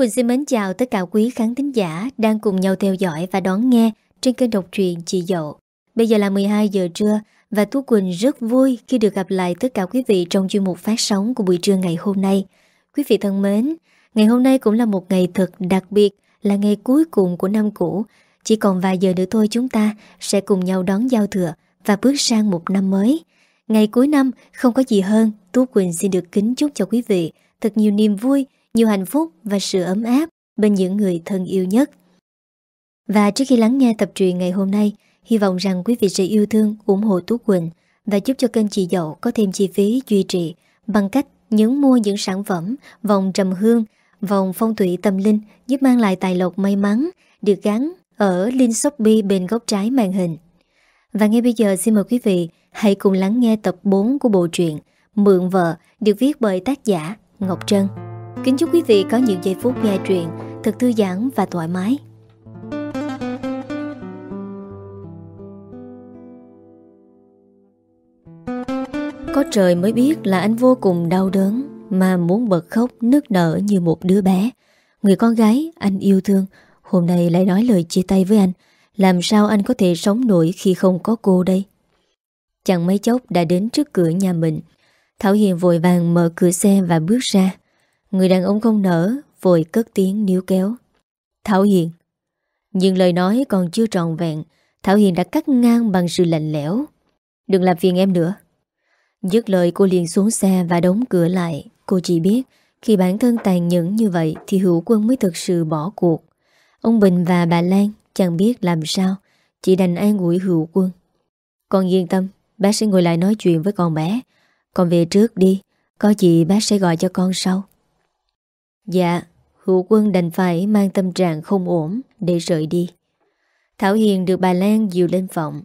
Quỳnh xin mến chào tất cả quý khán thính giả đang cùng nhau theo dõi và đón nghe trên kênh độc truyện Chị Dậu. Bây giờ là 12 giờ trưa và Tú Quỳnh rất vui khi được gặp lại tất cả quý vị trong chuyên mục phát sóng của buổi trưa ngày hôm nay. Quý vị thân mến, ngày hôm nay cũng là một ngày thật đặc biệt, là ngày cuối cùng của năm cũ. Chỉ còn vài giờ nữa thôi chúng ta sẽ cùng nhau đón giao thừa và bước sang một năm mới. Ngày cuối năm không có gì hơn, Tú Quỳnh xin được kính chúc cho quý vị thật nhiều niềm vui, nhiều hạnh phúc và sự ấm áp bên những người thân yêu nhất. Và trước khi lắng nghe tập truyện ngày hôm nay, hy vọng rằng quý vị sẽ yêu thương, ủng hộ Tú Quỳnh và giúp cho kênh chị Dậu có thêm chi phí duy trì bằng cách nhấn mua những sản phẩm vòng trầm hương, vòng phong thủy tâm linh giúp mang lại tài lộc may mắn được gắn ở link Shopee bên góc trái màn hình. Và ngay bây giờ xin mời quý vị hãy cùng lắng nghe tập 4 của bộ truyện Mượn vợ được viết bởi tác giả Ngọc Trân. Kính chúc quý vị có những giây phút nghe truyện thật thư giãn và thoải mái. Có trời mới biết là anh vô cùng đau đớn mà muốn bật khóc nức nở như một đứa bé. Người con gái, anh yêu thương, hôm nay lại nói lời chia tay với anh. Làm sao anh có thể sống nổi khi không có cô đây? Chẳng mấy chốc đã đến trước cửa nhà mình. Thảo Hiền vội vàng mở cửa xe và bước ra. Người đàn ông không nở, vội cất tiếng níu kéo. Thảo Hiền. Nhưng lời nói còn chưa tròn vẹn, Thảo Hiền đã cắt ngang bằng sự lạnh lẽo. Đừng làm phiền em nữa. Dứt lời cô liền xuống xe và đóng cửa lại. Cô chỉ biết khi bản thân tàn nhẫn như vậy thì hữu quân mới thực sự bỏ cuộc. Ông Bình và bà Lan chẳng biết làm sao, chỉ đành an ủi hữu quân. Con yên tâm, bác sẽ ngồi lại nói chuyện với con bé. Con về trước đi, có gì bác sẽ gọi cho con sau. Dạ, hữu quân đành phải mang tâm trạng không ổn để rời đi. Thảo Hiền được bà Lan dìu lên phòng.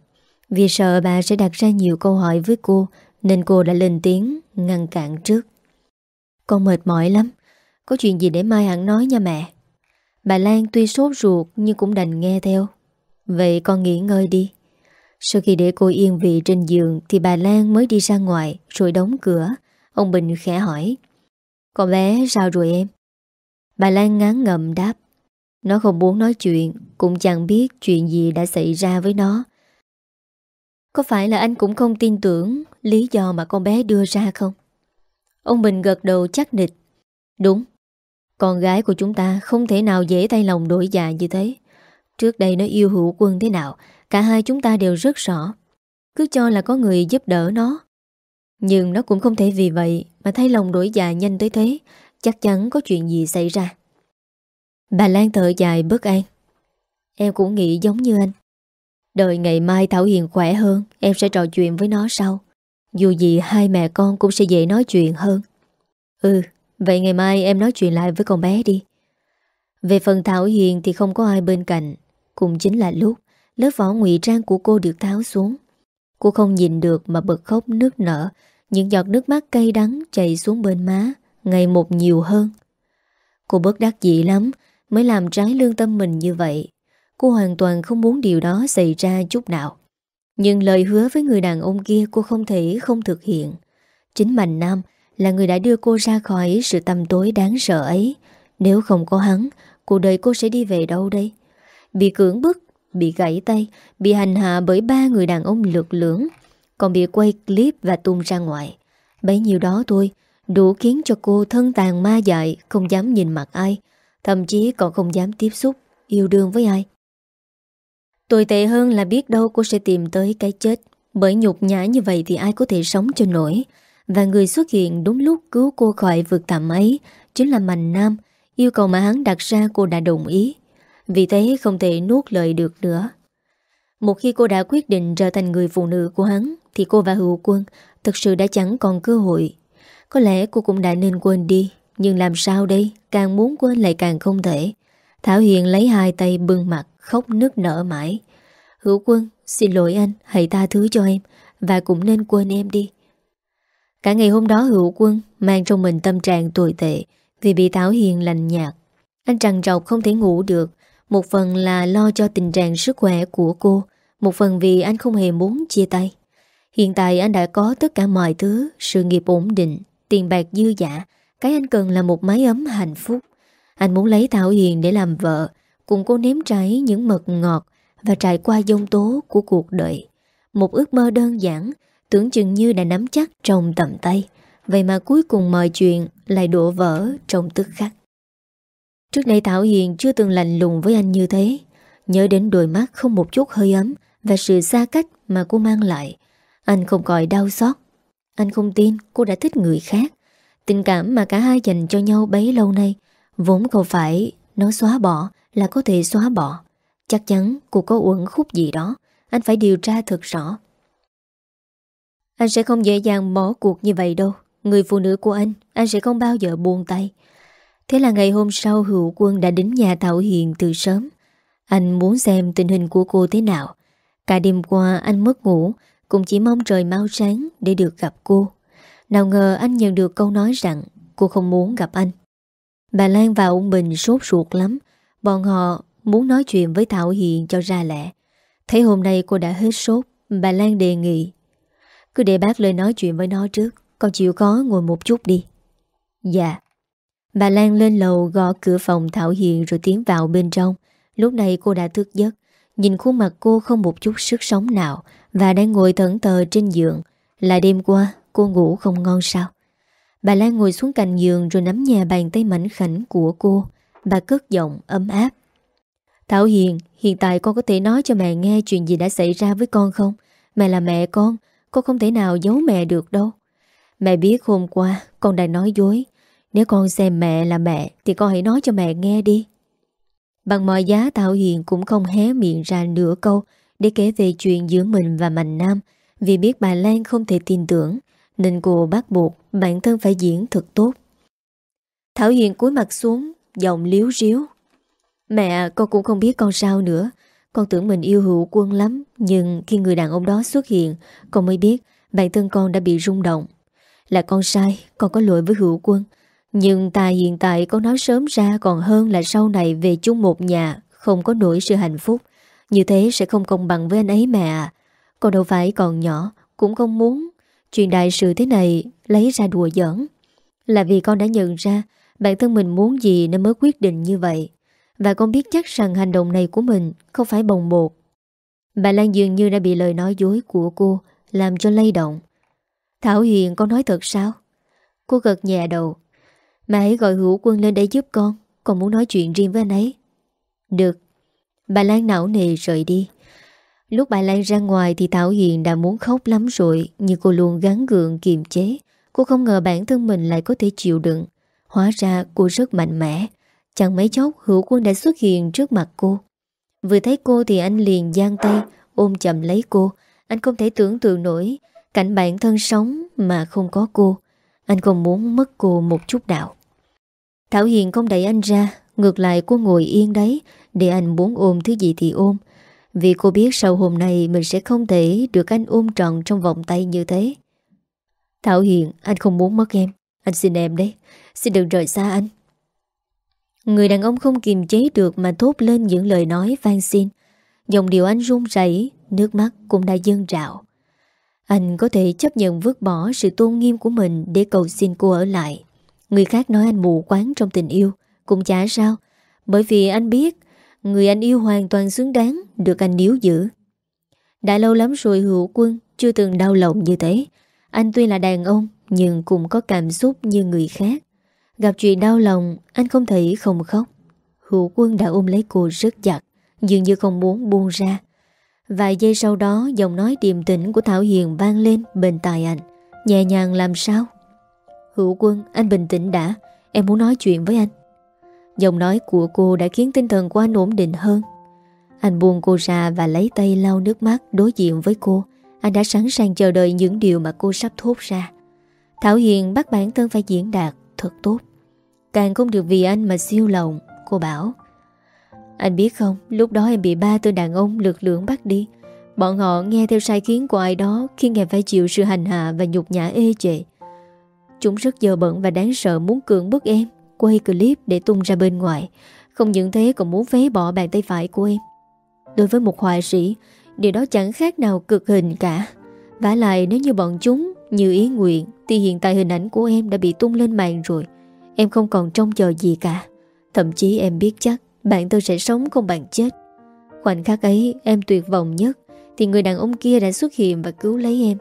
Vì sợ bà sẽ đặt ra nhiều câu hỏi với cô nên cô đã lên tiếng ngăn cản trước. Con mệt mỏi lắm, có chuyện gì để mai hẳn nói nha mẹ. Bà Lan tuy sốt ruột nhưng cũng đành nghe theo. Vậy con nghỉ ngơi đi. Sau khi để cô yên vị trên giường thì bà Lan mới đi ra ngoài rồi đóng cửa. Ông Bình khẽ hỏi. Con bé sao rồi em? Bà Lan ngán ngầm đáp. Nó không muốn nói chuyện, cũng chẳng biết chuyện gì đã xảy ra với nó. Có phải là anh cũng không tin tưởng lý do mà con bé đưa ra không? Ông Bình gật đầu chắc nịch. Đúng, con gái của chúng ta không thể nào dễ tay lòng đổi dạ như thế. Trước đây nó yêu hữu quân thế nào, cả hai chúng ta đều rất rõ. Cứ cho là có người giúp đỡ nó. Nhưng nó cũng không thể vì vậy mà thay lòng đổi dạ nhanh tới thế, chắc chắn có chuyện gì xảy ra. Bà Lan thở dài bất an. Em cũng nghĩ giống như anh. Đợi ngày mai Thảo Hiền khỏe hơn, em sẽ trò chuyện với nó sau. Dù gì hai mẹ con cũng sẽ dễ nói chuyện hơn. Ừ, vậy ngày mai em nói chuyện lại với con bé đi. Về phần Thảo Hiền thì không có ai bên cạnh. Cũng chính là lúc lớp vỏ ngụy trang của cô được tháo xuống. Cô không nhìn được mà bật khóc nước nở, những giọt nước mắt cay đắng chảy xuống bên má, ngày một nhiều hơn. Cô bất đắc dĩ lắm mới làm trái lương tâm mình như vậy. Cô hoàn toàn không muốn điều đó xảy ra chút nào. Nhưng lời hứa với người đàn ông kia cô không thể không thực hiện. Chính Mạnh Nam là người đã đưa cô ra khỏi sự tầm tối đáng sợ ấy. Nếu không có hắn, cuộc đời cô sẽ đi về đâu đây? Bị cưỡng bức, bị gãy tay, bị hành hạ bởi ba người đàn ông lực lưỡng, còn bị quay clip và tung ra ngoài. Bấy nhiêu đó thôi, đủ khiến cho cô thân tàn ma dại, không dám nhìn mặt ai, thậm chí còn không dám tiếp xúc, yêu đương với ai. Tồi tệ hơn là biết đâu cô sẽ tìm tới cái chết. Bởi nhục nhã như vậy thì ai có thể sống cho nổi. Và người xuất hiện đúng lúc cứu cô khỏi vực thẳm ấy Chính là Mạnh Nam. Yêu cầu mà hắn đặt ra cô đã đồng ý. Vì thế không thể nuốt lời được nữa. Một khi cô đã quyết định trở thành người phụ nữ của hắn Thì cô và Hữu Quân Thực sự đã chẳng còn cơ hội. Có lẽ cô cũng đã nên quên đi Nhưng làm sao đây Càng muốn quên lại càng không thể Thảo Hiền lấy hai tay bưng mặt khóc nức nở mãi. Hữu quân, xin lỗi anh, hãy tha thứ cho em, và cũng nên quên em đi. Cả ngày hôm đó hữu quân mang trong mình tâm trạng tồi tệ vì bị Thảo Hiền lành nhạt. Anh trằn trọc không thể ngủ được, một phần là lo cho tình trạng sức khỏe của cô, một phần vì anh không hề muốn chia tay. Hiện tại anh đã có tất cả mọi thứ, sự nghiệp ổn định, tiền bạc dư giả, cái anh cần là một mái ấm hạnh phúc. Anh muốn lấy Thảo Hiền để làm vợ Cùng cô nếm trải những mật ngọt Và trải qua dông tố của cuộc đời. Một ước mơ đơn giản Tưởng chừng như đã nắm chắc trong tầm tay. Vậy mà cuối cùng mọi chuyện Lại đổ vỡ trong tức khắc. Trước đây Thảo Hiền chưa từng lạnh lùng với anh như thế. Nhớ đến đôi mắt không một chút hơi ấm Và sự xa cách mà cô mang lại Anh không gọi đau xót. Anh không tin cô đã thích người khác. Tình cảm mà cả hai dành cho nhau bấy lâu nay Vốn không phải Nó xóa bỏ là có thể xóa bỏ. Chắc chắn cô có uẩn khúc gì đó, Anh phải điều tra thật rõ. Anh sẽ không dễ dàng bỏ cuộc như vậy đâu. Người phụ nữ của anh Anh sẽ không bao giờ buông tay. Thế là ngày hôm sau hữu quân đã đến nhà Thảo Hiền từ sớm. Anh muốn xem tình hình của cô thế nào. Cả đêm qua anh mất ngủ cũng chỉ mong trời mau sáng để được gặp cô. Nào ngờ anh nhận được câu nói rằng Cô không muốn gặp anh. Bà Lan và ông Bình sốt ruột lắm. Bọn họ muốn nói chuyện với Thảo Hiền cho ra lẽ. Thấy hôm nay cô đã hết sốt, Bà Lan đề nghị. Cứ để bác lên nói chuyện với nó trước, Con chịu có ngồi một chút đi. Dạ. Bà Lan lên lầu gõ cửa phòng Thảo Hiền Rồi tiến vào bên trong. Lúc này cô đã thức giấc. Nhìn khuôn mặt cô không một chút sức sống nào Và đang ngồi thẫn thờ trên giường. Là đêm qua, cô ngủ không ngon sao? Bà Lan ngồi xuống cạnh giường Rồi nắm nhà bàn tay mảnh khảnh của cô. Bà cất giọng ấm áp. Thảo Hiền, Hiện tại con có thể nói cho mẹ nghe Chuyện gì đã xảy ra với con không? Mẹ là mẹ con Con không thể nào giấu mẹ được đâu. Mẹ biết hôm qua con đã nói dối. Nếu con xem mẹ là mẹ Thì con hãy nói cho mẹ nghe đi. Bằng mọi giá Thảo Hiền cũng không hé miệng ra nửa câu Để kể về chuyện giữa mình và Mạnh Nam. Vì biết bà Lan không thể tin tưởng, Nên cô bắt buộc bản thân phải diễn thật tốt. Thảo Hiền cúi mặt xuống, Giọng liếu riếu Mẹ, con cũng không biết con sao nữa. Con tưởng mình yêu hữu quân lắm, Nhưng khi người đàn ông đó xuất hiện, Con mới biết bản thân con đã bị rung động. Là con sai, Con có lỗi với hữu quân. Nhưng ta hiện tại con nói sớm ra Còn hơn là sau này về chung một nhà, Không có nổi sự hạnh phúc. Như thế sẽ không công bằng với anh ấy mẹ à Còn đâu phải còn nhỏ, Cũng không muốn. Chuyện đại sự thế này lấy ra đùa giỡn. Là vì con đã nhận ra Bản thân mình muốn gì nên mới quyết định như vậy. Và con biết chắc rằng hành động này của mình Không phải bồng bột. Bà Lan dường như đã bị lời nói dối của cô Làm cho lay động. Thảo Hiền, con nói thật sao? Cô gật nhẹ đầu. Mà hãy gọi hữu quân lên đây giúp con Con muốn nói chuyện riêng với anh ấy. Được. Bà Lan não nề rời đi. Lúc bà Lan ra ngoài thì Thảo Hiền đã muốn khóc lắm rồi, Nhưng cô luôn gắn gượng kiềm chế. Cô không ngờ bản thân mình lại có thể chịu đựng. Hóa ra cô rất mạnh mẽ. Chẳng mấy chốc hữu quân đã xuất hiện trước mặt cô. Vừa thấy cô thì anh liền giang tay, Ôm chậm lấy cô. Anh không thể tưởng tượng nổi Cảnh bản thân sống mà không có cô. Anh không muốn mất cô một chút nào. Thảo Hiền không đẩy anh ra, Ngược lại cô ngồi yên đấy, Để anh muốn ôm thứ gì thì ôm. Vì cô biết sau hôm nay Mình sẽ không thể được anh ôm trọn Trong vòng tay như thế. Thảo Hiền, anh không muốn mất em. Anh xin em đấy. Xin đừng rời xa anh. Người đàn ông không kiềm chế được Mà thốt lên những lời nói van xin. Dòng điều anh run rẩy, Nước mắt cũng đã dâng trạo Anh có thể chấp nhận vứt bỏ Sự tôn nghiêm của mình Để cầu xin cô ở lại. Người khác nói anh mù quáng trong tình yêu. Cũng chả sao. Bởi vì anh biết, Người anh yêu hoàn toàn xứng đáng Được anh níu giữ. Đã lâu lắm rồi hữu quân Chưa từng đau lòng như thế. Anh tuy là đàn ông, Nhưng cũng có cảm xúc như người khác. Gặp chuyện đau lòng, Anh không thể không khóc. Hữu quân đã ôm lấy cô rất chặt, Dường như không muốn buông ra. Vài giây sau đó, Giọng nói điềm tĩnh của Thảo Hiền vang lên bên tai anh. Nhẹ nhàng làm sao? Hữu quân, anh bình tĩnh đã. Em muốn nói chuyện với anh. Giọng nói của cô đã khiến tinh thần của anh ổn định hơn. Anh buông cô ra và lấy tay lau nước mắt đối diện với cô. Anh đã sẵn sàng chờ đợi những điều mà cô sắp thốt ra. Thảo Hiền bắt bản thân phải diễn đạt, thật tốt. Càng không được vì anh mà siêu lòng, Cô bảo. Anh biết không, Lúc đó em bị ba tên đàn ông lực lượng bắt đi. Bọn họ nghe theo sai khiến của ai đó khi nghe phải chịu sự hành hạ và nhục nhã ê chệ Chúng rất dơ bẩn và đáng sợ Muốn cưỡng bức em. Quay clip để tung ra bên ngoài. Không những thế, còn muốn phế bỏ bàn tay phải của em. Đối với một họa sĩ, Điều đó chẳng khác nào cực hình cả. Vả lại, nếu như bọn chúng, Như ý nguyện, Thì hiện tại hình ảnh của em đã bị tung lên mạng rồi. Em không còn trông chờ gì cả. Thậm chí em biết chắc, Bạn tôi sẽ sống không bạn chết. Khoảnh khắc ấy, em tuyệt vọng nhất, Thì người đàn ông kia đã xuất hiện và cứu lấy em.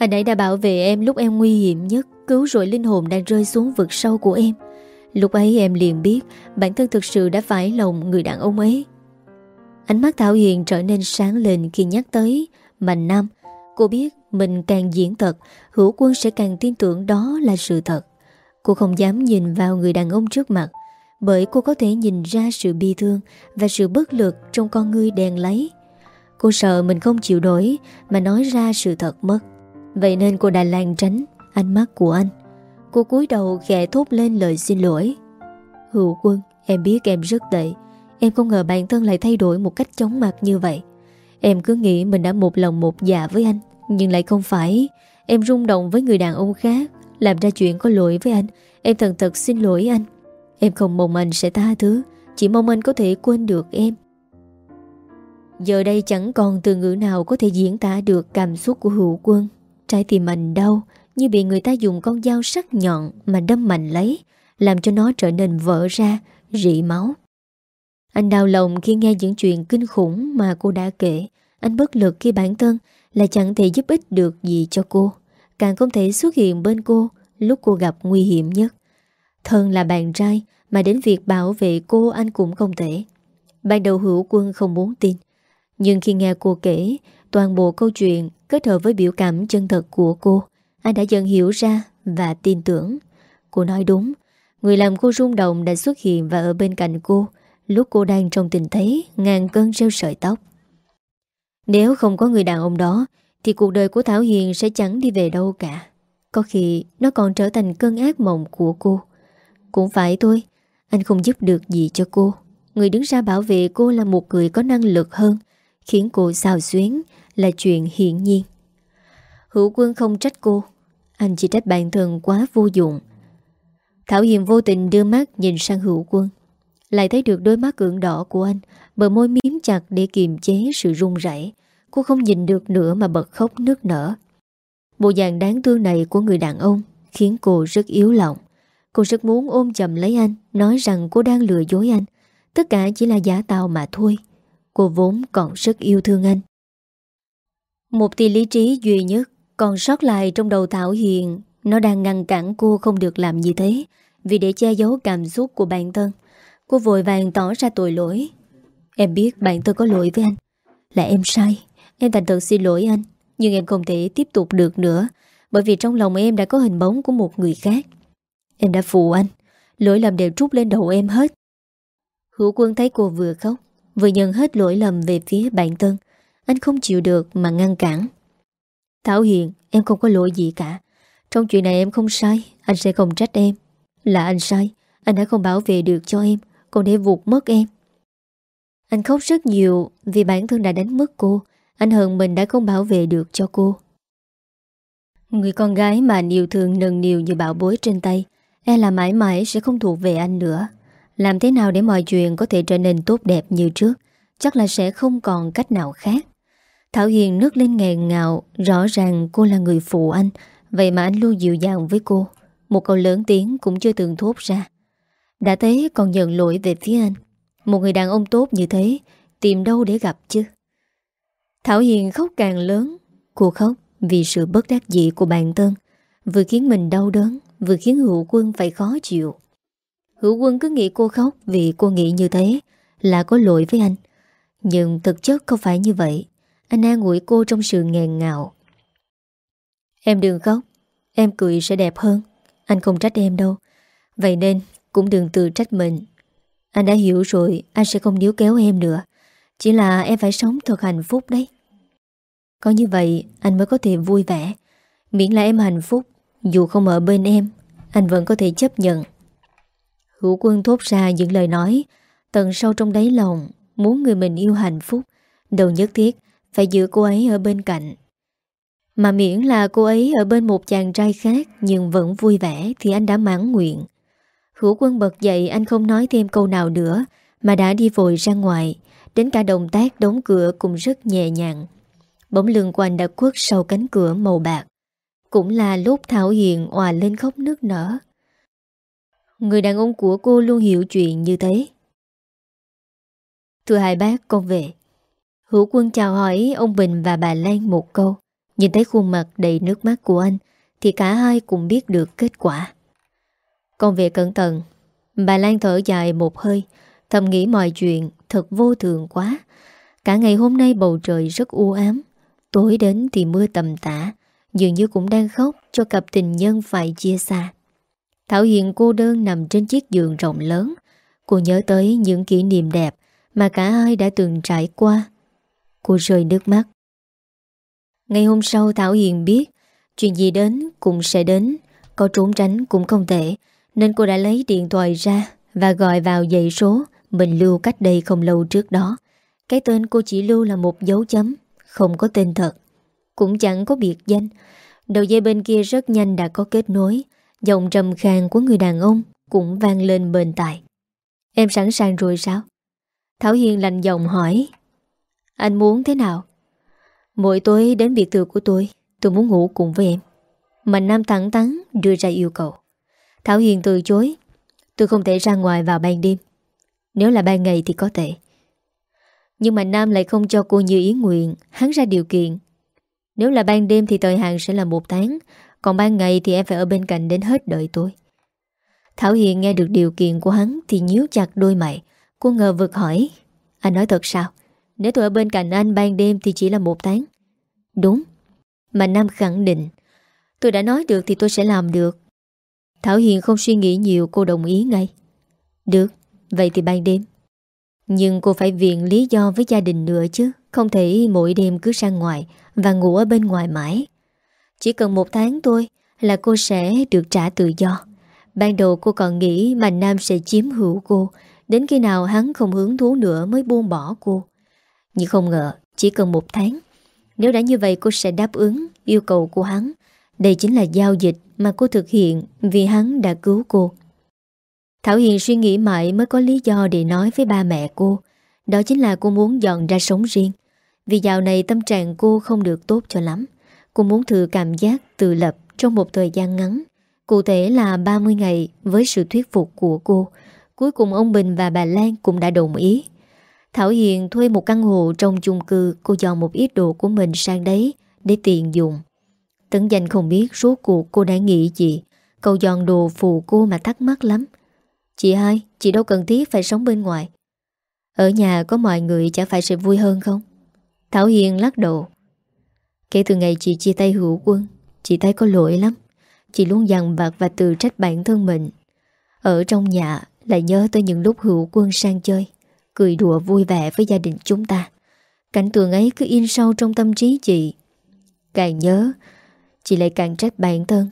Anh ấy đã bảo vệ em lúc em nguy hiểm nhất, Cứu rồi linh hồn đang rơi xuống vực sâu của em. Lúc ấy em liền biết Bản thân thực sự đã phải lòng người đàn ông ấy. Ánh mắt Thảo Hiền trở nên sáng lên khi nhắc tới Mạnh Nam, Cô biết mình càng diễn thật, Hữu quân sẽ càng tin tưởng đó là sự thật. Cô không dám nhìn vào người đàn ông trước mặt, Bởi cô có thể nhìn ra sự bi thương Và sự bất lực trong con ngươi đèn lấy. Cô sợ mình không chịu nổi Mà nói ra sự thật mất. Vậy nên cô đã lan tránh Ánh mắt của anh. Cô cúi đầu khẽ thốt lên lời xin lỗi. Hữu quân, Em biết em rất tệ. Em không ngờ bản thân lại thay đổi một cách chóng mặt như vậy. Em cứ nghĩ mình đã một lòng một dạ với anh, Nhưng lại không phải. Em rung động với người đàn ông khác, Làm ra chuyện có lỗi với anh. Em thật thật xin lỗi anh. Em không mong anh sẽ tha thứ, Chỉ mong anh có thể quên được em. Giờ đây chẳng còn từ ngữ nào Có thể diễn tả được cảm xúc của hữu quân. Trái tim anh đau, Như bị người ta dùng con dao sắc nhọn Mà đâm mạnh lấy, Làm cho nó trở nên vỡ ra, Rỉ máu. Anh đau lòng khi nghe những chuyện kinh khủng Mà cô đã kể. Anh bất lực khi bản thân Là chẳng thể giúp ích được gì cho cô. Càng không thể xuất hiện bên cô Lúc cô gặp nguy hiểm nhất. Thân là bạn trai Mà đến việc bảo vệ cô anh cũng không thể. Ban đầu hữu quân không muốn tin, Nhưng khi nghe cô kể Toàn bộ câu chuyện kết hợp với biểu cảm chân thật của cô. Anh đã dần hiểu ra và tin tưởng. Cô nói đúng, Người làm cô rung động đã xuất hiện và ở bên cạnh cô. Lúc cô đang trong tình thế, ngàn cơn rêu sợi tóc. Nếu không có người đàn ông đó, Thì cuộc đời của Thảo Hiền sẽ chẳng đi về đâu cả. Có khi, nó còn trở thành cơn ác mộng của cô. Cũng phải thôi, Anh không giúp được gì cho cô. Người đứng ra bảo vệ cô là một người có năng lực hơn, Khiến cô xào xuyến. Là chuyện hiển nhiên. Hữu quân không trách cô. Anh chỉ trách bản thân quá vô dụng. Thảo Hiền vô tình đưa mắt nhìn sang hữu quân, Lại thấy được đôi mắt ửng đỏ của anh, Bờ môi miếm chặt để kiềm chế sự run rẩy. Cô không nhìn được nữa mà bật khóc nước nở. Bộ dạng đáng thương này của người đàn ông Khiến cô rất yếu lòng. Cô rất muốn ôm chầm lấy anh, Nói rằng cô đang lừa dối anh. Tất cả chỉ là giả tạo mà thôi. Cô vốn còn rất yêu thương anh. Một tia lý trí duy nhất Còn sót lại trong đầu Thảo Hiền. Nó đang ngăn cản cô không được làm như thế, Vì để che giấu cảm xúc của bản thân. Cô vội vàng tỏ ra tội lỗi. Em biết bạn tôi có lỗi với anh. Là em sai. Em thành thật xin lỗi anh. Nhưng em không thể tiếp tục được nữa, Bởi vì trong lòng em đã có hình bóng của một người khác. Em đã phụ anh. Lỗi lầm đều trút lên đầu em hết. Hữu quân thấy cô vừa khóc, Vừa nhận hết lỗi lầm về phía bản thân. Anh không chịu được mà ngăn cản. Thảo Hiền, Em không có lỗi gì cả. Trong chuyện này em không sai, Anh sẽ không trách em. Là anh sai, Anh đã không bảo vệ được cho em, Còn để vụt mất em. Anh khóc rất nhiều Vì bản thân đã đánh mất cô. Anh hận mình đã không bảo vệ được cho cô. Người con gái mà anh yêu thương nâng niu như bảo bối trên tay E là mãi mãi sẽ không thuộc về anh nữa. Làm thế nào để mọi chuyện có thể trở nên tốt đẹp như trước? Chắc là sẽ không còn cách nào khác. Thảo Hiền nước lên nghẹn ngào, Rõ ràng cô là người phụ anh. Vậy mà anh luôn dịu dàng với cô. Một câu lớn tiếng cũng chưa từng thốt ra. Đã thế còn nhận lỗi về phía anh. Một người đàn ông tốt như thế, Tìm đâu để gặp chứ? Thảo Hiền khóc càng lớn. Cô khóc vì sự bất đắc dĩ của bản thân Vừa khiến mình đau đớn, Vừa khiến hữu quân phải khó chịu. Hữu quân cứ nghĩ cô khóc Vì cô nghĩ như thế Là có lỗi với anh. Nhưng thực chất không phải như vậy. Anh an ủi cô trong sự nghẹn ngạo Em đừng khóc, Em cười sẽ đẹp hơn. Anh không trách em đâu. Vậy nên cũng đừng tự trách mình. Anh đã hiểu rồi, Anh sẽ không níu kéo em nữa. Chỉ là em phải sống thật hạnh phúc đấy. Có như vậy, anh mới có thể vui vẻ. Miễn là em hạnh phúc, Dù không ở bên em, Anh vẫn có thể chấp nhận. Hữu quân thốt ra những lời nói, Tận sâu trong đáy lòng, Muốn người mình yêu hạnh phúc. Đâu nhất thiết phải giữ cô ấy ở bên cạnh. Mà miễn là cô ấy ở bên một chàng trai khác Nhưng vẫn vui vẻ Thì anh đã mãn nguyện. Hữu quân bật dậy, anh không nói thêm câu nào nữa, Mà đã đi vội ra ngoài. Đến cả động tác đóng cửa cũng rất nhẹ nhàng. Bỗng lưng của anh đã quất sau cánh cửa màu bạc. Cũng là lúc Thảo Hiền hòa lên khóc nước nở. Người đàn ông của cô luôn hiểu chuyện như thế. Thưa hai bác, con về. Hữu quân chào hỏi ông Bình và bà Lan một câu. Nhìn thấy khuôn mặt đầy nước mắt của anh, Thì cả hai cũng biết được kết quả. Con về cẩn thận, Bà Lan thở dài một hơi, Thầm nghĩ mọi chuyện thật vô thường quá. Cả ngày hôm nay bầu trời rất u ám, Tối đến thì mưa tầm tã, Dường như cũng đang khóc cho cặp tình nhân phải chia xa. Thảo Hiền cô đơn nằm trên chiếc giường rộng lớn, Cô nhớ tới những kỷ niệm đẹp Mà cả hai đã từng trải qua. Cô rơi nước mắt. Ngày hôm sau Thảo Hiền biết Chuyện gì đến cũng sẽ đến, Có trốn tránh cũng không thể Nên cô đã lấy điện thoại ra Và gọi vào dãy số Mình lưu cách đây không lâu trước đó. Cái tên cô chỉ lưu là một dấu chấm, Không có tên thật. Cũng chẳng có biệt danh. Đầu dây bên kia rất nhanh đã có kết nối. Giọng trầm khang của người đàn ông Cũng vang lên bên tại Em sẵn sàng rồi sao? Thảo Hiền lành giọng hỏi. Anh muốn thế nào? Mỗi tối đến biệt thự của tôi Tôi muốn ngủ cùng với em. Mạnh Nam thẳng thắn đưa ra yêu cầu. Thảo Hiền từ chối. Tôi không thể ra ngoài vào ban đêm. Nếu là ban ngày thì có thể. Nhưng Mạnh Nam lại không cho cô như ý nguyện, Hắn ra điều kiện. Nếu là ban đêm thì thời hạn sẽ là một tháng, Còn ban ngày thì em phải ở bên cạnh đến hết đợi tôi. Thảo Hiền nghe được điều kiện của hắn Thì nhíu chặt đôi mày. Cô ngờ vực hỏi, Anh nói thật sao? Nếu tôi ở bên cạnh anh ban đêm thì chỉ là một tháng. Đúng. Mà Nam khẳng định, Tôi đã nói được thì tôi sẽ làm được. Thảo Hiền không suy nghĩ nhiều, cô đồng ý ngay. Được, Vậy thì ban đêm. Nhưng cô phải viện lý do với gia đình nữa chứ, Không thể mỗi đêm cứ sang ngoài Và ngủ ở bên ngoài mãi. Chỉ cần một tháng thôi Là cô sẽ được trả tự do. Ban đầu cô còn nghĩ Mạnh Nam sẽ chiếm hữu cô, Đến khi nào hắn không hứng thú nữa Mới buông bỏ cô. Nhưng không ngờ, chỉ cần một tháng, nếu đã như vậy cô sẽ đáp ứng yêu cầu của hắn. Đây chính là giao dịch mà cô thực hiện vì hắn đã cứu cô. Thảo Hiền suy nghĩ mãi mới có lý do để nói với ba mẹ cô. Đó chính là cô muốn dọn ra sống riêng. Vì dạo này tâm trạng cô không được tốt cho lắm. Cô muốn thử cảm giác tự lập trong một thời gian ngắn. Cụ thể là 30 ngày với sự thuyết phục của cô. Cuối cùng ông Bình và bà Lan cũng đã đồng ý. Thảo Hiền thuê một căn hộ trong chung cư, Cô dọn một ít đồ của mình sang đấy Để tiện dùng Tấn danh không biết rốt cuộc cô đã nghĩ gì. Cậu dọn đồ phụ cô mà thắc mắc lắm. Chị hai, Chị đâu cần thiết phải sống bên ngoài. Ở nhà có mọi người chả phải sẽ vui hơn không? Thảo Hiền lắc đầu. Kể từ ngày chị chia tay hữu quân, Chị thấy có lỗi lắm. Chị luôn dằn vặt và tự trách bản thân mình. Ở trong nhà Lại nhớ tới những lúc hữu quân sang chơi. Cười đùa vui vẻ với gia đình chúng ta. Cảnh tượng ấy cứ in sâu trong tâm trí chị. Càng nhớ, Chị lại càng trách bản thân.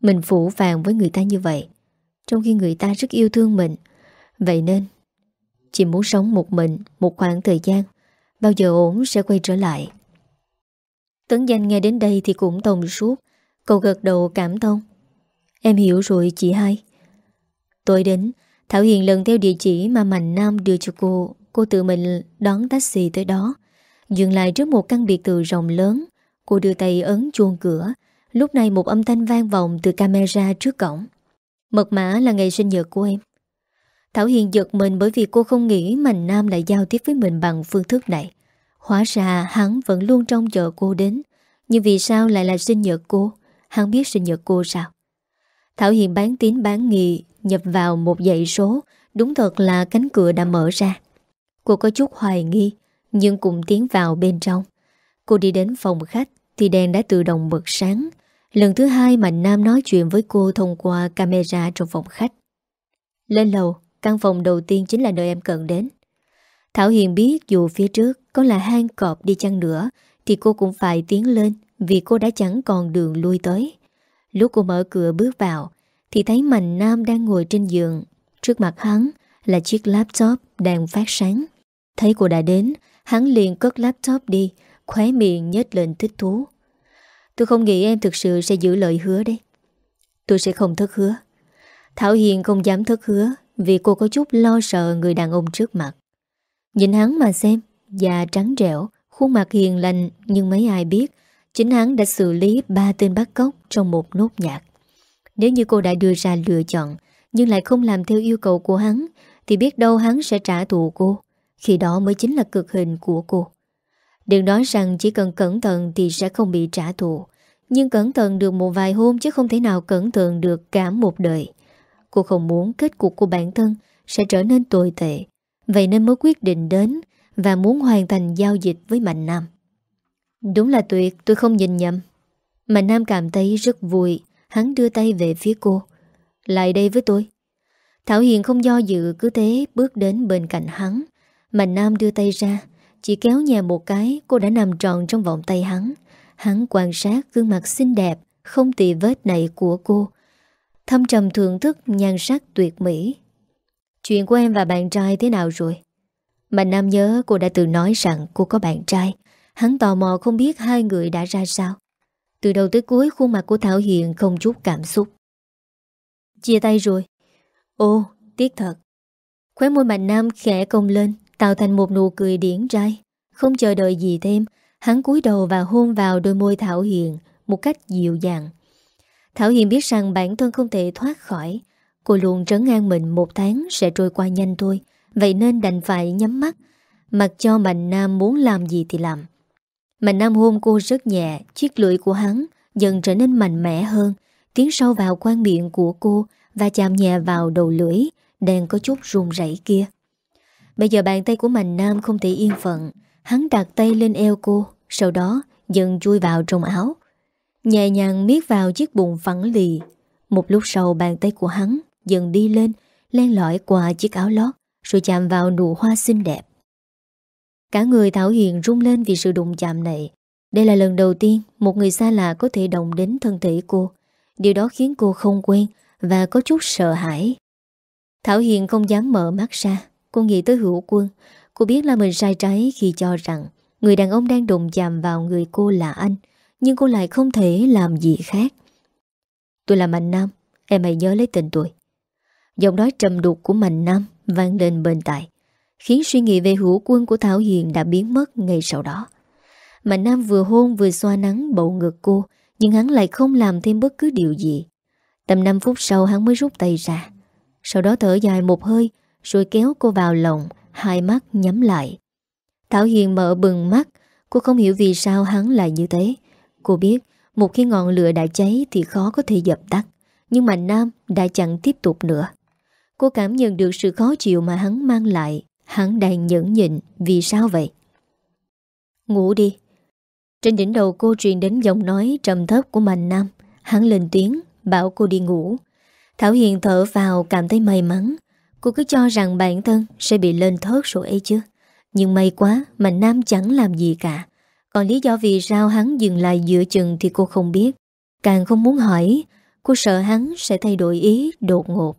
Mình phủ vàng với người ta như vậy, Trong khi người ta rất yêu thương mình. Vậy nên, Chị muốn sống một mình Một khoảng thời gian, Bao giờ ổn sẽ quay trở lại. Tấn danh nghe đến đây thì cũng thông suốt, Cậu gật đầu cảm thông. Em hiểu rồi chị hai. Tôi đến Thảo Hiền lần theo địa chỉ mà Mạnh Nam đưa cho cô. Cô tự mình đón taxi tới đó. Dừng lại trước một căn biệt thự rộng lớn. Cô đưa tay ấn chuông cửa. Lúc này một âm thanh vang vọng từ camera trước cổng. Mật mã là ngày sinh nhật của em. Thảo Hiền giật mình bởi vì cô không nghĩ Mạnh Nam lại giao tiếp với mình bằng phương thức này. Hóa ra hắn vẫn luôn trông chờ cô đến. Nhưng vì sao lại là sinh nhật cô? Hắn biết sinh nhật cô sao? Thảo Hiền bán tín bán nghi Nhập vào một dãy số. Đúng thật là cánh cửa đã mở ra. Cô có chút hoài nghi, Nhưng cũng tiến vào bên trong. Cô đi đến phòng khách, Thì đèn đã tự động bật sáng. Lần thứ hai Mạnh Nam nói chuyện với cô Thông qua camera trong phòng khách. Lên lầu, Căn phòng đầu tiên chính là nơi em cần đến. Thảo Hiền biết dù phía trước Có là hang cọp đi chăng nữa, Thì cô cũng phải tiến lên Vì cô đã chẳng còn đường lui tới. Lúc cô mở cửa bước vào thì thấy Mạnh Nam đang ngồi trên giường. Trước mặt hắn là chiếc laptop đang phát sáng. Thấy cô đã đến, Hắn liền cất laptop đi, Khóe miệng nhếch lên thích thú. Tôi không nghĩ em thực sự sẽ giữ lời hứa đấy. Tôi sẽ không thất hứa. Thảo Hiền không dám thất hứa Vì cô có chút lo sợ người đàn ông trước mặt. Nhìn hắn mà xem, Da trắng trẻo, Khuôn mặt hiền lành Nhưng mấy ai biết, Chính hắn đã xử lý ba tên bắt cóc Trong một nốt nhạc nếu như cô đã đưa ra lựa chọn, Nhưng lại không làm theo yêu cầu của hắn, Thì biết đâu hắn sẽ trả thù cô. Khi đó mới chính là cực hình của cô. Đừng nói rằng chỉ cần cẩn thận Thì sẽ không bị trả thù. Nhưng cẩn thận được một vài hôm Chứ không thể nào cẩn thận được cả một đời. Cô không muốn kết cục của bản thân Sẽ trở nên tồi tệ. Vậy nên mới quyết định đến Và muốn hoàn thành giao dịch với Mạnh Nam. Đúng là tuyệt, tôi không nhìn nhầm. Mạnh Nam cảm thấy rất vui. Hắn đưa tay về phía cô. Lại đây với tôi. Thảo Hiền không do dự, cứ thế bước đến bên cạnh hắn. Mạnh Nam đưa tay ra, Chỉ kéo nhà một cái, Cô đã nằm tròn trong vòng tay hắn. Hắn quan sát gương mặt xinh đẹp, Không tì vết này của cô. Thâm trầm thưởng thức, nhan sắc tuyệt mỹ. Chuyện của em và bạn trai thế nào rồi? Mạnh Nam nhớ cô đã từng nói rằng cô có bạn trai. Hắn tò mò không biết hai người đã ra sao. Từ đầu tới cuối, khuôn mặt của Thảo Hiền không chút cảm xúc. Chia tay rồi. Ô, tiếc thật. Khóe môi Mạnh Nam khẽ cong lên, Tạo thành một nụ cười điển trai. Không chờ đợi gì thêm, Hắn cúi đầu và hôn vào đôi môi Thảo Hiền Một cách dịu dàng. Thảo Hiền biết rằng bản thân không thể thoát khỏi. Cô luôn trấn an mình một tháng Sẽ trôi qua nhanh thôi. Vậy nên đành phải nhắm mắt. Mặc cho Mạnh Nam muốn làm gì thì làm. Mạnh Nam hôn cô rất nhẹ, Chiếc lưỡi của hắn dần trở nên mạnh mẽ hơn. Tiến sâu vào quan miệng của cô Và chạm nhẹ vào đầu lưỡi Đang có chút run rẩy kia. Bây giờ bàn tay của Mạnh Nam không thể yên phận. Hắn đặt tay lên eo cô, Sau đó dần chui vào trong áo. Nhẹ nhàng miết vào chiếc bụng phẳng lì. Một lúc sau, bàn tay của hắn Dần đi lên, Len lỏi qua chiếc áo lót, Rồi chạm vào nụ hoa xinh đẹp. Cả người Thảo Hiền rung lên vì sự đụng chạm này. Đây là lần đầu tiên Một người xa lạ có thể động đến thân thể cô. Điều đó khiến cô không quen Và có chút sợ hãi. Thảo Hiền không dám mở mắt ra. Cô nghĩ tới hữu quân. Cô biết là mình sai trái khi cho rằng Người đàn ông đang đụng chạm vào người cô là anh, Nhưng cô lại không thể làm gì khác. Tôi là Mạnh Nam, Em hãy nhớ lấy tình tôi. Giọng nói trầm đục của Mạnh Nam vang lên bên tai. Khiến suy nghĩ về hữu quân của Thảo Hiền đã biến mất ngay sau đó. Mạnh Nam vừa hôn vừa xoa nắng bầu ngực cô, Nhưng hắn lại không làm thêm bất cứ điều gì. Tầm 5 phút sau hắn mới rút tay ra. Sau đó thở dài một hơi, Rồi kéo cô vào lòng, Hai mắt nhắm lại. Thảo Hiền mở bừng mắt, Cô không hiểu vì sao hắn lại như thế. Cô biết, một khi ngọn lửa đã cháy Thì khó có thể dập tắt, Nhưng Mạnh Nam đã chẳng tiếp tục nữa. Cô cảm nhận được sự khó chịu mà hắn mang lại. Hắn đang nhẫn nhịn, Vì sao vậy? Ngủ đi. Trên đỉnh đầu cô truyền đến giọng nói trầm thấp của Mạnh Nam. Hắn lên tiếng, Bảo cô đi ngủ. Thảo Hiền thở vào, cảm thấy may mắn. Cô cứ cho rằng bản thân sẽ bị lên thớt rồi ấy chứ. Nhưng may quá, Mạnh Nam chẳng làm gì cả. Còn lý do vì sao hắn dừng lại giữa chừng Thì cô không biết. Càng không muốn hỏi, Cô sợ hắn sẽ thay đổi ý, đột ngột.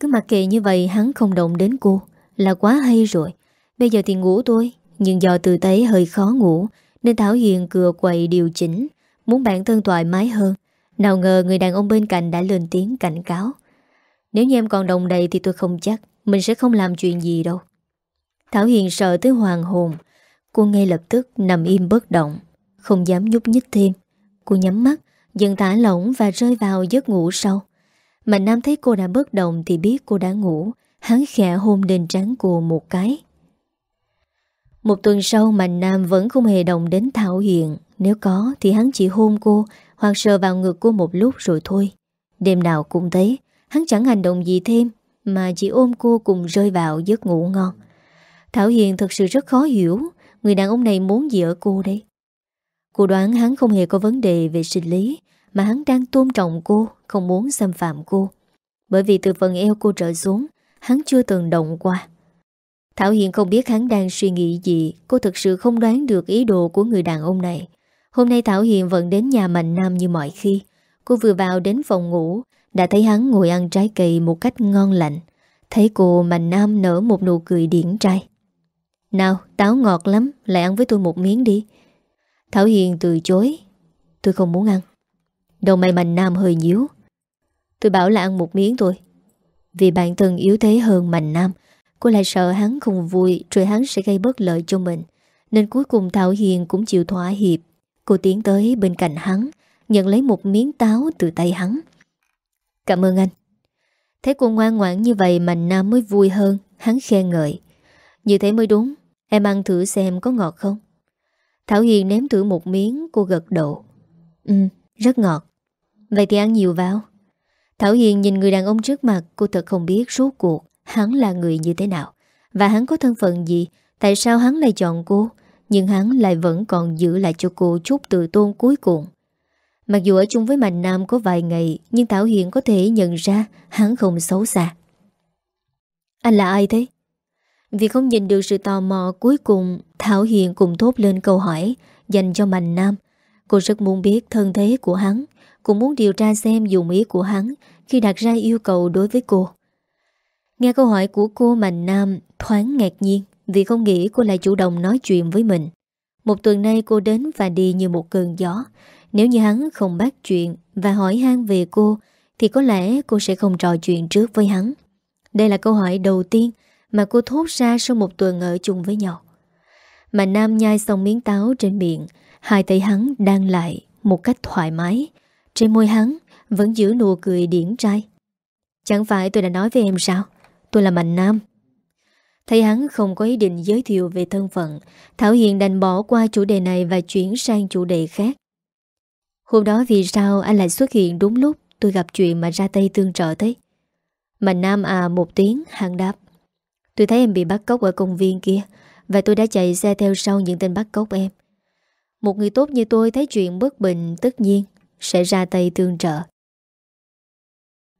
Cứ mặc kệ như vậy, hắn không động đến cô là quá hay rồi. Bây giờ thì ngủ tôi, Nhưng do tư tế hơi khó ngủ, Nên Thảo Hiền cừa quậy điều chỉnh, Muốn bản thân thoải mái hơn. Nào ngờ người đàn ông bên cạnh đã lên tiếng cảnh cáo. Nếu như em còn đồng đầy Thì tôi không chắc, Mình sẽ không làm chuyện gì đâu. Thảo Hiền sợ tới hoàng hồn. Cô ngay lập tức nằm im bất động, Không dám nhúc nhích thêm. Cô nhắm mắt, Dần thả lỏng và rơi vào giấc ngủ sâu. Mạnh Nam thấy cô đã bất động Thì biết cô đã ngủ. Hắn khẽ hôn lên trán cô một cái. Một tuần sau Mạnh Nam vẫn không hề động đến Thảo Hiền, Nếu có thì hắn chỉ hôn cô Hoặc sờ vào ngực cô một lúc rồi thôi. Đêm nào cũng thế, Hắn chẳng hành động gì thêm Mà chỉ ôm cô cùng rơi vào giấc ngủ ngon. Thảo Hiền thật sự rất khó hiểu Người đàn ông này muốn gì ở cô đây Cô đoán hắn không hề có vấn đề về sinh lý Mà hắn đang tôn trọng cô, Không muốn xâm phạm cô. Bởi vì từ phần eo cô trở xuống Hắn chưa từng động qua. Thảo Hiền không biết hắn đang suy nghĩ gì. Cô thực sự không đoán được ý đồ của người đàn ông này. Hôm nay Thảo Hiền vẫn đến nhà Mạnh Nam như mọi khi. Cô vừa vào đến phòng ngủ, Đã thấy hắn ngồi ăn trái cây một cách ngon lạnh Thấy cô Mạnh Nam nở một nụ cười điển trai. Nào, táo ngọt lắm, Lại ăn với tôi một miếng đi. Thảo Hiền từ chối. Tôi không muốn ăn. Đầu mày Mạnh Nam hơi nhíu. Tôi bảo là ăn một miếng thôi vì bản thân yếu thế hơn Mạnh Nam. Cô lại sợ hắn không vui, Rồi hắn sẽ gây bất lợi cho mình. Nên cuối cùng Thảo Hiền cũng chịu thỏa hiệp. Cô tiến tới bên cạnh hắn, Nhận lấy một miếng táo từ tay hắn. Cảm ơn anh. Thấy cô ngoan ngoãn như vậy Mạnh Nam mới vui hơn, Hắn khen ngợi. Như thế mới đúng, Em ăn thử xem có ngọt không? Thảo Hiền ném thử một miếng, Cô gật độ Ừ rất ngọt. Vậy thì ăn nhiều vào. Thảo Hiền nhìn người đàn ông trước mặt, Cô thật không biết rốt cuộc Hắn là người như thế nào. Và hắn có thân phận gì? Tại sao hắn lại chọn cô? Nhưng hắn lại vẫn còn giữ lại cho cô chút tự tôn cuối cùng. Mặc dù ở chung với Mạnh Nam có vài ngày, Nhưng Thảo Hiền có thể nhận ra Hắn không xấu xa. Anh là ai thế? Vì không nhìn được sự tò mò cuối cùng, Thảo Hiền cùng thốt lên câu hỏi Dành cho Mạnh Nam. Cô rất muốn biết thân thế của hắn. Cũng muốn điều tra xem dùng ý của hắn Khi đặt ra yêu cầu đối với cô. Nghe câu hỏi của cô Mạnh Nam thoáng ngạc nhiên Vì không nghĩ cô lại chủ động nói chuyện với mình. Một tuần nay cô đến và đi như một cơn gió. Nếu như hắn không bắt chuyện Và hỏi han về cô, Thì có lẽ cô sẽ không trò chuyện trước với hắn. Đây là câu hỏi đầu tiên Mà cô thốt ra sau một tuần ở chung với nhau. Mạnh Nam nhai xong miếng táo trên miệng, Hai tay hắn đang lại Một cách thoải mái. Trên môi hắn vẫn giữ nụ cười điển trai. Chẳng phải tôi đã nói với em sao? Tôi là Mạnh Nam. Thấy hắn không có ý định giới thiệu về thân phận, Thảo Hiền đành bỏ qua chủ đề này Và chuyển sang chủ đề khác. Hôm đó vì sao anh lại xuất hiện đúng lúc Tôi gặp chuyện mà ra tay tương trợ thế? Mạnh Nam à một tiếng, Hắn đáp. Tôi thấy em bị bắt cóc ở công viên kia, Và tôi đã chạy xe theo sau những tên bắt cóc em. Một người tốt như tôi thấy chuyện bất bình, Tất nhiên sẽ ra tay tương trợ.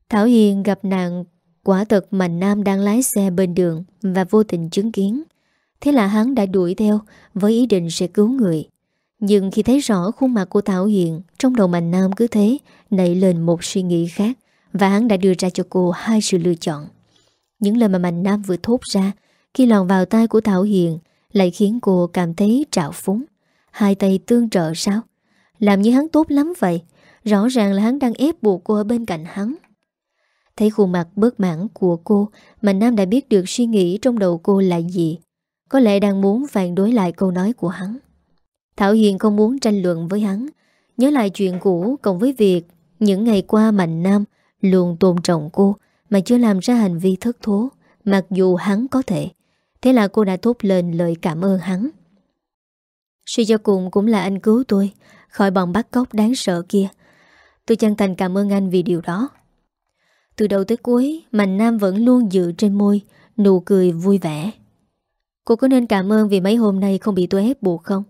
Thảo Hiền gặp nạn, Quả thật Mạnh Nam đang lái xe bên đường Và vô tình chứng kiến. Thế là hắn đã đuổi theo, Với ý định sẽ cứu người. Nhưng khi thấy rõ khuôn mặt của Thảo Hiền Trong đầu Mạnh Nam cứ thế, Nảy lên một suy nghĩ khác Và hắn đã đưa ra cho cô hai sự lựa chọn. Những lời mà Mạnh Nam vừa thốt ra, Khi lòn vào tay của Thảo Hiền Lại khiến cô cảm thấy trạo phúng. Hai tay tương trợ sao? Làm như hắn tốt lắm vậy. Rõ ràng là hắn đang ép buộc cô ở bên cạnh hắn. Thấy khuôn mặt bớt mãn của cô Mà Nam đã biết được suy nghĩ trong đầu cô là gì, Có lẽ đang muốn phản đối lại câu nói của hắn. Thảo Hiền không muốn tranh luận với hắn. Nhớ lại chuyện cũ cộng với việc Những ngày qua Mạnh Nam Luôn tôn trọng cô Mà chưa làm ra hành vi thất thố, Mặc dù hắn có thể. Thế là cô đã thốt lên lời cảm ơn hắn. Suy cho cùng cũng là anh cứu tôi Khỏi bọn bắt cóc đáng sợ kia. Tôi chân thành cảm ơn anh vì điều đó. Từ đầu tới cuối, Mạnh Nam vẫn luôn giữ trên môi, Nụ cười vui vẻ. Cô có nên cảm ơn vì mấy hôm nay không bị tôi ép buộc không?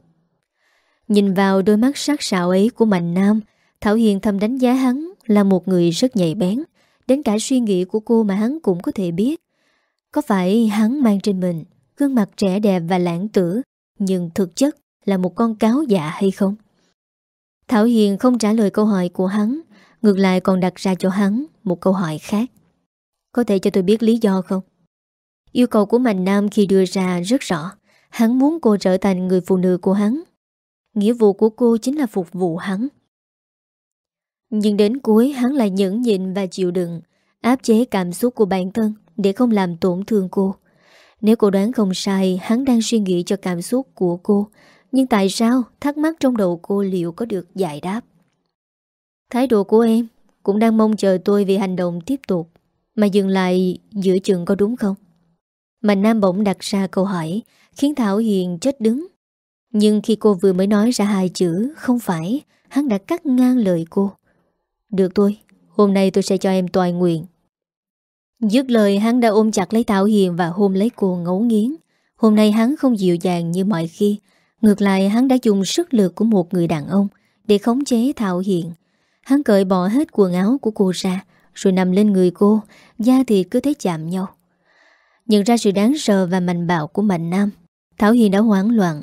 Nhìn vào đôi mắt sắc sảo ấy của Mạnh Nam, Thảo Hiền thầm đánh giá hắn Là một người rất nhạy bén. Đến cả suy nghĩ của cô mà hắn cũng có thể biết. Có phải hắn mang trên mình Gương mặt trẻ đẹp và lãng tử, Nhưng thực chất là một con cáo dạ hay không? Thảo Hiền không trả lời câu hỏi của hắn, Ngược lại còn đặt ra cho hắn Một câu hỏi khác. Có thể cho tôi biết lý do không? Yêu cầu của Mạnh Nam khi đưa ra rất rõ. Hắn muốn cô trở thành người phụ nữ của hắn. Nghĩa vụ của cô chính là phục vụ hắn. Nhưng đến cuối hắn lại nhẫn nhịn và chịu đựng, Áp chế cảm xúc của bản thân Để không làm tổn thương cô. Nếu cô đoán không sai, Hắn đang suy nghĩ cho cảm xúc của cô nhưng tại sao thắc mắc trong đầu cô liệu có được giải đáp Thái độ của em cũng đang mong chờ tôi vì hành động tiếp tục mà dừng lại giữa chừng có đúng không? Mạnh Nam bỗng đặt ra câu hỏi khiến Thảo Hiền chết đứng. Nhưng khi cô vừa mới nói ra hai chữ không phải, hắn đã cắt ngang lời cô. Được tôi, hôm nay tôi sẽ cho em toàn nguyện. Dứt lời hắn đã ôm chặt lấy Thảo Hiền và hôn lấy cô ngấu nghiến. Hôm nay hắn không dịu dàng như mọi khi. Ngược lại, hắn đã dùng sức lực của một người đàn ông để khống chế Thảo Hiền. Hắn cởi bỏ hết quần áo của cô ra, Rồi nằm lên người cô, Da thịt cứ thế chạm nhau. Nhận ra sự đáng sợ và mạnh bạo của Mạnh Nam, Thảo Hiền đã hoảng loạn.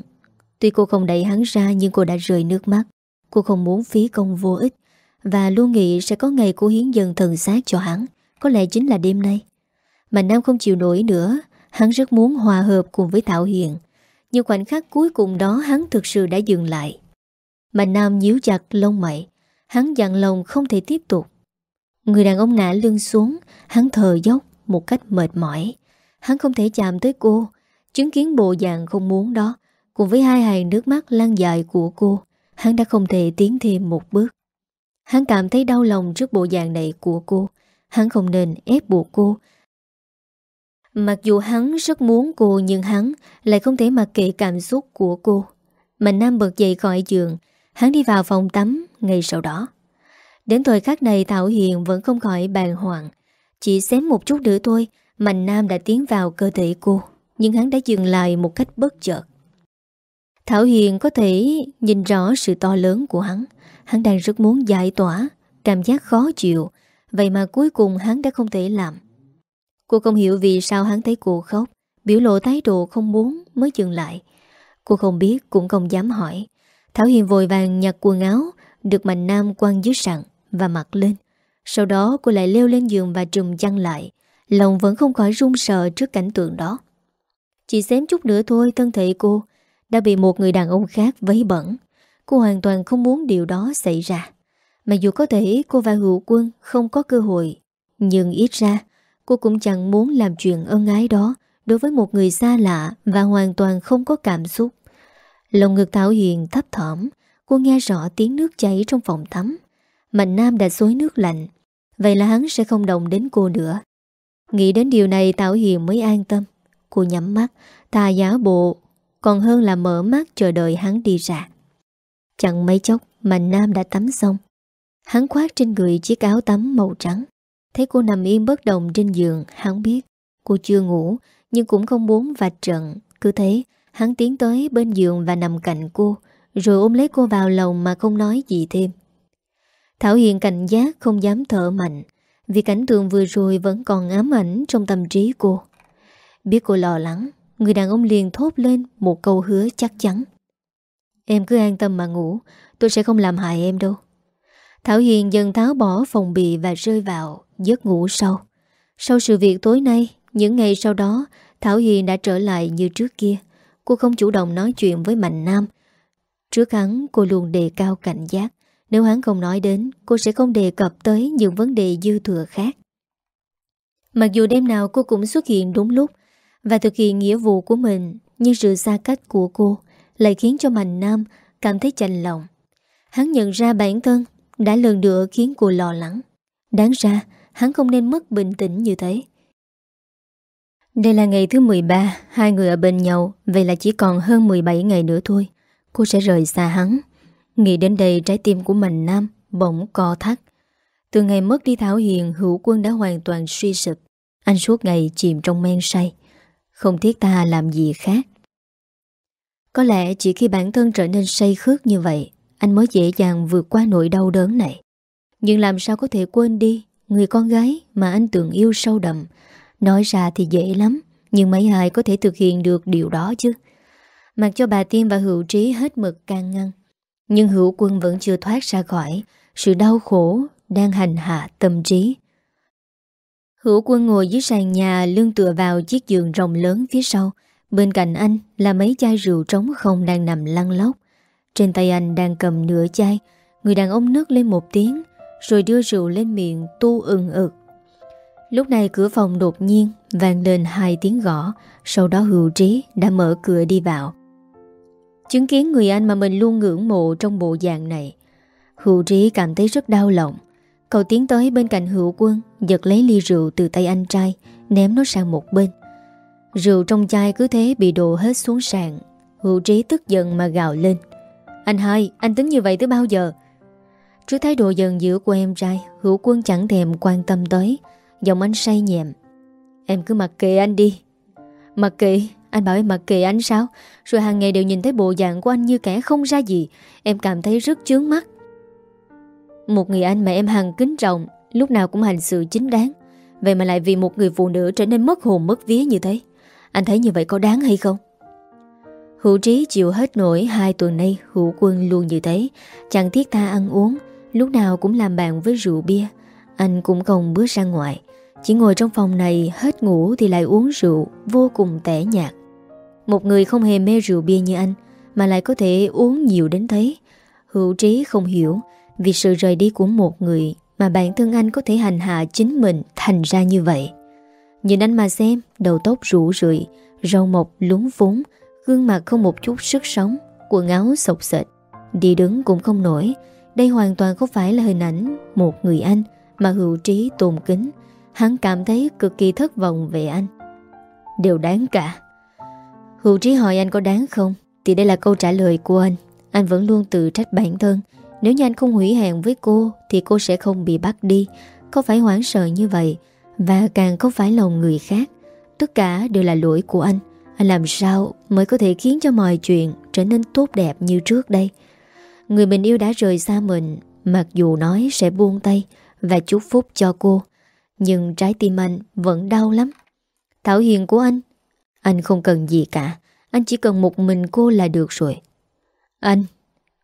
Tuy cô không đẩy hắn ra, Nhưng cô đã rời nước mắt. Cô không muốn phí công vô ích Và luôn nghĩ sẽ có ngày cô hiến dần thần xác cho hắn. Có lẽ chính là đêm nay. Mạnh Nam không chịu nổi nữa. Hắn rất muốn hòa hợp cùng với Thảo Hiền. Nhưng khoảnh khắc cuối cùng đó Hắn thực sự đã dừng lại. Mạnh Nam nhíu chặt lông mày, Hắn dặn lòng không thể tiếp tục. Người đàn ông ngã lưng xuống, Hắn thờ dốc một cách mệt mỏi. Hắn không thể chạm tới cô, Chứng kiến bộ dạng không muốn đó, Cùng với hai hàng nước mắt lan dài của cô, Hắn đã không thể tiến thêm một bước. Hắn cảm thấy đau lòng trước bộ dạng này của cô. Hắn không nên ép buộc cô Mặc dù hắn rất muốn cô Nhưng hắn lại không thể mặc kệ cảm xúc của cô. Mạnh Nam bật dậy khỏi giường, Hắn đi vào phòng tắm ngay sau đó. Đến thời khắc này Thảo Hiền vẫn không khỏi bàn hoàng. Chỉ xém một chút nữa thôi Mạnh Nam đã tiến vào cơ thể cô, Nhưng hắn đã dừng lại một cách bất chợt. Thảo Hiền có thể nhìn rõ sự to lớn của hắn. Hắn đang rất muốn giải tỏa Cảm giác khó chịu, Vậy mà cuối cùng hắn đã không thể làm. Cô không hiểu vì sao hắn thấy cô khóc, Biểu lộ thái độ không muốn mới dừng lại. Cô không biết, cũng không dám hỏi. Thảo Hiền vội vàng nhặt quần áo, Được Mạnh Nam quăng dưới sẵn Và mặc lên. Sau đó, cô lại leo lên giường và trùm chăn lại. Lòng vẫn không khỏi run sợ trước cảnh tượng đó. Chỉ xém chút nữa thôi, Thân thể cô Đã bị một người đàn ông khác vấy bẩn. Cô hoàn toàn không muốn điều đó xảy ra. Mà dù có thể, cô và hữu quân Không có cơ hội, Nhưng ít ra Cô cũng chẳng muốn làm chuyện ân ái đó. Đối với một người xa lạ Và hoàn toàn không có cảm xúc. Lòng ngực Thảo Hiền, thấp thỏm. Cô nghe rõ tiếng nước chảy trong phòng tắm. Mạnh Nam đã xối nước lạnh. Vậy là hắn sẽ không đồng đến cô nữa. Nghĩ đến điều này, Thảo Hiền mới an tâm. Cô nhắm mắt Tà giả bộ. Còn hơn là mở mắt chờ đợi hắn đi ra. Chẳng mấy chốc Mạnh Nam đã tắm xong. Hắn khoác trên người chiếc áo tắm màu trắng. Thấy cô nằm yên bất động trên giường, Hắn biết. Cô chưa ngủ, Nhưng cũng không muốn vạch trận Cứ thế, hắn tiến tới bên giường và nằm cạnh cô, Rồi ôm lấy cô vào lòng mà không nói gì thêm. Thảo Hiền cảnh giác, không dám thở mạnh, Vì cảnh tượng vừa rồi vẫn còn ám ảnh trong tâm trí cô. Biết cô lo lắng, Người đàn ông liền thốt lên một câu hứa chắc chắn. Em cứ an tâm mà ngủ, Tôi sẽ không làm hại em đâu. Thảo Hiền dần tháo bỏ phòng bì và rơi vào giấc ngủ sâu. Sau sự việc tối nay, những ngày sau đó, Thảo Hiền đã trở lại như trước kia. Cô không chủ động nói chuyện với Mạnh Nam. Trước hắn, cô luôn đề cao cảnh giác. Nếu hắn không nói đến, cô sẽ không đề cập tới những vấn đề dư thừa khác. Mặc dù đêm nào cô cũng xuất hiện đúng lúc và thực hiện nghĩa vụ của mình, nhưng sự xa cách của cô lại khiến cho Mạnh Nam cảm thấy chạnh lòng. Hắn nhận ra bản thân đã lần nữa khiến cô lo lắng. Đáng ra, hắn không nên mất bình tĩnh như thế. Đây là ngày thứ 13, hai người ở bên nhau, vậy là chỉ còn hơn 17 ngày nữa thôi. Cô sẽ rời xa hắn. Nghĩ đến đây trái tim của mình Nam bỗng co thắt. Từ ngày mất đi Thảo Hiền, hữu quân đã hoàn toàn suy sụp. Anh suốt ngày chìm trong men say. Không thiết ta làm gì khác. Có lẽ chỉ khi bản thân trở nên say khước như vậy, anh mới dễ dàng vượt qua nỗi đau đớn này. Nhưng làm sao có thể quên đi Người con gái mà anh tưởng yêu sâu đậm. Nói ra thì dễ lắm, Nhưng mấy ai có thể thực hiện được điều đó chứ? Mặc cho bà Tiên và Hữu Trí hết mực can ngăn, Nhưng Hữu Quân vẫn chưa thoát ra khỏi Sự đau khổ đang hành hạ tâm trí. Hữu Quân ngồi dưới sàn nhà, lưng tựa vào chiếc giường rồng lớn phía sau. Bên cạnh anh là mấy chai rượu trống không đang nằm lăn lóc. Trên tay anh đang cầm nửa chai. Người đàn ông nước lên một tiếng rồi đưa rượu lên miệng tu ừng ực. Lúc này cửa phòng đột nhiên vang lên hai tiếng gõ Sau đó hữu trí đã mở cửa đi vào. Chứng kiến người anh mà mình luôn ngưỡng mộ trong bộ dạng này Hữu trí cảm thấy rất đau lòng. Cậu tiến tới bên cạnh hữu quân Giật lấy ly rượu từ tay anh trai Ném nó sang một bên. Rượu trong chai cứ thế bị đổ hết xuống sàn Hữu trí tức giận mà gào lên. Anh hai, anh tính như vậy tới bao giờ? Trước thái độ dần dữ của em trai Hữu quân chẳng thèm quan tâm tới. Giọng anh say nhẹm. Em cứ mặc kệ anh đi. Mặc kệ, anh bảo em mặc kệ anh sao? Rồi hàng ngày đều nhìn thấy bộ dạng của anh như kẻ không ra gì. Em cảm thấy rất chướng mắt. Một người anh mà em hằng kính trọng Lúc nào cũng hành sự chính đáng. Vậy mà lại vì một người phụ nữ trở nên mất hồn mất vía như thế. Anh thấy như vậy có đáng hay không? Hữu trí chịu hết nổi hai tuần nay hữu quân luôn như thế. Chẳng thiết tha ăn uống Lúc nào cũng làm bạn với rượu bia, Anh cũng không bước ra ngoài. Chỉ ngồi trong phòng này hết ngủ thì lại uống rượu, Vô cùng tẻ nhạt. Một người không hề mê rượu bia như anh, Mà lại có thể uống nhiều đến thế. Hữu trí không hiểu, Vì sự rời đi của một người Mà bản thân anh có thể hành hạ chính mình Thành ra như vậy. Nhìn anh mà xem, Đầu tóc rủ rượi, Râu mộc lúng phúng Gương mặt không một chút sức sống, Quần áo sộc sệt. Đi đứng cũng không nổi đây hoàn toàn không phải là hình ảnh một người anh Mà hữu trí tôn kính. Hắn cảm thấy cực kỳ thất vọng về anh. Đều đáng cả. Hữu trí hỏi anh có đáng không? Thì đây là câu trả lời của anh. Anh vẫn luôn tự trách bản thân. Nếu như anh không hủy hẹn với cô, Thì cô sẽ không bị bắt đi. Có phải hoảng sợ như vậy? Và càng không phải lòng người khác. Tất cả đều là lỗi của anh. Anh làm sao mới có thể khiến cho mọi chuyện Trở nên tốt đẹp như trước đây? Người mình yêu đã rời xa mình, Mặc dù nói sẽ buông tay Và chúc phúc cho cô, Nhưng trái tim anh vẫn đau lắm. Thảo Hiền của anh Anh không cần gì cả, Anh chỉ cần một mình cô là được rồi. Anh,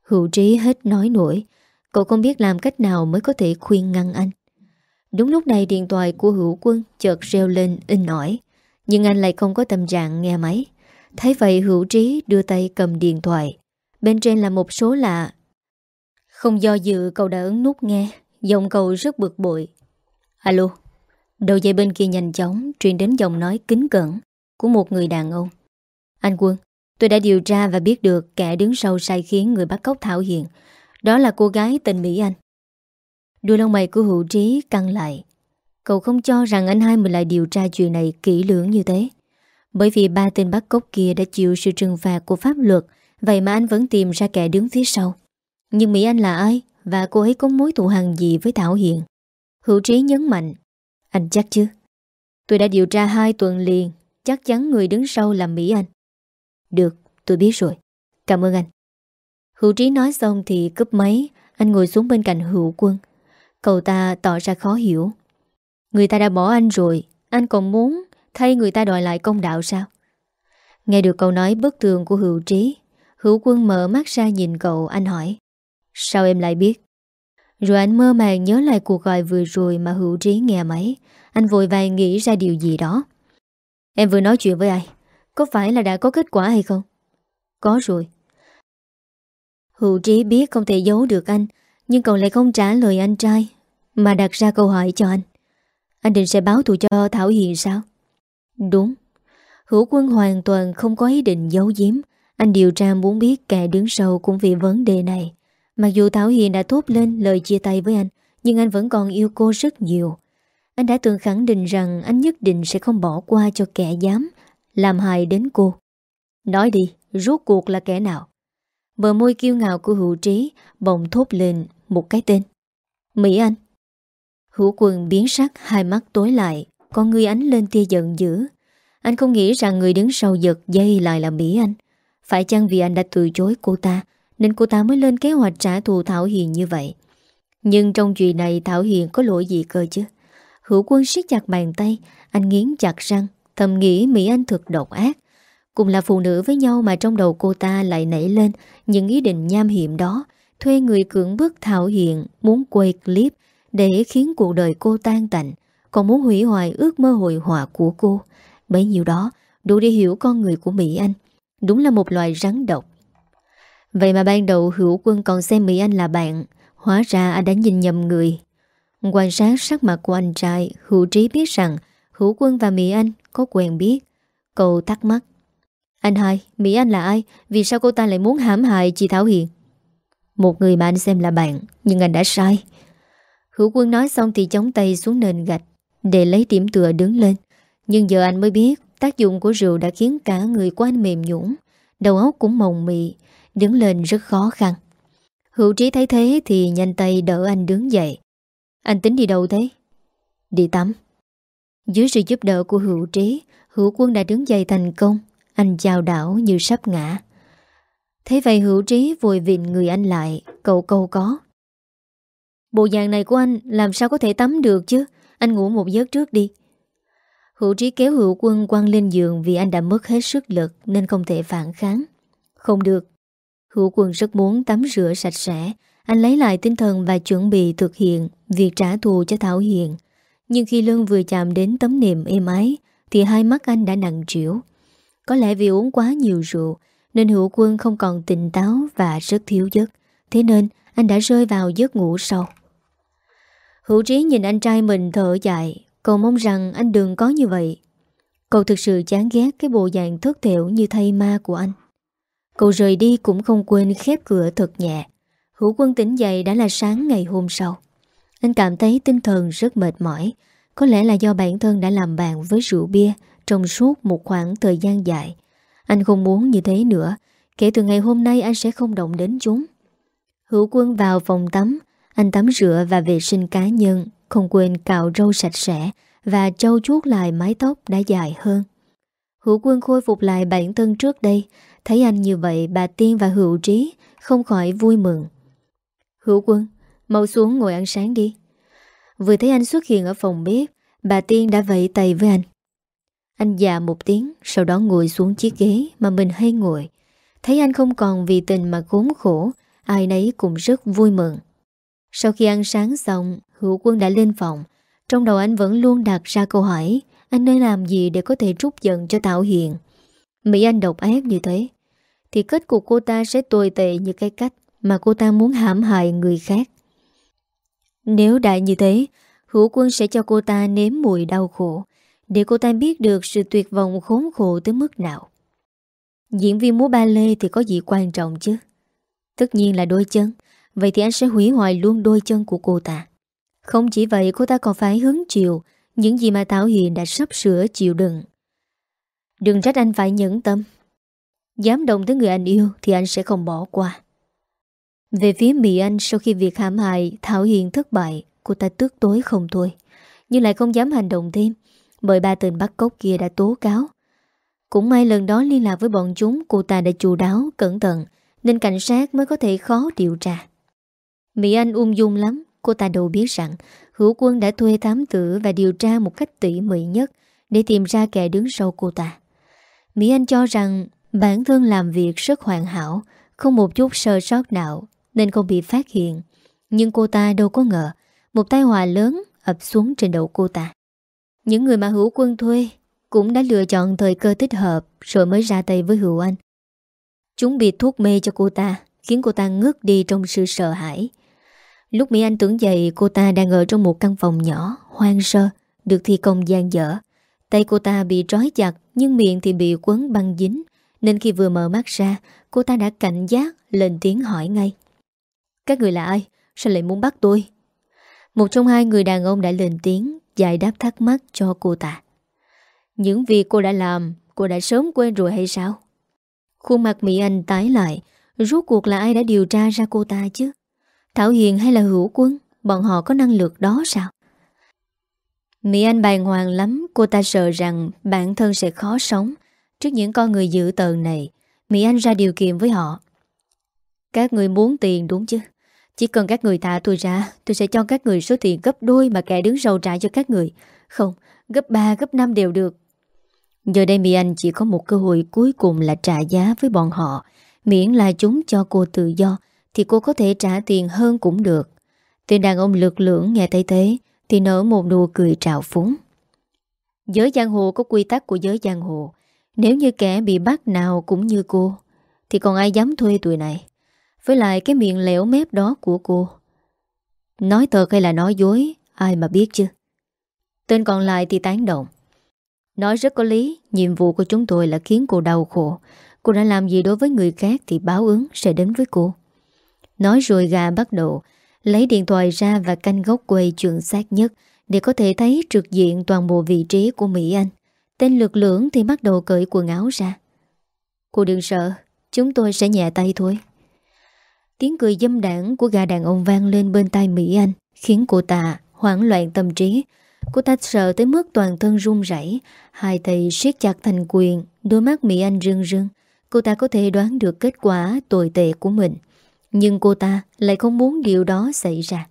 Hữu trí hết nói nổi, Cậu không biết làm cách nào mới có thể khuyên ngăn anh. Đúng lúc này điện thoại của hữu quân chợt reo lên in ỏi, Nhưng anh lại không có tâm trạng nghe máy. Thấy vậy hữu trí đưa tay cầm điện thoại Bên trên là một số lạ. Không do dự, cậu đã ấn nút nghe. Giọng cậu rất bực bội. Alo, Đầu dây bên kia nhanh chóng Truyền đến giọng nói kính cẩn Của một người đàn ông. Anh Quân, Tôi đã điều tra và biết được kẻ đứng sau sai khiến người bắt cóc Thảo Hiền. Đó là cô gái tên Mỹ Anh. Đuôi lông mày của hữu trí căng lại. Cậu không cho rằng anh hai mình lại điều tra chuyện này kỹ lưỡng như thế. Bởi vì ba tên bắt cóc kia đã chịu sự trừng phạt của pháp luật Vậy mà anh vẫn tìm ra kẻ đứng phía sau. Nhưng Mỹ Anh là ai? Và cô ấy có mối thù hằn gì với Thảo Hiền? Hữu trí nhấn mạnh. Anh chắc chứ? Tôi đã điều tra hai tuần liền Chắc chắn người đứng sau là Mỹ Anh. Được, tôi biết rồi. Cảm ơn anh. Hữu trí nói xong thì cúp máy Anh ngồi xuống bên cạnh hữu quân. Cậu ta tỏ ra khó hiểu. Người ta đã bỏ anh rồi Anh còn muốn thay người ta đòi lại công đạo sao? Nghe được câu nói bất thường của hữu trí Hữu quân mở mắt ra nhìn cậu, Anh hỏi. Sao em lại biết? Rồi anh mơ màng nhớ lại cuộc gọi vừa rồi Mà hữu trí nghe máy. Anh vội vàng nghĩ ra điều gì đó. Em vừa nói chuyện với ai? Có phải là đã có kết quả hay không? Có rồi. Hữu trí biết không thể giấu được anh, Nhưng cậu lại không trả lời anh trai, Mà đặt ra câu hỏi cho anh. Anh định sẽ báo thù cho Thảo Hiền sao? Đúng. Hữu quân hoàn toàn không có ý định giấu giếm. Anh điều tra muốn biết kẻ đứng sau cũng vì vấn đề này. Mặc dù Thảo Hiền đã thốt lên lời chia tay với anh Nhưng anh vẫn còn yêu cô rất nhiều. Anh đã từng khẳng định rằng Anh nhất định sẽ không bỏ qua cho kẻ dám Làm hại đến cô. Nói đi, rốt cuộc là kẻ nào? Bờ môi kiêu ngạo của hữu trí Bỗng thốt lên một cái tên. Mỹ Anh. Hữu quần biến sắc Hai mắt tối lại Con người ánh lên tia giận dữ. Anh không nghĩ rằng người đứng sau giật dây lại là Mỹ Anh. Phải chăng vì anh đã từ chối cô ta Nên cô ta mới lên kế hoạch trả thù Thảo Hiền như vậy Nhưng trong chuyện này Thảo Hiền có lỗi gì cơ chứ Hữu quân siết chặt bàn tay Anh nghiến chặt răng Thầm nghĩ Mỹ Anh thực độc ác Cùng là phụ nữ với nhau mà trong đầu cô ta lại nảy lên những ý định nham hiểm đó, thuê người cưỡng bức Thảo hiền muốn quay clip để khiến cuộc đời cô tan tạnh, còn muốn hủy hoại ước mơ hội họa của cô. Bấy nhiêu đó, đủ để hiểu con người của Mỹ Anh. Đúng là một loài rắn độc. Vậy mà ban đầu hữu quân còn xem Mỹ Anh là bạn, hóa ra anh đã nhìn nhầm người. Quan sát sắc mặt của anh trai, hữu trí biết rằng hữu quân và Mỹ Anh có quen biết. Cậu thắc mắc. Anh hai, Mỹ Anh là ai? Vì sao cô ta lại muốn hãm hại chị Thảo Hiền? Một người mà anh xem là bạn, nhưng anh đã sai. Hữu quân nói xong thì chống tay xuống nền gạch, để lấy điểm tựa đứng lên. Nhưng giờ anh mới biết tác dụng của rượu đã khiến cả người của anh mềm nhũng, đầu óc cũng mồng mị, đứng lên rất khó khăn. Hữu trí thấy thế thì nhanh tay đỡ anh đứng dậy. Anh tính đi đâu thế? Đi tắm. Dưới sự giúp đỡ của hữu trí, hữu quân đã đứng dậy thành công anh chào đảo như sắp ngã Thế vậy hữu trí vội vịn người anh lại Cậu câu có Bộ dạng này của anh làm sao có thể tắm được chứ Anh ngủ một giấc trước đi Hữu trí kéo hữu quân quăng lên giường Vì anh đã mất hết sức lực Nên không thể phản kháng. Không được. Hữu quân rất muốn tắm rửa sạch sẽ. Anh lấy lại tinh thần và chuẩn bị thực hiện Việc trả thù cho Thảo Hiền. Nhưng khi lưng vừa chạm đến tấm nệm êm ái, Thì hai mắt anh đã nặng trĩu. Có lẽ vì uống quá nhiều rượu, Nên hữu quân không còn tỉnh táo Và rất thiếu giấc. Thế nên, anh đã rơi vào giấc ngủ sâu. Hữu trí nhìn anh trai mình thở dài Cậu mong rằng anh đừng có như vậy. Cậu thực sự chán ghét Cái bộ dạng thất thểu như thay ma của anh. Cậu rời đi cũng không quên khép cửa thật nhẹ. Hữu quân tỉnh dậy đã là sáng ngày hôm sau. Anh cảm thấy tinh thần rất mệt mỏi. Có lẽ là do bản thân đã làm bạn với rượu bia Trong suốt một khoảng thời gian dài. Anh không muốn như thế nữa. Kể từ ngày hôm nay anh sẽ không động đến chúng. Hữu quân vào phòng tắm. Anh tắm rửa và vệ sinh cá nhân. Không quên cạo râu sạch sẽ Và trâu chuốt lại mái tóc đã dài hơn. Hữu quân khôi phục lại bản thân trước đây. Thấy anh như vậy, bà Tiên và Hữu Trí Không khỏi vui mừng. Hữu quân, Mau xuống ngồi ăn sáng đi. Vừa thấy anh xuất hiện ở phòng bếp, Bà Tiên đã vẫy tay với anh. Anh già một tiếng, Sau đó ngồi xuống chiếc ghế mà mình hay ngồi. Thấy anh không còn vì tình mà khốn khổ, Ai nấy cũng rất vui mừng. Sau khi ăn sáng xong Hữu quân đã lên phòng. Trong đầu anh vẫn luôn đặt ra câu hỏi, Anh nên làm gì để có thể trút giận cho Tạo Hiền? Mỹ Anh độc ác như thế. Thì kết cục cô ta sẽ tồi tệ như cái cách Mà cô ta muốn hãm hại người khác. Nếu đã như thế, Hữu quân sẽ cho cô ta nếm mùi đau khổ, Để cô ta biết được sự tuyệt vọng khốn khổ tới mức nào. Diễn viên múa ba lê thì có gì quan trọng chứ? Tất nhiên là đôi chân. Vậy thì anh sẽ hủy hoại luôn đôi chân của cô ta. Không chỉ vậy cô ta còn phải hứng chịu Những gì mà Thảo Hiền đã sắp sửa chịu đựng. Đừng trách anh phải nhẫn tâm. Dám động tới người anh yêu Thì anh sẽ không bỏ qua. Về phía Mỹ Anh Sau khi việc hãm hại Thảo Hiền thất bại Cô ta tức tối không thôi. Nhưng lại không dám hành động thêm Bởi ba tên bắt cóc kia đã tố cáo. Cũng may lần đó liên lạc với bọn chúng Cô ta đã chu đáo, cẩn thận Nên cảnh sát mới có thể khó điều tra. Mỹ Anh ung dung lắm. Cô ta đâu biết rằng Hữu quân đã thuê thám tử và điều tra một cách tỉ mỉ nhất Để tìm ra kẻ đứng sau cô ta. Mỹ Anh cho rằng bản thân làm việc rất hoàn hảo, Không một chút sơ sót nào Nên không bị phát hiện. Nhưng cô ta đâu có ngờ Một tai họa lớn ập xuống trên đầu cô ta. Những người mà hữu quân thuê Cũng đã lựa chọn thời cơ thích hợp Rồi mới ra tay với hữu anh. Chúng bị thuốc mê cho cô ta, Khiến cô ta ngước đi trong sự sợ hãi. Lúc Mỹ Anh tưởng dậy, Cô ta đang ở trong một căn phòng nhỏ, Hoang sơ, Được thi công gian dở Tay cô ta bị trói chặt, Nhưng miệng thì bị quấn băng dính Nên khi vừa mở mắt ra, Cô ta đã cảnh giác, lên tiếng hỏi ngay Các người là ai? Sao lại muốn bắt tôi? Một trong hai người đàn ông đã lên tiếng, Giải đáp thắc mắc cho cô ta Những việc cô đã làm, Cô đã sớm quên rồi hay sao? Khuôn mặt Mỹ Anh tái lại, Rốt cuộc là ai đã điều tra ra cô ta chứ? Thảo Hiền hay là Hữu Quân? Bọn họ có năng lực đó sao? Mỹ Anh bàng hoàng lắm Cô ta sợ rằng bản thân sẽ khó sống Trước những con người dữ tợn này. Mỹ Anh ra điều kiện với họ. Các người muốn tiền đúng chứ? Chỉ cần các người thả tôi ra Tôi sẽ cho các người số tiền gấp đôi Mà kẻ đứng sau trả cho các người. Không, gấp 3, gấp 5 đều được. Giờ đây Mỹ Anh chỉ có một cơ hội cuối cùng là trả giá với bọn họ Miễn là chúng cho cô tự do. Thì cô có thể trả tiền hơn cũng được. Tên đàn ông lực lưỡng nghe thấy thế, Thì nở một nụ cười trào phúng. Giới giang hồ có quy tắc của giới giang hồ. Nếu như kẻ bị bắt nào cũng như cô, Thì còn ai dám thuê tụi này? Với lại cái miệng lẻo mép đó của cô. Nói thật hay là nói dối, Ai mà biết chứ? Tên còn lại thì tán động Nói rất có lý, Nhiệm vụ của chúng tôi là khiến cô đau khổ. Cô đã làm gì đối với người khác Thì báo ứng sẽ đến với cô. Nói rồi gà bắt đầu. Lấy điện thoại ra và canh góc quay chuẩn xác nhất Để có thể thấy trực diện toàn bộ vị trí của Mỹ Anh. Tên lực lưỡng thì bắt đầu cởi quần áo ra. Cô đừng sợ, Chúng tôi sẽ nhẹ tay thôi. Tiếng cười dâm đảng của gà đàn ông vang lên bên tai Mỹ Anh, Khiến cô ta hoảng loạn tâm trí. Cô ta sợ tới mức toàn thân run rẩy, Hai tay siết chặt thành quyền, Đôi mắt Mỹ Anh rưng rưng. Cô ta có thể đoán được kết quả tồi tệ của mình. Nhưng cô ta lại không muốn điều đó xảy ra.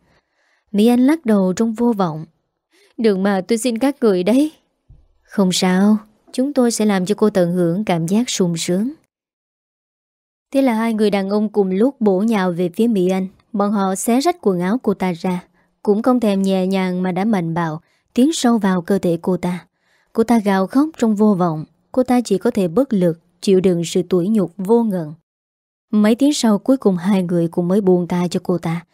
Mỹ Anh lắc đầu trong vô vọng. Đừng mà tôi xin các người đấy. Không sao, Chúng tôi sẽ làm cho cô tận hưởng cảm giác sung sướng. Thế là hai người đàn ông cùng lúc bổ nhào về phía Mỹ Anh. Bọn họ xé rách quần áo cô ta ra, Cũng không thèm nhẹ nhàng mà đã mạnh bạo, Tiến sâu vào cơ thể cô ta. Cô ta gào khóc trong vô vọng, Cô ta chỉ có thể bất lực, Chịu đựng sự tủi nhục vô ngần. Mấy tiếng sau cuối cùng hai người cũng mới buông tay cho cô ta.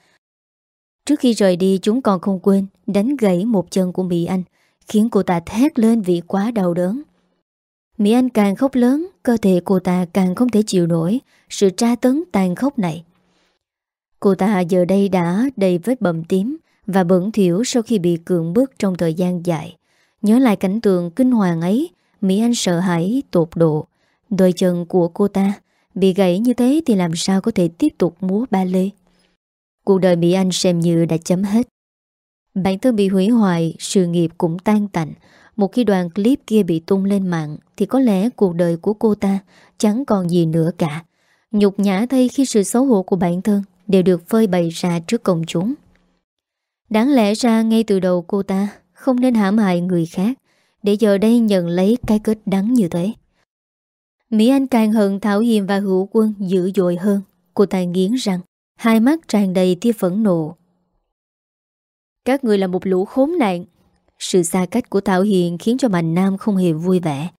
Trước khi rời đi, chúng còn không quên Đánh gãy một chân của Mỹ Anh, Khiến cô ta thét lên vì quá đau đớn. Mỹ Anh càng khóc lớn, Cơ thể cô ta càng không thể chịu nổi, Sự tra tấn tàn khốc này. Cô ta giờ đây đã đầy vết bầm tím Và bẩn thiểu sau khi bị cưỡng bức trong thời gian dài. Nhớ lại cảnh tượng kinh hoàng ấy, Mỹ Anh sợ hãi tột độ. Đôi chân của cô ta Bị gãy như thế thì làm sao có thể tiếp tục múa ba lê? Cuộc đời Mỹ Anh xem như đã chấm hết. Bản thân bị hủy hoại, Sự nghiệp cũng tan tành. Một khi đoạn clip kia bị tung lên mạng, Thì có lẽ cuộc đời của cô ta Chẳng còn gì nữa cả. Nhục nhã thay khi sự xấu hổ của bản thân Đều được phơi bày ra trước công chúng. Đáng lẽ ra ngay từ đầu cô ta Không nên hãm hại người khác, Để giờ đây nhận lấy cái kết đắng như thế. Mỹ Anh càng hận Thảo Hiền và Hữu Quân dữ dội hơn. Cô ta nghiến rằng, Hai mắt tràn đầy tia phẫn nộ. Các người là một lũ khốn nạn. Sự xa cách của Thảo Hiền Khiến cho Mạnh Nam không hề vui vẻ.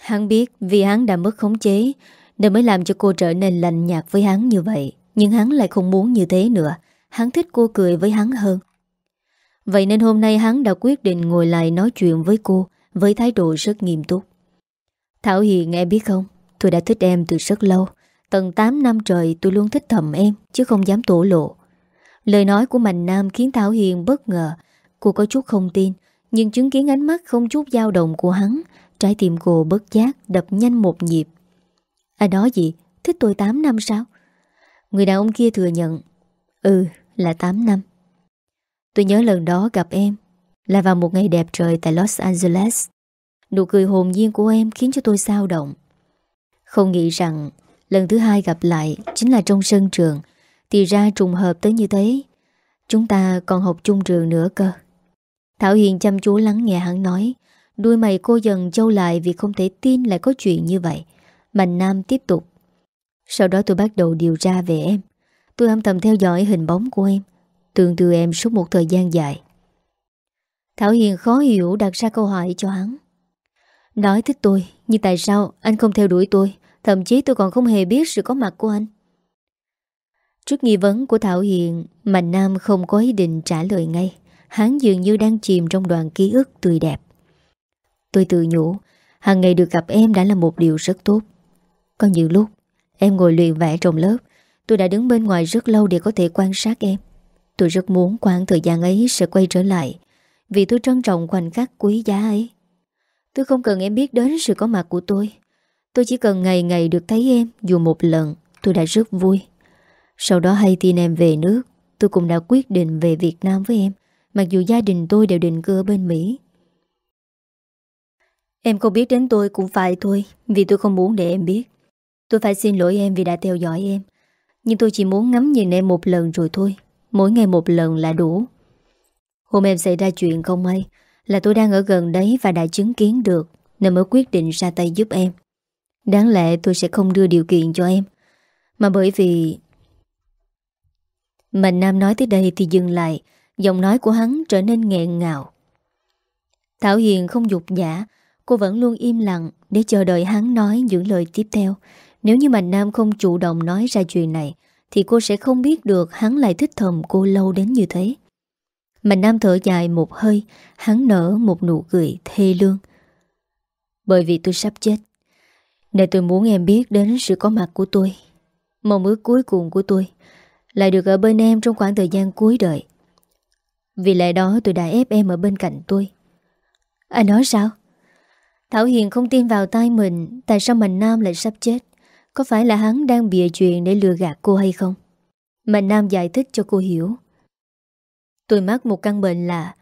Hắn biết vì hắn đã mất khống chế, Nên mới làm cho cô trở nên lạnh nhạt với hắn như vậy. Nhưng hắn lại không muốn như thế nữa. Hắn thích cô cười với hắn hơn. Vậy nên hôm nay hắn đã quyết định ngồi lại nói chuyện với cô Với thái độ rất nghiêm túc. Thảo Hiền em biết không? Tôi đã thích em từ rất lâu. Tận 8 năm trời tôi luôn thích thầm em, Chứ không dám tổ lộ. Lời nói của Mạnh Nam khiến Thảo Hiền bất ngờ. Cô có chút không tin, Nhưng chứng kiến ánh mắt không chút dao động của hắn, Trái tim cô bất giác Đập nhanh một nhịp. À đó gì? Thích tôi 8 năm sao? Người đàn ông kia thừa nhận. Ừ là 8 năm. Tôi nhớ lần đó gặp em, Là vào một ngày đẹp trời tại Los Angeles. Nụ cười hồn nhiên của em khiến cho tôi sao động. Không nghĩ rằng Lần thứ hai gặp lại Chính là trong sân trường, Thì ra trùng hợp tới như thế. Chúng ta còn học chung trường nữa cơ. Thảo Hiền chăm chú lắng nghe hắn nói. Đuôi mày cô dần trâu lại Vì không thể tin lại có chuyện như vậy Mạnh Nam tiếp tục. Sau đó tôi bắt đầu điều tra về em. Tôi âm thầm theo dõi hình bóng của em, Tương tư em suốt một thời gian dài. Thảo Hiền khó hiểu đặt ra câu hỏi cho hắn. Nói thích tôi, Nhưng tại sao anh không theo đuổi tôi? Thậm chí tôi còn không hề biết sự có mặt của anh. Trước nghi vấn của Thảo Hiền Mạnh Nam không có ý định trả lời ngay. Hắn dường như đang chìm trong đoàn ký ức tươi đẹp. Tôi tự nhủ, hàng ngày được gặp em đã là một điều rất tốt. Có nhiều lúc, Em ngồi luyện vẽ trong lớp, Tôi đã đứng bên ngoài rất lâu để có thể quan sát em. Tôi rất muốn khoảng thời gian ấy sẽ quay trở lại, Vì tôi trân trọng khoảnh khắc quý giá ấy. Tôi không cần em biết đến sự có mặt của tôi. Tôi chỉ cần ngày ngày được thấy em, Dù một lần, tôi đã rất vui. Sau đó hay tin em về nước, Tôi cũng đã quyết định về Việt Nam với em, Mặc dù gia đình tôi đều định cư bên Mỹ. Em không biết đến tôi cũng phải thôi, Vì tôi không muốn để em biết. Tôi phải xin lỗi em vì đã theo dõi em. Nhưng tôi chỉ muốn ngắm nhìn em một lần rồi thôi. Mỗi ngày một lần là đủ. Hôm em xảy ra chuyện không may là tôi đang ở gần đấy và đã chứng kiến được. Nên mới quyết định ra tay giúp em. Đáng lẽ tôi sẽ không đưa điều kiện cho em. Mà bởi vì Mạnh Nam nói tới đây thì dừng lại. Giọng nói của hắn trở nên nghẹn ngào. Thảo Hiền không dục giả. Cô vẫn luôn im lặng Để chờ đợi hắn nói những lời tiếp theo. Nếu như Mạnh Nam không chủ động nói ra chuyện này, Thì cô sẽ không biết được Hắn lại thích thầm cô lâu đến như thế. Mạnh Nam thở dài một hơi, Hắn nở một nụ cười thê lương. Bởi vì tôi sắp chết, Nên tôi muốn em biết đến sự có mặt của tôi. Mong ước cuối cùng của tôi Lại được ở bên em trong khoảng thời gian cuối đời. Vì lẽ đó tôi đã ép em ở bên cạnh tôi. Anh nói sao? Thảo Hiền không tin vào tay mình, Tại sao Mạnh Nam lại sắp chết? Có phải là hắn đang bịa chuyện để lừa gạt cô hay không? Mạnh Nam giải thích cho cô hiểu. Tôi mắc một căn bệnh lạ.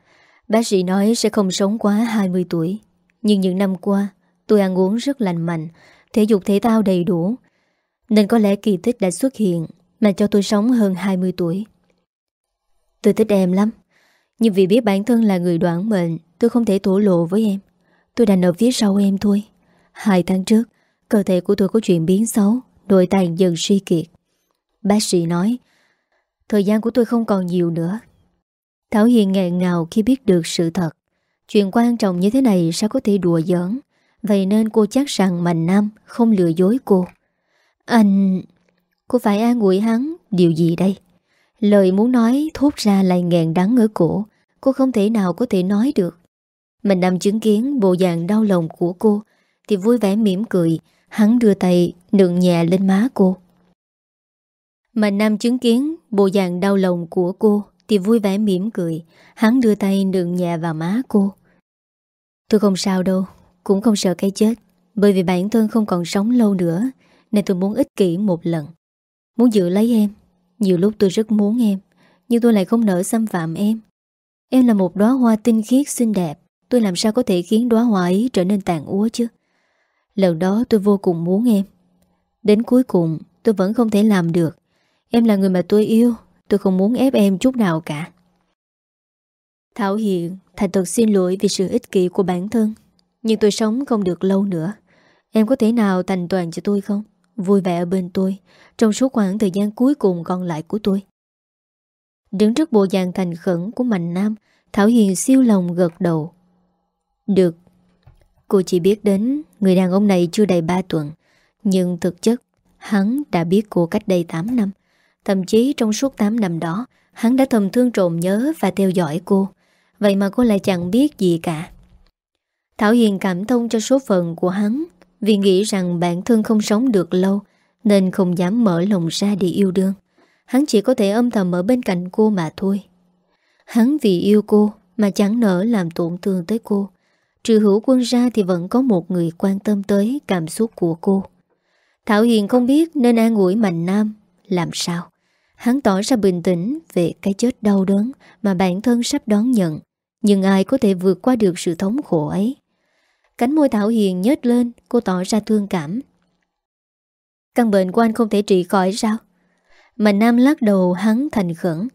Bác sĩ nói sẽ không sống quá 20 tuổi. Nhưng những năm qua, Tôi ăn uống rất lành mạnh, Thể dục thể thao đầy đủ. Nên có lẽ kỳ tích đã xuất hiện Mà cho tôi sống hơn 20 tuổi. Tôi thích em lắm. Nhưng vì biết bản thân là người đoạn mệnh, Tôi không thể thổ lộ với em. Tôi đành ở phía sau em thôi. Hai tháng trước, Cơ thể của tôi có chuyện biến xấu, Nội tàn dần suy kiệt. Bác sĩ nói, Thời gian của tôi không còn nhiều nữa. Thảo Hiền nghẹn ngào khi biết được sự thật. Chuyện quan trọng như thế này sao có thể đùa giỡn? Vậy nên cô chắc rằng Mạnh Nam không lừa dối cô. Anh... Cô phải an ủi hắn. Điều gì đây? Lời muốn nói thốt ra lại nghẹn đắng ở cổ. Cô không thể nào có thể nói được. Mình nam chứng kiến bộ dạng đau lòng của cô, Thì vui vẻ mỉm cười. Hắn đưa tay nựng nhẹ lên má cô. Mình nam chứng kiến bộ dạng đau lòng của cô. Thì vui vẻ mỉm cười. Hắn đưa tay nượng nhẹ vào má cô. Tôi không sao đâu, Cũng không sợ cái chết. Bởi vì bản thân không còn sống lâu nữa, Nên tôi muốn ích kỷ một lần. Muốn giữ lấy em, Nhiều lúc tôi rất muốn em, Nhưng tôi lại không nỡ xâm phạm em. Em là một đóa hoa tinh khiết xinh đẹp, Tôi làm sao có thể khiến đóa hoa ấy trở nên tàn úa chứ? Lần đó tôi vô cùng muốn em. Đến cuối cùng, tôi vẫn không thể làm được. Em là người mà tôi yêu Tôi không muốn ép em chút nào cả. Thảo Hiền, Thành thật xin lỗi vì sự ích kỷ của bản thân, Nhưng tôi sống không được lâu nữa. Em có thể nào thành toàn cho tôi không? Vui vẻ ở bên tôi, Trong suốt khoảng thời gian cuối cùng còn lại của tôi. Đứng trước bộ dạng thành khẩn của Mạnh Nam, Thảo Hiền siêu lòng gật đầu. Được. Cô chỉ biết đến Người đàn ông này chưa đầy 3 tuần, Nhưng thực chất, Hắn đã biết cô cách đây 8 năm. Thậm chí trong suốt 8 năm đó, Hắn đã thầm thương trộm nhớ và theo dõi cô. Vậy mà cô lại chẳng biết gì cả. Thảo Hiền cảm thông cho số phận của hắn, Vì nghĩ rằng bản thân không sống được lâu, Nên không dám mở lòng ra để yêu đương. Hắn chỉ có thể âm thầm ở bên cạnh cô mà thôi. Hắn vì yêu cô Mà chẳng nỡ làm tổn thương tới cô. Trừ hữu quân ra thì vẫn có một người quan tâm tới cảm xúc của cô. Thảo Hiền không biết nên an ủi Mạnh Nam Làm sao. Hắn tỏ ra bình tĩnh về cái chết đau đớn Mà bản thân sắp đón nhận, Nhưng ai có thể vượt qua được sự thống khổ ấy? Cánh môi Thảo Hiền nhếch lên, Cô tỏ ra thương cảm. Căn bệnh của anh không thể trị khỏi sao? Mà Nam lắc đầu, hắn thành khẩn.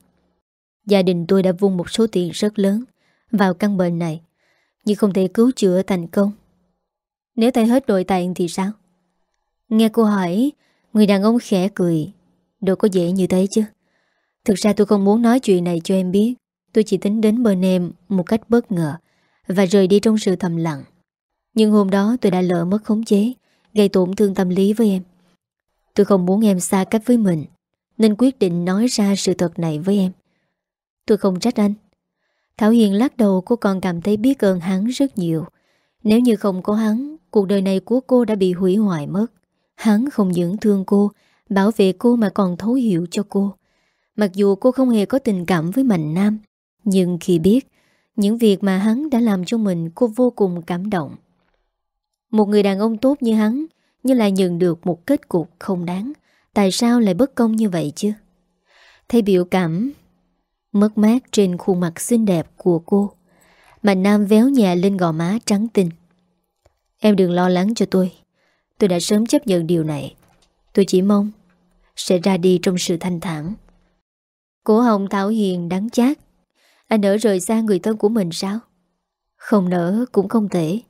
Gia đình tôi đã vung một số tiền rất lớn Vào căn bệnh này, Nhưng không thể cứu chữa thành công. Nếu tay hết đội tạng thì sao? Nghe cô hỏi, Người đàn ông khẽ cười. Đâu có dễ như thế chứ. Thực ra tôi không muốn nói chuyện này cho em biết. Tôi chỉ tính đến bên em Một cách bất ngờ Và rời đi trong sự thầm lặng. Nhưng hôm đó tôi đã lỡ mất khống chế, Gây tổn thương tâm lý với em. Tôi không muốn em xa cách với mình, Nên quyết định nói ra sự thật này với em. Tôi không trách anh. Thảo Hiền lắc đầu cô còn cảm thấy biết ơn hắn rất nhiều. Nếu như không có hắn, Cuộc đời này của cô đã bị hủy hoại mất. Hắn không những thương cô Bảo vệ cô mà còn thấu hiểu cho cô. Mặc dù cô không hề có tình cảm với Mạnh Nam, Nhưng khi biết, Những việc mà hắn đã làm cho mình, Cô vô cùng cảm động. Một người đàn ông tốt như hắn, Nhưng lại nhận được một kết cục không đáng. Tại sao lại bất công như vậy chứ? Thấy biểu cảm Mất mát trên khuôn mặt xinh đẹp của cô, Mạnh Nam véo nhẹ lên gò má trắng tinh. Em đừng lo lắng cho tôi. Tôi đã sớm chấp nhận điều này. Tôi chỉ mong Sẽ ra đi trong sự thanh thản. Cổ hồng Thảo Hiền đắng chát. Anh nỡ rời xa người thân của mình sao? Không nỡ, cũng không thể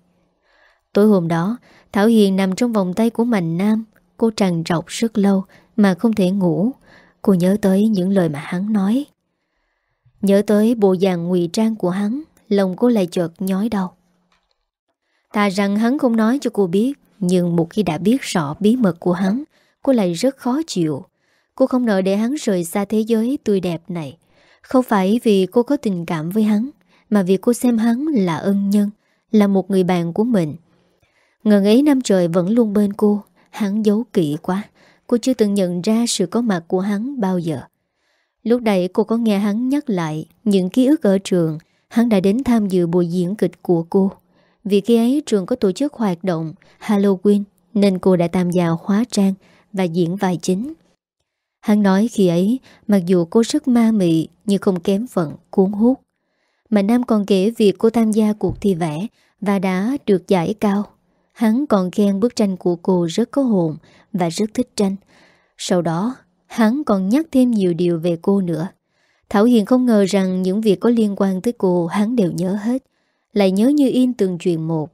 Tối hôm đó, Thảo Hiền nằm trong vòng tay của Mạnh Nam. Cô trằn trọc rất lâu Mà không thể ngủ. Cô nhớ tới những lời mà hắn nói. Nhớ tới bộ dạng ngụy trang của hắn, Lòng cô lại chợt nhói đau. Thà rằng hắn không nói cho cô biết, Nhưng một khi đã biết rõ bí mật của hắn Cô lại rất khó chịu. Cô không nợ để hắn rời xa thế giới tươi đẹp này. Không phải vì cô có tình cảm với hắn, Mà vì cô xem hắn là ân nhân, Là một người bạn của mình. Ngần ấy năm trời vẫn luôn bên cô, Hắn giấu kỹ quá. Cô chưa từng nhận ra sự có mặt của hắn bao giờ. Lúc này cô có nghe hắn nhắc lại Những ký ức ở trường. Hắn đã đến tham dự buổi diễn kịch của cô. Vì khi ấy trường có tổ chức hoạt động Halloween, Nên cô đã tham gia hóa trang. Và diễn vai chính. Hắn nói khi ấy, Mặc dù cô rất ma mị Nhưng không kém phận cuốn hút, Mà Nam còn kể việc cô tham gia cuộc thi vẽ Và đã được giải cao. Hắn còn khen bức tranh của cô rất có hồn Và rất thích tranh. Sau đó, Hắn còn nhắc thêm nhiều điều về cô nữa. Thảo Hiền không ngờ rằng Những việc có liên quan tới cô Hắn đều nhớ hết. Lại nhớ như in từng chuyện một.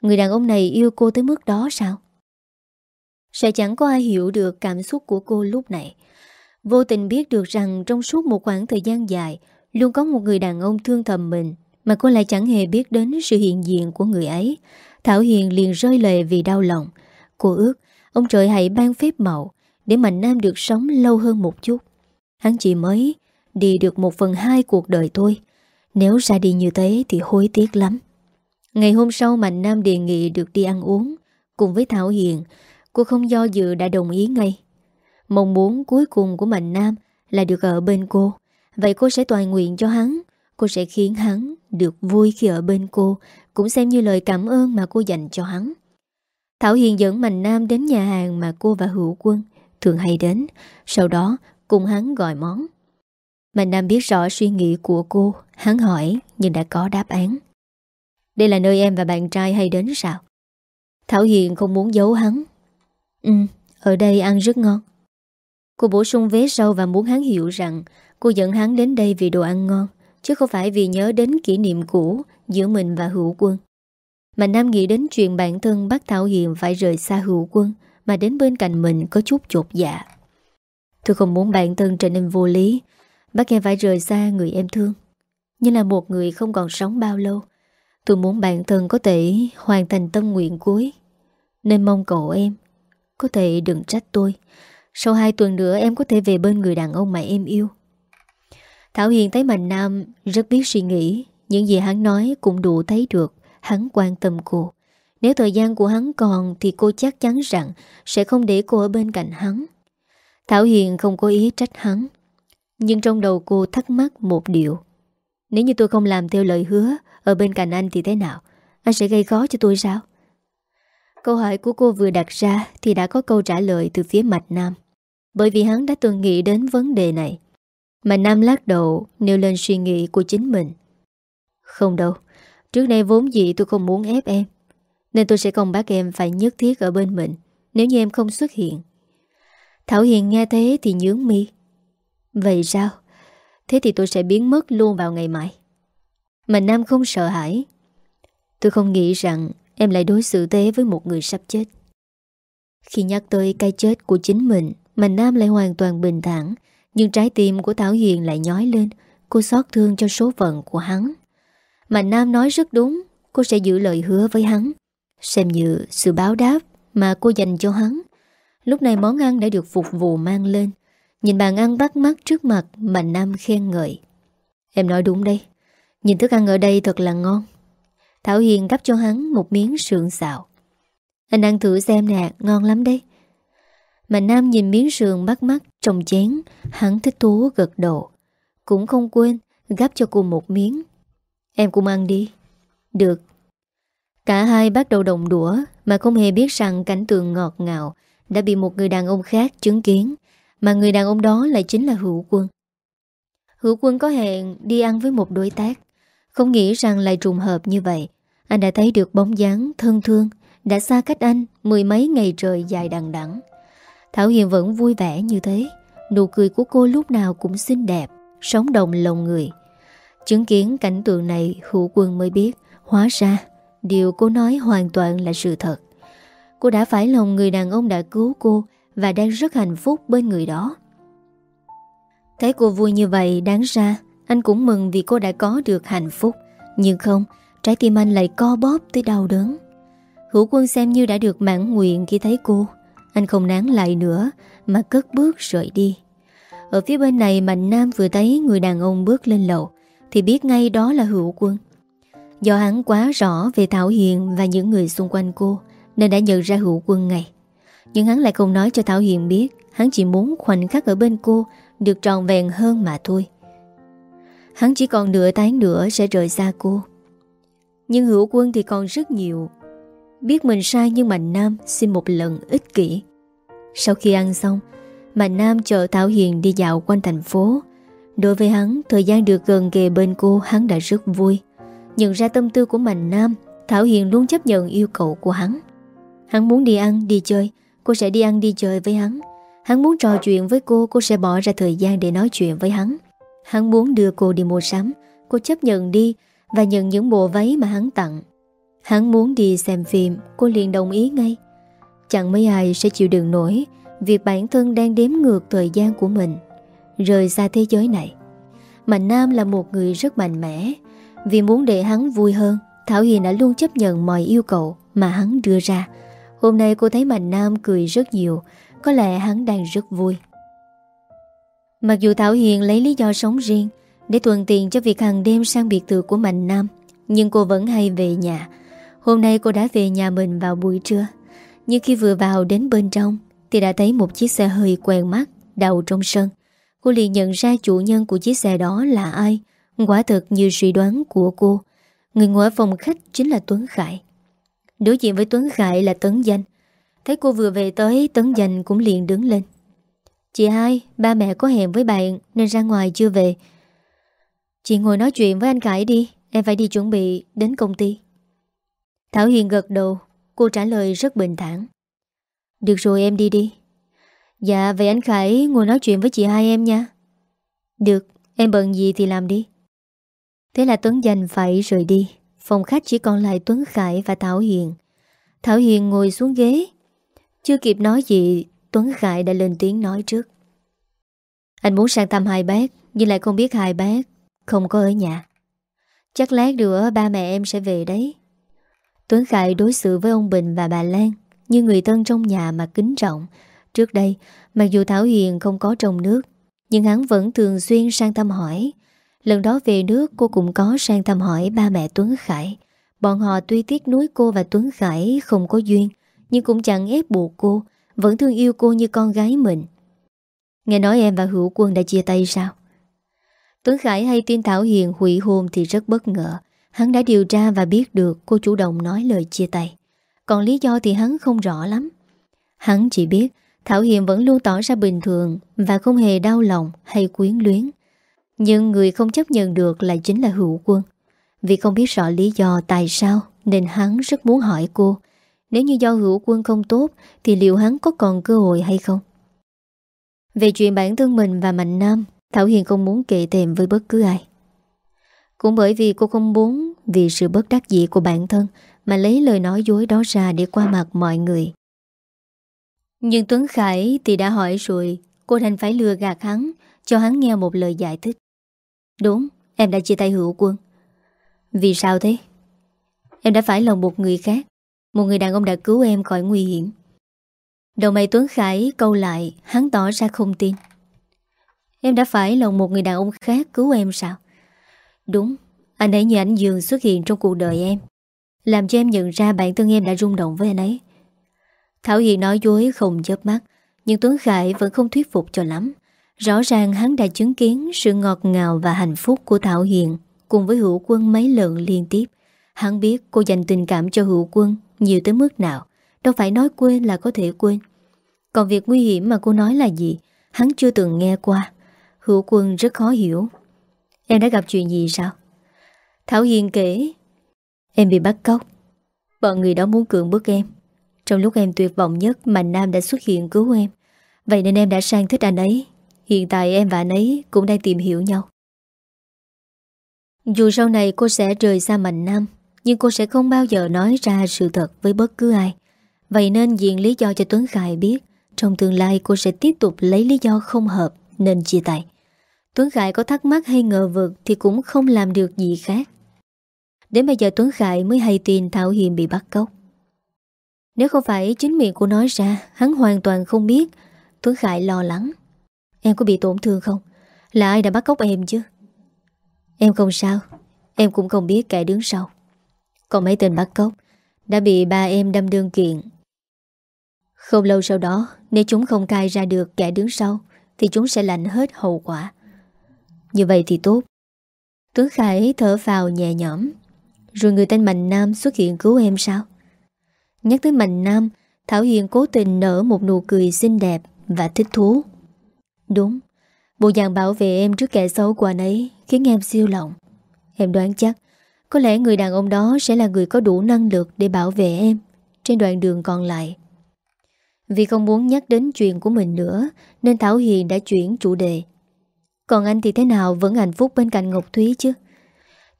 Người đàn ông này yêu cô tới mức đó sao? Sẽ chẳng có ai hiểu được Cảm xúc của cô lúc này. Vô tình biết được rằng Trong suốt một khoảng thời gian dài, Luôn có một người đàn ông thương thầm mình, Mà cô lại chẳng hề biết đến sự hiện diện của người ấy. Thảo Hiền liền rơi lệ vì đau lòng. Cô ước, Ông trời hãy ban phép màu, để Mạnh Nam được sống lâu hơn một chút. Hắn chỉ mới Đi được một phần hai cuộc đời thôi. Nếu ra đi như thế thì hối tiếc lắm. Ngày hôm sau Mạnh Nam đề nghị được đi ăn uống, Cùng với Thảo Hiền Cô không do dự đã đồng ý ngay. Mong muốn cuối cùng của Mạnh Nam Là được ở bên cô. Vậy cô sẽ toàn nguyện cho hắn. Cô sẽ khiến hắn được vui khi ở bên cô, Cũng xem như lời cảm ơn mà cô dành cho hắn. Thảo Hiền dẫn Mạnh Nam đến nhà hàng mà cô và Hữu Quân thường hay đến. Sau đó, cùng hắn gọi món. Mạnh Nam biết rõ suy nghĩ của cô. Hắn hỏi, nhưng đã có đáp án. Đây là nơi em và bạn trai hay đến sao? Thảo Hiền không muốn giấu hắn. Ừ Ở đây ăn rất ngon. Cô bổ sung vé sâu và muốn hắn hiểu rằng Cô dẫn hắn đến đây vì đồ ăn ngon, Chứ không phải vì nhớ đến kỷ niệm cũ Giữa mình và hữu quân. Mà Nam nghĩ đến chuyện bản thân bác Thảo Hiền Phải rời xa hữu quân, Mà đến bên cạnh mình có chút chột dạ. Tôi không muốn bản thân trở nên vô lý bác em phải rời xa người em thương. Như là một người không còn sống bao lâu, Tôi muốn bản thân có thể hoàn thành tâm nguyện cuối. Nên mong cậu em có thể đừng trách tôi. Sau hai tuần nữa em có thể về bên người đàn ông mà em yêu. Thảo Hiền thấy Mạnh Nam rất biết suy nghĩ. Những gì hắn nói cũng đủ thấy được. Hắn quan tâm cô. Nếu thời gian của hắn còn Thì cô chắc chắn rằng Sẽ không để cô ở bên cạnh hắn. Thảo Hiền không có ý trách hắn. Nhưng trong đầu cô thắc mắc một điều. Nếu như tôi không làm theo lời hứa Ở bên cạnh anh thì thế nào? Anh sẽ gây khó cho tôi sao? Câu hỏi của cô vừa đặt ra Thì đã có câu trả lời từ phía Mạch Nam. Bởi vì hắn đã từng nghĩ đến vấn đề này. Mà Nam lắc đầu, nêu lên suy nghĩ của chính mình. Không đâu, Trước đây vốn dĩ tôi không muốn ép em, Nên tôi sẽ không bắt em phải nhất thiết ở bên mình, Nếu như em không xuất hiện. Thảo Hiền nghe thế thì nhướng mi. Vậy sao? Thế thì tôi sẽ biến mất luôn vào ngày mai. Mà Nam không sợ hãi. Tôi không nghĩ rằng Em lại đối xử thế với một người sắp chết. Khi nhắc tới cái chết của chính mình Mạnh Nam lại hoàn toàn bình thản, nhưng trái tim của Thảo Hiền lại nhói lên. Cô xót thương cho số phận của hắn. Mạnh Nam nói rất đúng, Cô sẽ giữ lời hứa với hắn. Xem như sự báo đáp Mà cô dành cho hắn. Lúc này món ăn đã được phục vụ mang lên. Nhìn bàn ăn bắt mắt trước mặt Mạnh Nam khen ngợi. Em nói đúng đây Nhìn thức ăn ở đây thật là ngon. Thảo Hiền gắp cho hắn một miếng sườn xào. Anh ăn thử xem nè, Ngon lắm đấy. Mà Nam nhìn miếng sườn bắt mắt, trong chén, Hắn thích thú gật đầu. Cũng không quên, gắp cho cô một miếng. Em cũng ăn đi. Được. Cả hai bắt đầu đồng đũa, Mà không hề biết rằng cảnh tượng ngọt ngào Đã bị một người đàn ông khác chứng kiến, Mà người đàn ông đó lại chính là Hữu Quân. Hữu Quân có hẹn đi ăn với một đối tác. Không nghĩ rằng lại trùng hợp như vậy. Anh đã thấy được bóng dáng thân thương Đã xa cách anh mười mấy ngày trời dài đằng đẵng. Thảo Hiền vẫn vui vẻ như thế. Nụ cười của cô lúc nào cũng xinh đẹp, Sống động lòng người. Chứng kiến cảnh tượng này, Hữu quân mới biết, Hóa ra Điều cô nói hoàn toàn là sự thật. Cô đã phải lòng người đàn ông đã cứu cô Và đang rất hạnh phúc bên người đó. Thấy cô vui như vậy, đáng ra anh cũng mừng vì cô đã có được hạnh phúc. Nhưng không, Trái tim anh lại co bóp tới đau đớn. Hữu quân xem như đã được mãn nguyện khi thấy cô. Anh không nán lại nữa, Mà cất bước rời đi. Ở phía bên này, Mạnh Nam vừa thấy Người đàn ông bước lên lầu, Thì biết ngay đó là hữu quân. Do hắn quá rõ về Thảo Hiền Và những người xung quanh cô, Nên đã nhận ra hữu quân ngay. Nhưng hắn lại không nói cho Thảo Hiền biết, Hắn chỉ muốn khoảnh khắc ở bên cô Được tròn vẹn hơn mà thôi. Hắn chỉ còn nửa tháng nữa Sẽ rời xa cô. Nhưng hữu quân thì còn rất nhiều. Biết mình sai nhưng Mạnh Nam xin một lần ích kỷ. Sau khi ăn xong Mạnh Nam chở Thảo Hiền đi dạo quanh thành phố. Đối với hắn Thời gian được gần kề bên cô Hắn đã rất vui. Nhận ra tâm tư của Mạnh Nam Thảo Hiền luôn chấp nhận yêu cầu của hắn. Hắn muốn đi ăn, đi chơi Cô sẽ đi ăn, đi chơi với hắn. Hắn muốn trò chuyện với cô Cô sẽ bỏ ra thời gian để nói chuyện với hắn. Hắn muốn đưa cô đi mua sắm. Cô chấp nhận đi Và nhận những bộ váy mà hắn tặng. Hắn muốn đi xem phim, Cô liền đồng ý ngay. Chẳng mấy ai sẽ chịu đựng nổi Việc bản thân đang đếm ngược thời gian của mình. Rời xa thế giới này. Mạnh Nam là một người rất mạnh mẽ. Vì muốn để hắn vui hơn, Thảo Hiền đã luôn chấp nhận mọi yêu cầu Mà hắn đưa ra. Hôm nay cô thấy Mạnh Nam cười rất nhiều. Có lẽ hắn đang rất vui. Mặc dù Thảo Hiền lấy lý do sống riêng Để thuận tiện cho việc hàng đêm sang biệt thự của Mạnh Nam, Nhưng cô vẫn hay về nhà. Hôm nay cô đã về nhà mình vào buổi trưa, Nhưng khi vừa vào đến bên trong Thì đã thấy một chiếc xe hơi quen mắt Đậu trong sân. Cô liền nhận ra chủ nhân của chiếc xe đó là ai, Quả thật như suy đoán của cô. Người ngồi ở phòng khách chính là Tuấn Khải. Đối diện với Tuấn Khải là Tấn Danh. Thấy cô vừa về tới, Tấn Danh cũng liền đứng lên. Chị hai, ba mẹ có hẹn với bạn Nên ra ngoài chưa về? Chị ngồi nói chuyện với anh Khải đi Em phải đi chuẩn bị đến công ty. Thảo Hiền gật đầu Cô trả lời rất bình thản. Được rồi em đi đi. Dạ vậy anh Khải ngồi nói chuyện với chị hai em nha. Được Em bận gì thì làm đi. Thế là Tuấn dành phải rời đi Phòng khách chỉ còn lại Tuấn Khải và Thảo Hiền. Thảo Hiền ngồi xuống ghế. Chưa kịp nói gì Tuấn Khải đã lên tiếng nói trước. Anh muốn sang thăm hai bác, Nhưng lại không biết hai bác Không có ở nhà. Chắc lát nữa ba mẹ em sẽ về đấy. Tuấn Khải đối xử với ông Bình và bà Lan Như người thân trong nhà mà kính trọng. Trước đây, Mặc dù Thảo Hiền không có trong nước, Nhưng hắn vẫn thường xuyên sang thăm hỏi. Lần đó về nước, cô cũng có sang thăm hỏi ba mẹ Tuấn Khải. Bọn họ tuy tiếc nuối cô và Tuấn Khải không có duyên, Nhưng cũng chẳng ép buộc cô. Vẫn thương yêu cô như con gái mình. Nghe nói em và Hữu Quân đã chia tay sao? Tuấn Khải hay tin Thảo Hiền hủy hôn thì rất bất ngờ. Hắn đã điều tra và biết được cô chủ động nói lời chia tay. Còn lý do thì hắn không rõ lắm. Hắn chỉ biết Thảo Hiền vẫn luôn tỏ ra bình thường Và không hề đau lòng hay quyến luyến. Nhưng người không chấp nhận được Lại chính là Hữu Quân. Vì không biết rõ lý do tại sao Nên hắn rất muốn hỏi cô. Nếu như do Hữu Quân không tốt Thì liệu hắn có còn cơ hội hay không? Về chuyện bản thân mình và Mạnh Nam Thảo Hiền không muốn kệ tèm với bất cứ ai. Cũng bởi vì cô không muốn Vì sự bất đắc dĩ của bản thân Mà lấy lời nói dối đó ra để qua mặt mọi người. Nhưng Tuấn Khải thì đã hỏi rồi Cô thành phải lừa gạt hắn Cho hắn nghe một lời giải thích. Đúng, em đã chia tay hữu quân. Vì sao thế? Em đã phải lòng một người khác. Một người đàn ông đã cứu em khỏi nguy hiểm. Đầu mày Tuấn Khải, câu lại, Hắn tỏ ra không tin. Em đã phải lòng một người đàn ông khác cứu em sao? Đúng, Anh ấy như ảnh dường xuất hiện trong cuộc đời em, Làm cho em nhận ra bản thân em đã rung động với anh ấy. Thảo Hiền nói dối, không chớp mắt, Nhưng Tuấn Khải vẫn không thuyết phục cho lắm. Rõ ràng hắn đã chứng kiến sự ngọt ngào và hạnh phúc của Thảo Hiền Cùng với hữu quân mấy lần liên tiếp. Hắn biết cô dành tình cảm cho hữu quân nhiều tới mức nào, Đâu phải nói quên là có thể quên. Còn việc nguy hiểm mà cô nói là gì, Hắn chưa từng nghe qua. Hữu quân rất khó hiểu. Em đã gặp chuyện gì sao? Thảo Hiền kể. Em bị bắt cóc. Bọn người đó muốn cưỡng bức em. Trong lúc em tuyệt vọng nhất Mạnh Nam đã xuất hiện cứu em. Vậy nên em đã sang thích anh ấy. Hiện tại em và anh ấy cũng đang tìm hiểu nhau. Dù sau này cô sẽ rời xa Mạnh Nam nhưng cô sẽ không bao giờ nói ra sự thật với bất cứ ai. Vậy nên diện lý do cho Tuấn Khải biết, Trong tương lai cô sẽ tiếp tục lấy lý do không hợp Nên chia tay. Tuấn Khải có thắc mắc hay ngờ vực Thì cũng không làm được gì khác. Đến bây giờ Tuấn Khải mới hay tin Thảo Hiền bị bắt cóc. Nếu không phải chính miệng cô nói ra, Hắn hoàn toàn không biết. Tuấn Khải lo lắng. Em có bị tổn thương không? Là ai đã bắt cóc em chứ? Em không sao. Em cũng không biết kẻ đứng sau. Còn mấy tên bắt cóc Đã bị ba em đâm đơn kiện. Không lâu sau đó, Nếu chúng không cai ra được kẻ đứng sau, Thì chúng sẽ lạnh hết hậu quả. Như vậy thì tốt. Tuấn Khải thở vào nhẹ nhõm. Rồi người tên Mạnh Nam xuất hiện cứu em sao? Nhắc tới Mạnh Nam, Thảo Hiền cố tình nở một nụ cười xinh đẹp Và thích thú. Đúng, Bộ dạng bảo vệ em trước kẻ xấu của anh ấy Khiến em siêu lòng. Em đoán chắc có lẽ người đàn ông đó sẽ là người có đủ năng lực Để bảo vệ em Trên đoạn đường còn lại. Vì không muốn nhắc đến chuyện của mình nữa, Nên Thảo Hiền đã chuyển chủ đề. Còn anh thì thế nào? Vẫn hạnh phúc bên cạnh Ngọc Thúy chứ?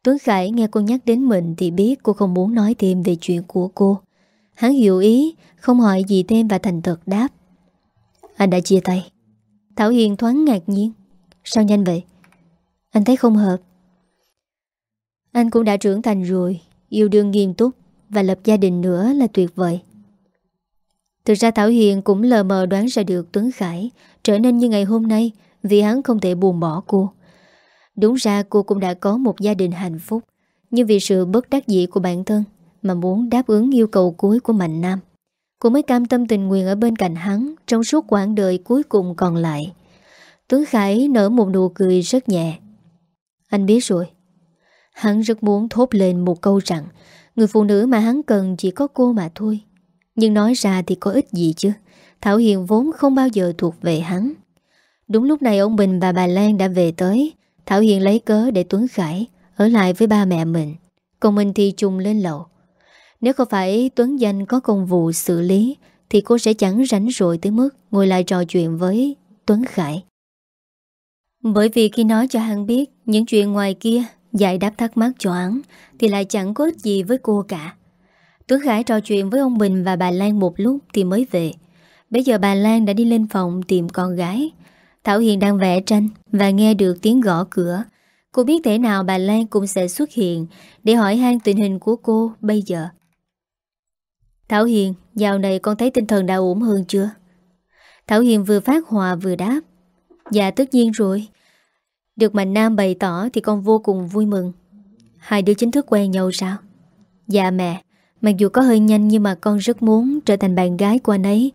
Tuấn Khải nghe cô nhắc đến mình Thì biết cô không muốn nói thêm về chuyện của cô. Hắn hiểu ý, Không hỏi gì thêm và thành thật đáp. Anh đã chia tay. Thảo Hiền thoáng ngạc nhiên. Sao nhanh vậy? Anh thấy không hợp. Anh cũng đã trưởng thành rồi, Yêu đương nghiêm túc Và lập gia đình nữa là tuyệt vời. Thực ra Thảo Hiền cũng lờ mờ đoán ra được Tuấn Khải Trở nên như ngày hôm nay vì hắn không thể buồn bỏ cô. Đúng ra cô cũng đã có một gia đình hạnh phúc, Nhưng vì sự bất đắc dĩ của bản thân Mà muốn đáp ứng yêu cầu cuối của Mạnh Nam. Cô mới cam tâm tình nguyện ở bên cạnh hắn Trong suốt quãng đời cuối cùng còn lại. Tuấn Khải nở một nụ cười rất nhẹ. Anh biết rồi. Hắn rất muốn thốt lên một câu rằng, Người phụ nữ mà hắn cần chỉ có cô mà thôi. Nhưng nói ra thì có ích gì chứ? Thảo Hiền vốn không bao giờ thuộc về hắn. Đúng lúc này ông Bình và bà Lan đã về tới. Thảo Hiền lấy cớ để Tuấn Khải, Ở lại với ba mẹ mình. Còn mình thì trùng lên lầu. Nếu không phải Tuấn Danh có công vụ xử lý, Thì cô sẽ chẳng rảnh rỗi tới mức Ngồi lại trò chuyện với Tuấn Khải. Bởi vì khi nói cho hắn biết Những chuyện ngoài kia Giải đáp thắc mắc cho hắn Thì lại chẳng có ích gì với cô cả. Tuấn Khải trò chuyện với ông Bình và bà Lan một lúc thì mới về. Bây giờ bà Lan đã đi lên phòng tìm con gái. Thảo Hiền đang vẽ tranh Và nghe được tiếng gõ cửa. Cô biết thể nào bà Lan cũng sẽ xuất hiện Để hỏi han tình hình của cô bây giờ. Thảo Hiền, Dạo này con thấy tinh thần đã ổn hơn chưa? Thảo Hiền vừa phát hòa vừa đáp. Dạ tất nhiên rồi. Được Mạnh Nam bày tỏ Thì con vô cùng vui mừng. Hai đứa chính thức quen nhau sao? Dạ mẹ, Mặc dù có hơi nhanh nhưng mà con rất muốn Trở thành bạn gái của anh ấy.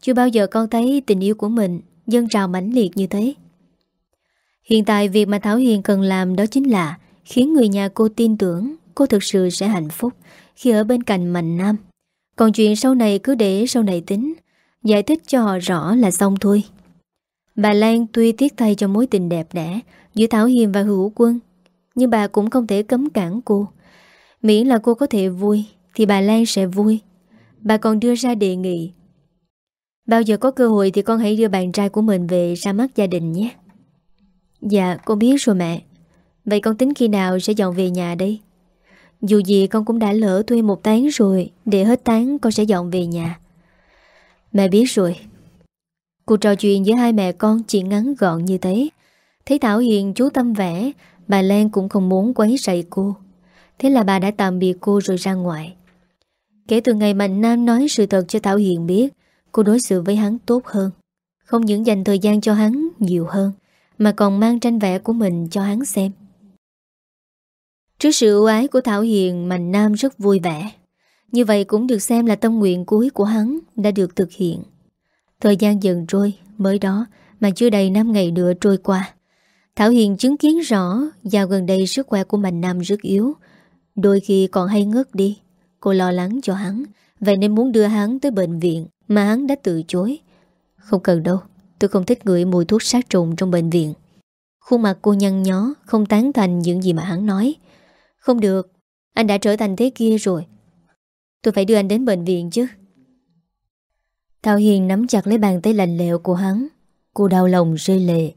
Chưa bao giờ con thấy tình yêu của mình Dân trào mãnh liệt như thế. Hiện tại việc mà Thảo Hiền cần làm đó chính là Khiến người nhà cô tin tưởng Cô thực sự sẽ hạnh phúc Khi ở bên cạnh Mạnh Nam. Còn chuyện sau này cứ để sau này tính, Giải thích cho họ rõ là xong thôi. Bà Lan tuy tiếc thay cho mối tình đẹp đẽ Giữa Thảo Hiền và Hữu Quân Nhưng bà cũng không thể cấm cản cô Miễn là cô có thể vui Thì bà Lan sẽ vui Bà còn đưa ra đề nghị Bao giờ có cơ hội thì con hãy đưa bạn trai của mình về ra mắt gia đình nhé. Dạ, con biết rồi mẹ. Vậy con tính khi nào sẽ dọn về nhà đây? Dù gì con cũng đã lỡ thuê một tháng rồi, để hết tháng con sẽ dọn về nhà. Mẹ biết rồi. Cuộc trò chuyện giữa hai mẹ con chỉ ngắn gọn như thế. Thấy Thảo Hiền chú tâm vẽ, bà Lan cũng không muốn quấy rầy cô. Thế là bà đã tạm biệt cô rồi ra ngoài. Kể từ ngày Mạnh Nam nói sự thật cho Thảo Hiền biết, Cô đối xử với hắn tốt hơn Không những dành thời gian cho hắn nhiều hơn Mà còn mang tranh vẽ của mình cho hắn xem Trước sự ưu ái của Thảo Hiền Mạnh Nam rất vui vẻ Như vậy cũng được xem là tâm nguyện cuối của hắn Đã được thực hiện Thời gian dần trôi Mới đó mà chưa đầy 5 ngày nữa trôi qua Thảo Hiền chứng kiến rõ Dạo gần đây sức khỏe của Mạnh Nam rất yếu. Đôi khi còn hay ngất đi. Cô lo lắng cho hắn, Vậy nên muốn đưa hắn tới bệnh viện mà hắn đã từ chối. Không cần đâu, Tôi không thích ngửi mùi thuốc sát trùng trong bệnh viện. Khuôn mặt cô nhăn nhó, Không tán thành những gì mà hắn nói. Không được, Anh đã trở thành thế kia rồi. Tôi phải đưa anh đến bệnh viện chứ. Thảo Hiền nắm chặt lấy bàn tay lạnh lẽo của hắn. Cô đau lòng rơi lệ.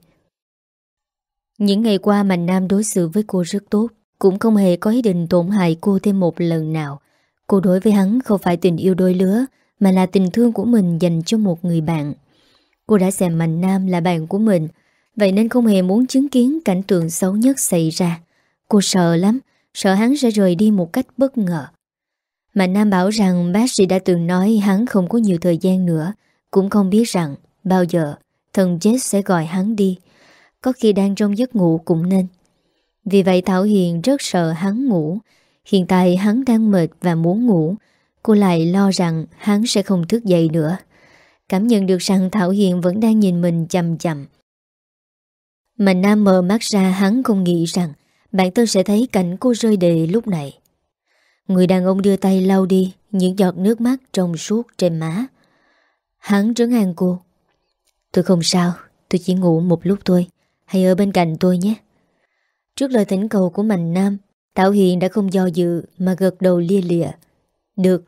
Những ngày qua Mạnh Nam đối xử với cô rất tốt Cũng không hề có ý định tổn hại cô thêm một lần nào Cô đối với hắn không phải tình yêu đôi lứa mà là tình thương của mình dành cho một người bạn. Cô đã xem Mạnh Nam là bạn của mình, vậy nên không hề muốn chứng kiến cảnh tượng xấu nhất xảy ra. Cô sợ lắm, sợ hắn sẽ rời đi một cách bất ngờ. Mạnh Nam bảo rằng bác sĩ đã từng nói hắn không có nhiều thời gian nữa, cũng không biết rằng bao giờ thần chết sẽ gọi hắn đi, có khi đang trong giấc ngủ cũng nên. Vì vậy Thảo Hiền rất sợ hắn ngủ, hiện tại hắn đang mệt và muốn ngủ, Cô lại lo rằng hắn sẽ không thức dậy nữa. Cảm nhận được rằng Thảo Hiền vẫn đang nhìn mình chầm chậm Mà Nam mở mắt ra hắn không nghĩ rằng Bản thân sẽ thấy cảnh cô rơi đề lúc này. Người đàn ông đưa tay lau đi Những giọt nước mắt trong suốt trên má. Hắn trấn an cô. Tôi không sao Tôi chỉ ngủ một lúc thôi. Hãy ở bên cạnh tôi nhé. Trước lời thỉnh cầu của Mạnh Nam, Thảo Hiền đã không do dự Mà gật đầu lia lịa. Được.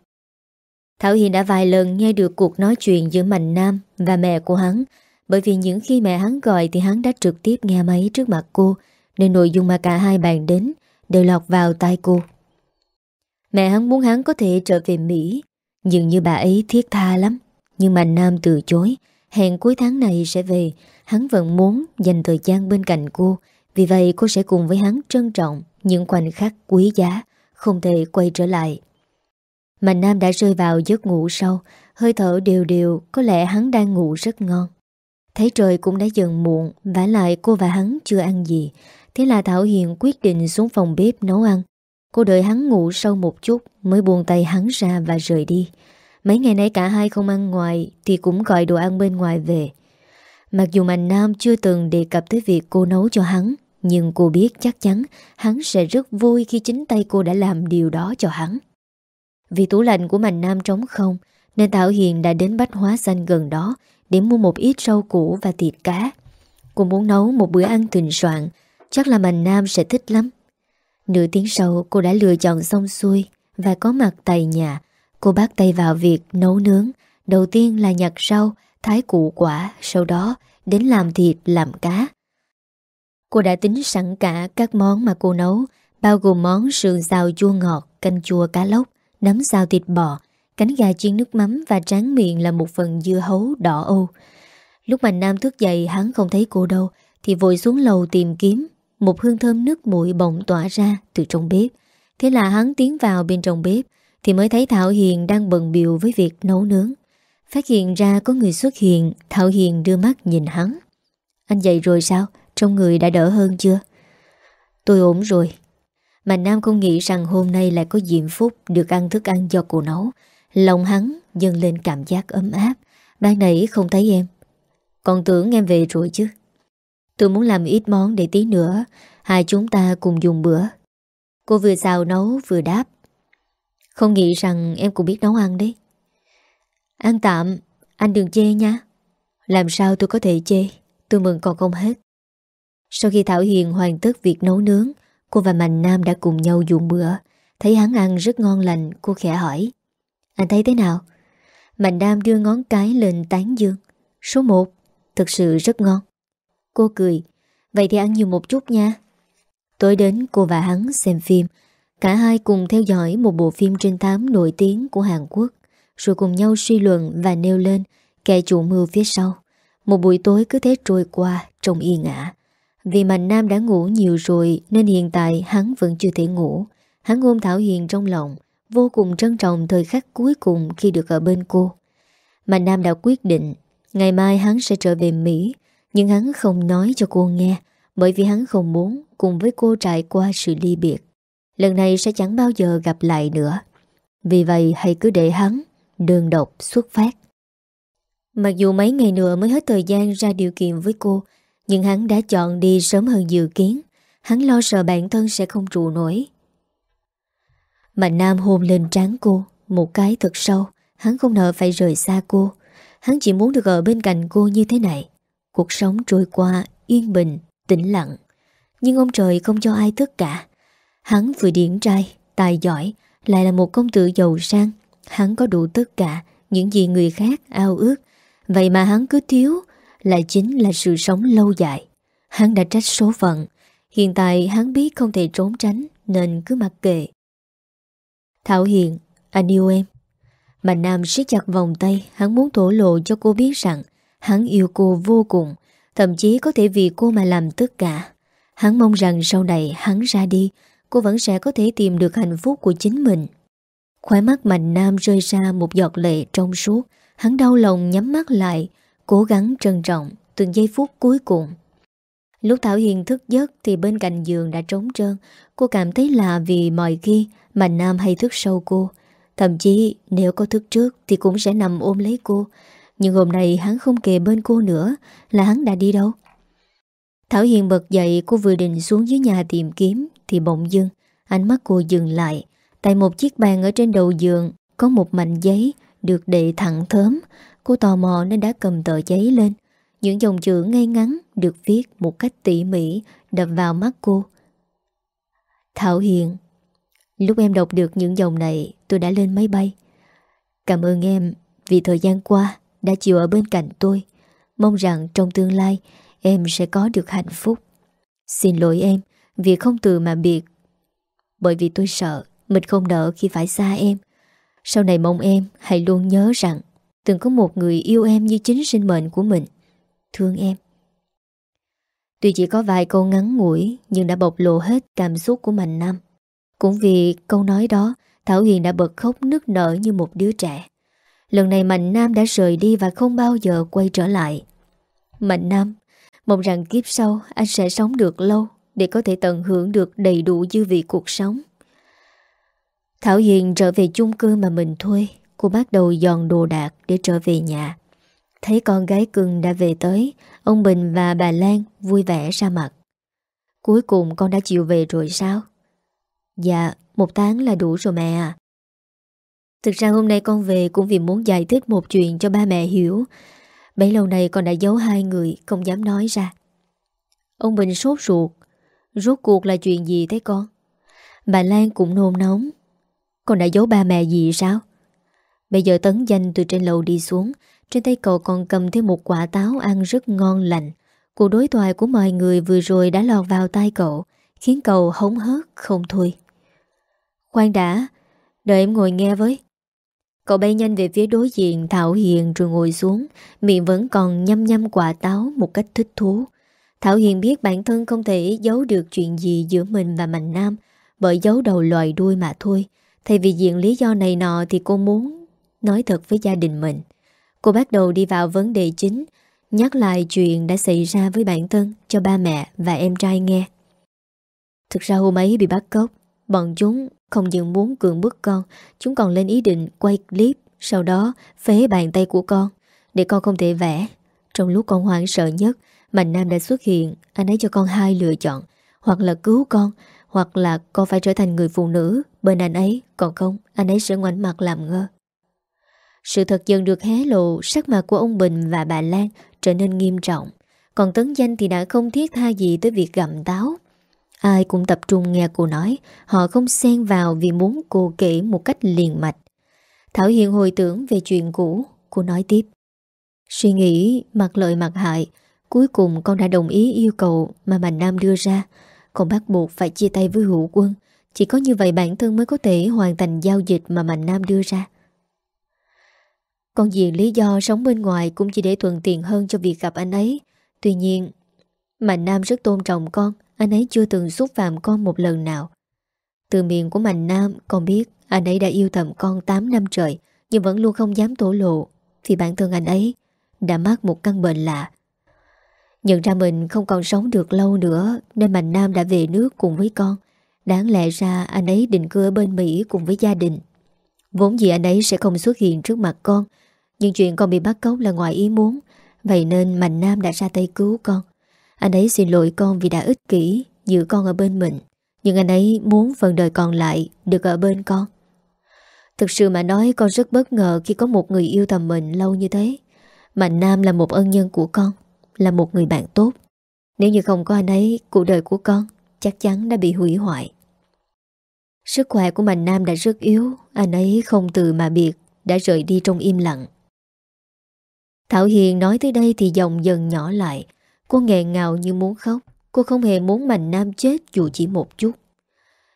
Thảo Hiền đã vài lần nghe được cuộc nói chuyện giữa Mạnh Nam và mẹ của hắn, bởi vì những khi mẹ hắn gọi thì hắn đã trực tiếp nghe máy trước mặt cô, nên nội dung mà cả hai bàn đến đều lọt vào tai cô. Mẹ hắn muốn hắn có thể trở về Mỹ dường như bà ấy thiết tha lắm. Nhưng Mạnh Nam từ chối, hẹn cuối tháng này sẽ về hắn vẫn muốn dành thời gian bên cạnh cô, vì vậy cô sẽ cùng với hắn trân trọng những khoảnh khắc quý giá, không thể quay trở lại. Mạnh Nam đã rơi vào giấc ngủ sâu Hơi thở đều đều, Có lẽ hắn đang ngủ rất ngon. Thấy trời cũng đã dần muộn, vả lại cô và hắn chưa ăn gì. Thế là Thảo Hiền quyết định xuống phòng bếp nấu ăn. Cô đợi hắn ngủ sâu một chút Mới buông tay hắn ra và rời đi. Mấy ngày nay cả hai không ăn ngoài Thì cũng gọi đồ ăn bên ngoài về. Mặc dù Mạnh Nam chưa từng đề cập tới việc cô nấu cho hắn, Nhưng cô biết chắc chắn hắn sẽ rất vui khi chính tay cô đã làm điều đó cho hắn. Vì tủ lạnh của Mạnh Nam trống không, Nên Thảo Hiền đã đến bách hóa xanh gần đó Để mua một ít rau củ và thịt cá. Cô muốn nấu một bữa ăn thịnh soạn, Chắc là Mạnh Nam sẽ thích lắm. Nửa tiếng sau, cô đã lựa chọn xong xuôi Và có mặt tại nhà. Cô bắt tay vào việc nấu nướng. Đầu tiên là nhặt rau Thái củ quả, Sau đó đến làm thịt, làm cá. Cô đã tính sẵn cả các món mà cô nấu, Bao gồm món sườn xào chua ngọt, Canh chua cá lóc, Nấm xào thịt bò, Cánh gà chiên nước mắm Và tráng miệng là một phần dưa hấu đỏ âu. Lúc Mạnh Nam thức dậy, hắn không thấy cô đâu, Thì vội xuống lầu tìm kiếm. Một hương thơm nước mũi bỗng tỏa ra Từ trong bếp. Thế là hắn tiến vào bên trong bếp, Thì mới thấy Thảo Hiền đang bận biểu với việc nấu nướng. Phát hiện ra có người xuất hiện, Thảo Hiền đưa mắt nhìn hắn. Anh dậy rồi sao? Trong người đã đỡ hơn chưa? Tôi ổn rồi. Mà Nam không nghĩ rằng hôm nay lại có diệm phúc Được ăn thức ăn do cô nấu. Lòng hắn dâng lên cảm giác ấm áp. Ban nãy không thấy em. Còn tưởng em về rồi chứ. Tôi muốn làm ít món để tí nữa. Hai chúng ta cùng dùng bữa. Cô vừa xào nấu vừa đáp. Không nghĩ rằng em cũng biết nấu ăn đấy. Ăn tạm, Anh đừng chê nha. Làm sao tôi có thể chê? Tôi mừng còn không hết. Sau khi Thảo Hiền hoàn tất việc nấu nướng, Cô và Mạnh Nam đã cùng nhau dùng bữa. Thấy hắn ăn rất ngon lành, Cô khẽ hỏi. Anh thấy thế nào? Mạnh Nam đưa ngón cái lên tán dương. Số 1 Thực sự rất ngon. Cô cười. Vậy thì ăn nhiều một chút nha. Tối đến, cô và hắn xem phim. Cả hai cùng theo dõi một bộ phim trên 8 nổi tiếng của Hàn Quốc rồi cùng nhau suy luận và nêu lên kẻ chủ mưu phía sau. Một buổi tối cứ thế trôi qua trong yên ả. Vì Mạnh Nam đã ngủ nhiều rồi nên hiện tại hắn vẫn chưa thể ngủ. Hắn ôm Thảo Hiền trong lòng, vô cùng trân trọng thời khắc cuối cùng khi được ở bên cô. Mạnh Nam đã quyết định ngày mai hắn sẽ trở về Mỹ, nhưng hắn không nói cho cô nghe bởi vì hắn không muốn cùng với cô trải qua sự ly biệt. Lần này sẽ chẳng bao giờ gặp lại nữa. Vì vậy hãy cứ để hắn đơn độc xuất phát. Mặc dù mấy ngày nữa mới hết thời gian ra điều kiện với cô, nhưng hắn đã chọn đi sớm hơn dự kiến. Hắn lo sợ bản thân sẽ không trụ nổi. Mạnh Nam hôn lên trán cô, một cái thật sâu, hắn không nợ phải rời xa cô. Hắn chỉ muốn được ở bên cạnh cô như thế này. Cuộc sống trôi qua, yên bình, tĩnh lặng. Nhưng ông trời không cho ai tất cả. Hắn vừa điển trai, tài giỏi, lại là một công tử giàu sang, Hắn có đủ tất cả Những gì người khác ao ước. Vậy mà hắn cứ thiếu Là chính là sự sống lâu dài. Hắn đã trách số phận. Hiện tại hắn biết không thể trốn tránh, Nên cứ mặc kệ. Thảo Hiền, Anh yêu em. Mạnh Nam siết chặt vòng tay, Hắn muốn thổ lộ cho cô biết rằng Hắn yêu cô vô cùng, Thậm chí có thể vì cô mà làm tất cả. Hắn mong rằng sau này hắn ra đi, Cô vẫn sẽ có thể tìm được hạnh phúc của chính mình. Khóe mắt Mạnh Nam rơi ra một giọt lệ trong suốt. Hắn đau lòng nhắm mắt lại, Cố gắng trân trọng Từng giây phút cuối cùng. Lúc Thảo Hiền thức giấc Thì bên cạnh giường đã trống trơn. Cô cảm thấy lạ vì mọi khi Mạnh Nam hay thức sâu cô. Thậm chí nếu có thức trước Thì cũng sẽ nằm ôm lấy cô. Nhưng hôm nay hắn không kề bên cô nữa, Là hắn đã đi đâu? Thảo Hiền bật dậy, cô vừa định xuống dưới nhà tìm kiếm Thì bỗng dưng Ánh mắt cô dừng lại. Tại một chiếc bàn ở trên đầu giường, Có một mảnh giấy được đệ thẳng thớm. Cô tò mò nên đã cầm tờ giấy lên. Những dòng chữ ngay ngắn Được viết một cách tỉ mỉ Đập vào mắt cô. Thảo Hiền, Lúc em đọc được những dòng này, Tôi đã lên máy bay. Cảm ơn em vì thời gian qua Đã chịu ở bên cạnh tôi. Mong rằng trong tương lai, Em sẽ có được hạnh phúc. Xin lỗi em Vì không từ mà biệt, Bởi vì tôi sợ mình không nợ khi phải xa em. Sau này mong em hãy luôn nhớ rằng Từng có một người yêu em như chính sinh mệnh của mình. Thương em. Tuy chỉ có vài câu ngắn ngủi, Nhưng đã bộc lộ hết cảm xúc của Mạnh Nam. Cũng vì câu nói đó, Thảo Hiền đã bật khóc nức nở như một đứa trẻ. Lần này Mạnh Nam đã rời đi Và không bao giờ quay trở lại. Mạnh Nam, Mong rằng kiếp sau anh sẽ sống được lâu Để có thể tận hưởng được đầy đủ dư vị cuộc sống. Thảo Hiền trở về chung cư mà mình thuê. Cô bắt đầu dọn đồ đạc để trở về nhà. Thấy con gái cưng đã về tới Ông Bình và bà Lan vui vẻ ra mặt. Cuối cùng con đã chịu về rồi sao? Dạ, một tháng là đủ rồi mẹ à Thực ra hôm nay con về cũng vì muốn giải thích một chuyện cho ba mẹ hiểu. Bấy lâu nay con đã giấu hai người Không dám nói ra. Ông Bình sốt ruột. Rốt cuộc là chuyện gì thế con? Bà Lan cũng nôn nóng. Con đã giấu ba mẹ gì sao? Bây giờ tấn danh từ trên lầu đi xuống, Trên tay cậu còn cầm thêm một quả táo ăn rất ngon lành. Cuộc đối thoại của mọi người vừa rồi đã lọt vào tai cậu, Khiến cậu hống hớt không thôi. Khoan đã, Đợi em ngồi nghe với. Cậu bay nhanh về phía đối diện Thảo Hiền rồi ngồi xuống, Miệng vẫn còn nhăm nhăm quả táo Một cách thích thú. Thảo Hiền biết bản thân không thể giấu được chuyện gì Giữa mình và Mạnh Nam, Bởi giấu đầu loài đuôi mà thôi. Thay vì diện lý do này nọ Thì cô muốn nói thật với gia đình mình. Cô bắt đầu đi vào vấn đề chính, Nhắc lại chuyện đã xảy ra với bản thân Cho ba mẹ và em trai nghe. Thực ra hôm ấy bị bắt cóc, Bọn chúng không dừng muốn cưỡng bức con, Chúng còn lên ý định quay clip, Sau đó phế bàn tay của con, Để con không thể vẽ. Trong lúc con hoảng sợ nhất Mạnh Nam đã xuất hiện, Anh ấy cho con hai lựa chọn, Hoặc là cứu con hoặc là con phải trở thành người phụ nữ, Bên anh ấy, Còn không, anh ấy sẽ ngoảnh mặt làm ngơ. Sự thật dần được hé lộ, Sắc mặt của ông Bình và bà Lan Trở nên nghiêm trọng. Còn Tấn Danh thì đã không thiết tha gì tới việc gặm táo. Ai cũng tập trung nghe cô nói, Họ không xen vào vì muốn cô kể một cách liền mạch. Thảo Hiền hồi tưởng về chuyện cũ, Cô nói tiếp. Suy nghĩ mặt lợi mặt hại, Cuối cùng con đã đồng ý yêu cầu Mà Mạnh Nam đưa ra. Con bắt buộc phải chia tay với hữu quân. Chỉ có như vậy bản thân mới có thể hoàn thành giao dịch Mà Mạnh Nam đưa ra. Con diện lý do sống bên ngoài Cũng chỉ để thuận tiện hơn cho việc gặp anh ấy. Tuy nhiên, Mạnh Nam rất tôn trọng con. Anh ấy chưa từng xúc phạm con một lần nào. Từ miệng của Mạnh Nam, Con biết anh ấy đã yêu thầm con 8 năm trời, Nhưng vẫn luôn không dám tổ lộ. Vì bản thân anh ấy Đã mắc một căn bệnh lạ Nhận ra mình không còn sống được lâu nữa, Nên Mạnh Nam đã về nước cùng với con. Đáng lẽ ra anh ấy định cư ở bên Mỹ cùng với gia đình. Vốn gì anh ấy sẽ không xuất hiện trước mặt con, Nhưng chuyện con bị bắt cóc là ngoài ý muốn, Vậy nên Mạnh Nam đã ra tay cứu con. Anh ấy xin lỗi con vì đã ích kỷ Giữ con ở bên mình, Nhưng anh ấy muốn phần đời còn lại Được ở bên con. Thực sự mà nói, con rất bất ngờ Khi có một người yêu thầm mình lâu như thế. Mạnh Nam là một ân nhân của con. Là một người bạn tốt. Nếu như không có anh ấy, Cuộc đời của con chắc chắn đã bị hủy hoại. Sức khỏe của Mạnh Nam đã rất yếu, Anh ấy không từ mà biệt, Đã rời đi trong im lặng. Thảo Hiền nói tới đây thì giọng dần nhỏ lại. Cô nghẹn ngào như muốn khóc, Cô không hề muốn Mạnh Nam chết dù chỉ một chút.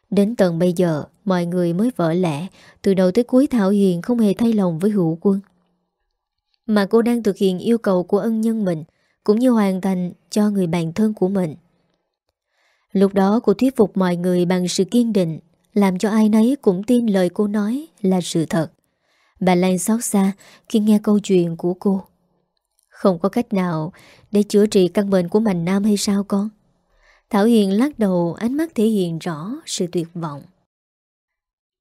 Đến tận bây giờ, Mọi người mới vỡ lẽ, Từ đầu tới cuối Thảo Hiền không hề thay lòng với hữu quân. Mà cô đang thực hiện yêu cầu của ân nhân mình cũng như hoàn thành cho người bạn thân của mình Lúc đó cô thuyết phục mọi người bằng sự kiên định Làm cho ai nấy cũng tin lời cô nói là sự thật Bà Lan xót xa khi nghe câu chuyện của cô không có cách nào để chữa trị căn bệnh của Mạnh Nam hay sao con? Thảo Hiền lắc đầu ánh mắt thể hiện rõ sự tuyệt vọng.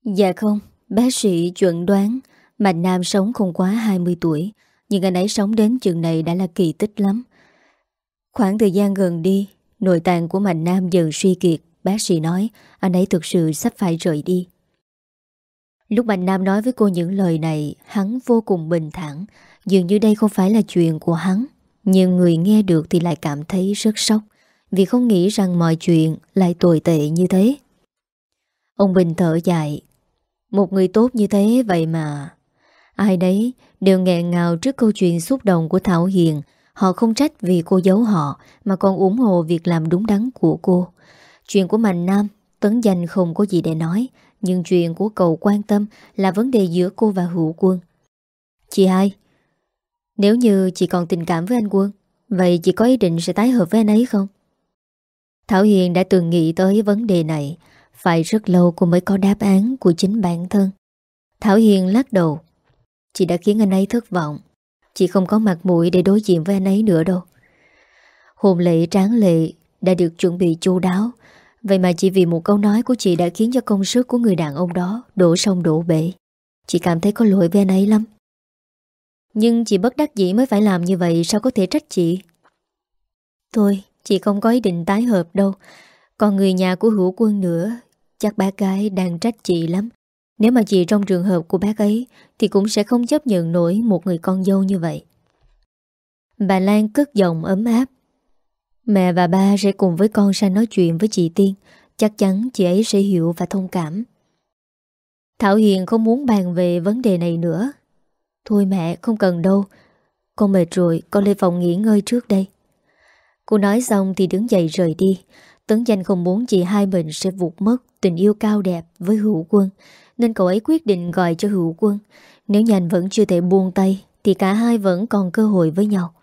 Dạ không, bác sĩ chuẩn đoán Mạnh Nam sống không quá 20 tuổi, nhưng anh ấy sống đến chừng này đã là kỳ tích lắm. Khoảng thời gian gần đi, nội tạng của Mạnh Nam dần suy kiệt, bác sĩ nói anh ấy thực sự sắp phải rời đi. Lúc Mạnh Nam nói với cô những lời này, hắn vô cùng bình thản, Dường như đây không phải là chuyện của hắn Nhưng người nghe được thì lại cảm thấy rất sốc Vì không nghĩ rằng mọi chuyện lại tồi tệ như thế. Ông Bình thở dài Một người tốt như thế vậy mà Ai đấy đều nghẹn ngào trước câu chuyện xúc động của Thảo Hiền. Họ không trách vì cô giấu họ, Mà còn ủng hộ việc làm đúng đắn của cô. Chuyện của Mạnh Nam, Tấn danh không có gì để nói, Nhưng chuyện của cậu quan tâm Là vấn đề giữa cô và Hữu Quân. Chị hai, nếu như chị còn tình cảm với anh Quân, Vậy chị có ý định sẽ tái hợp với anh ấy không? Thảo Hiền đã từng nghĩ tới vấn đề này, Phải rất lâu cô mới có đáp án của chính bản thân. Thảo Hiền lắc đầu. Chị đã khiến anh ấy thất vọng. Chị không có mặt mũi để đối diện với anh ấy nữa đâu. Hồn lệ, tráng lệ đã được chuẩn bị chu đáo. Vậy mà chỉ vì một câu nói của chị đã khiến cho công sức của người đàn ông đó đổ sông đổ bể. Chị cảm thấy có lỗi với anh ấy lắm. Nhưng chị bất đắc dĩ mới phải làm như vậy, Sao có thể trách chị? Thôi, chị không có ý định tái hợp đâu. Còn người nhà của hữu quân nữa, Chắc bác gái đang trách chị lắm. Nếu mà chị trong trường hợp của bác ấy, Thì cũng sẽ không chấp nhận nổi Một người con dâu như vậy. Bà Lan cất giọng ấm áp. Mẹ và ba sẽ cùng với con sang nói chuyện với chị Tiên. Chắc chắn chị ấy sẽ hiểu và thông cảm. Thảo Hiền không muốn bàn về vấn đề này nữa. Thôi mẹ, không cần đâu. Con mệt rồi, con lên phòng nghỉ ngơi trước đây. Cô nói xong thì đứng dậy rời đi. Tấn danh không muốn chị hai mình sẽ vụt mất Tình yêu cao đẹp với hữu quân. Nên cậu ấy quyết định gọi cho hữu quân. Nếu nhanh vẫn chưa thể buông tay Thì cả hai vẫn còn cơ hội với nhau.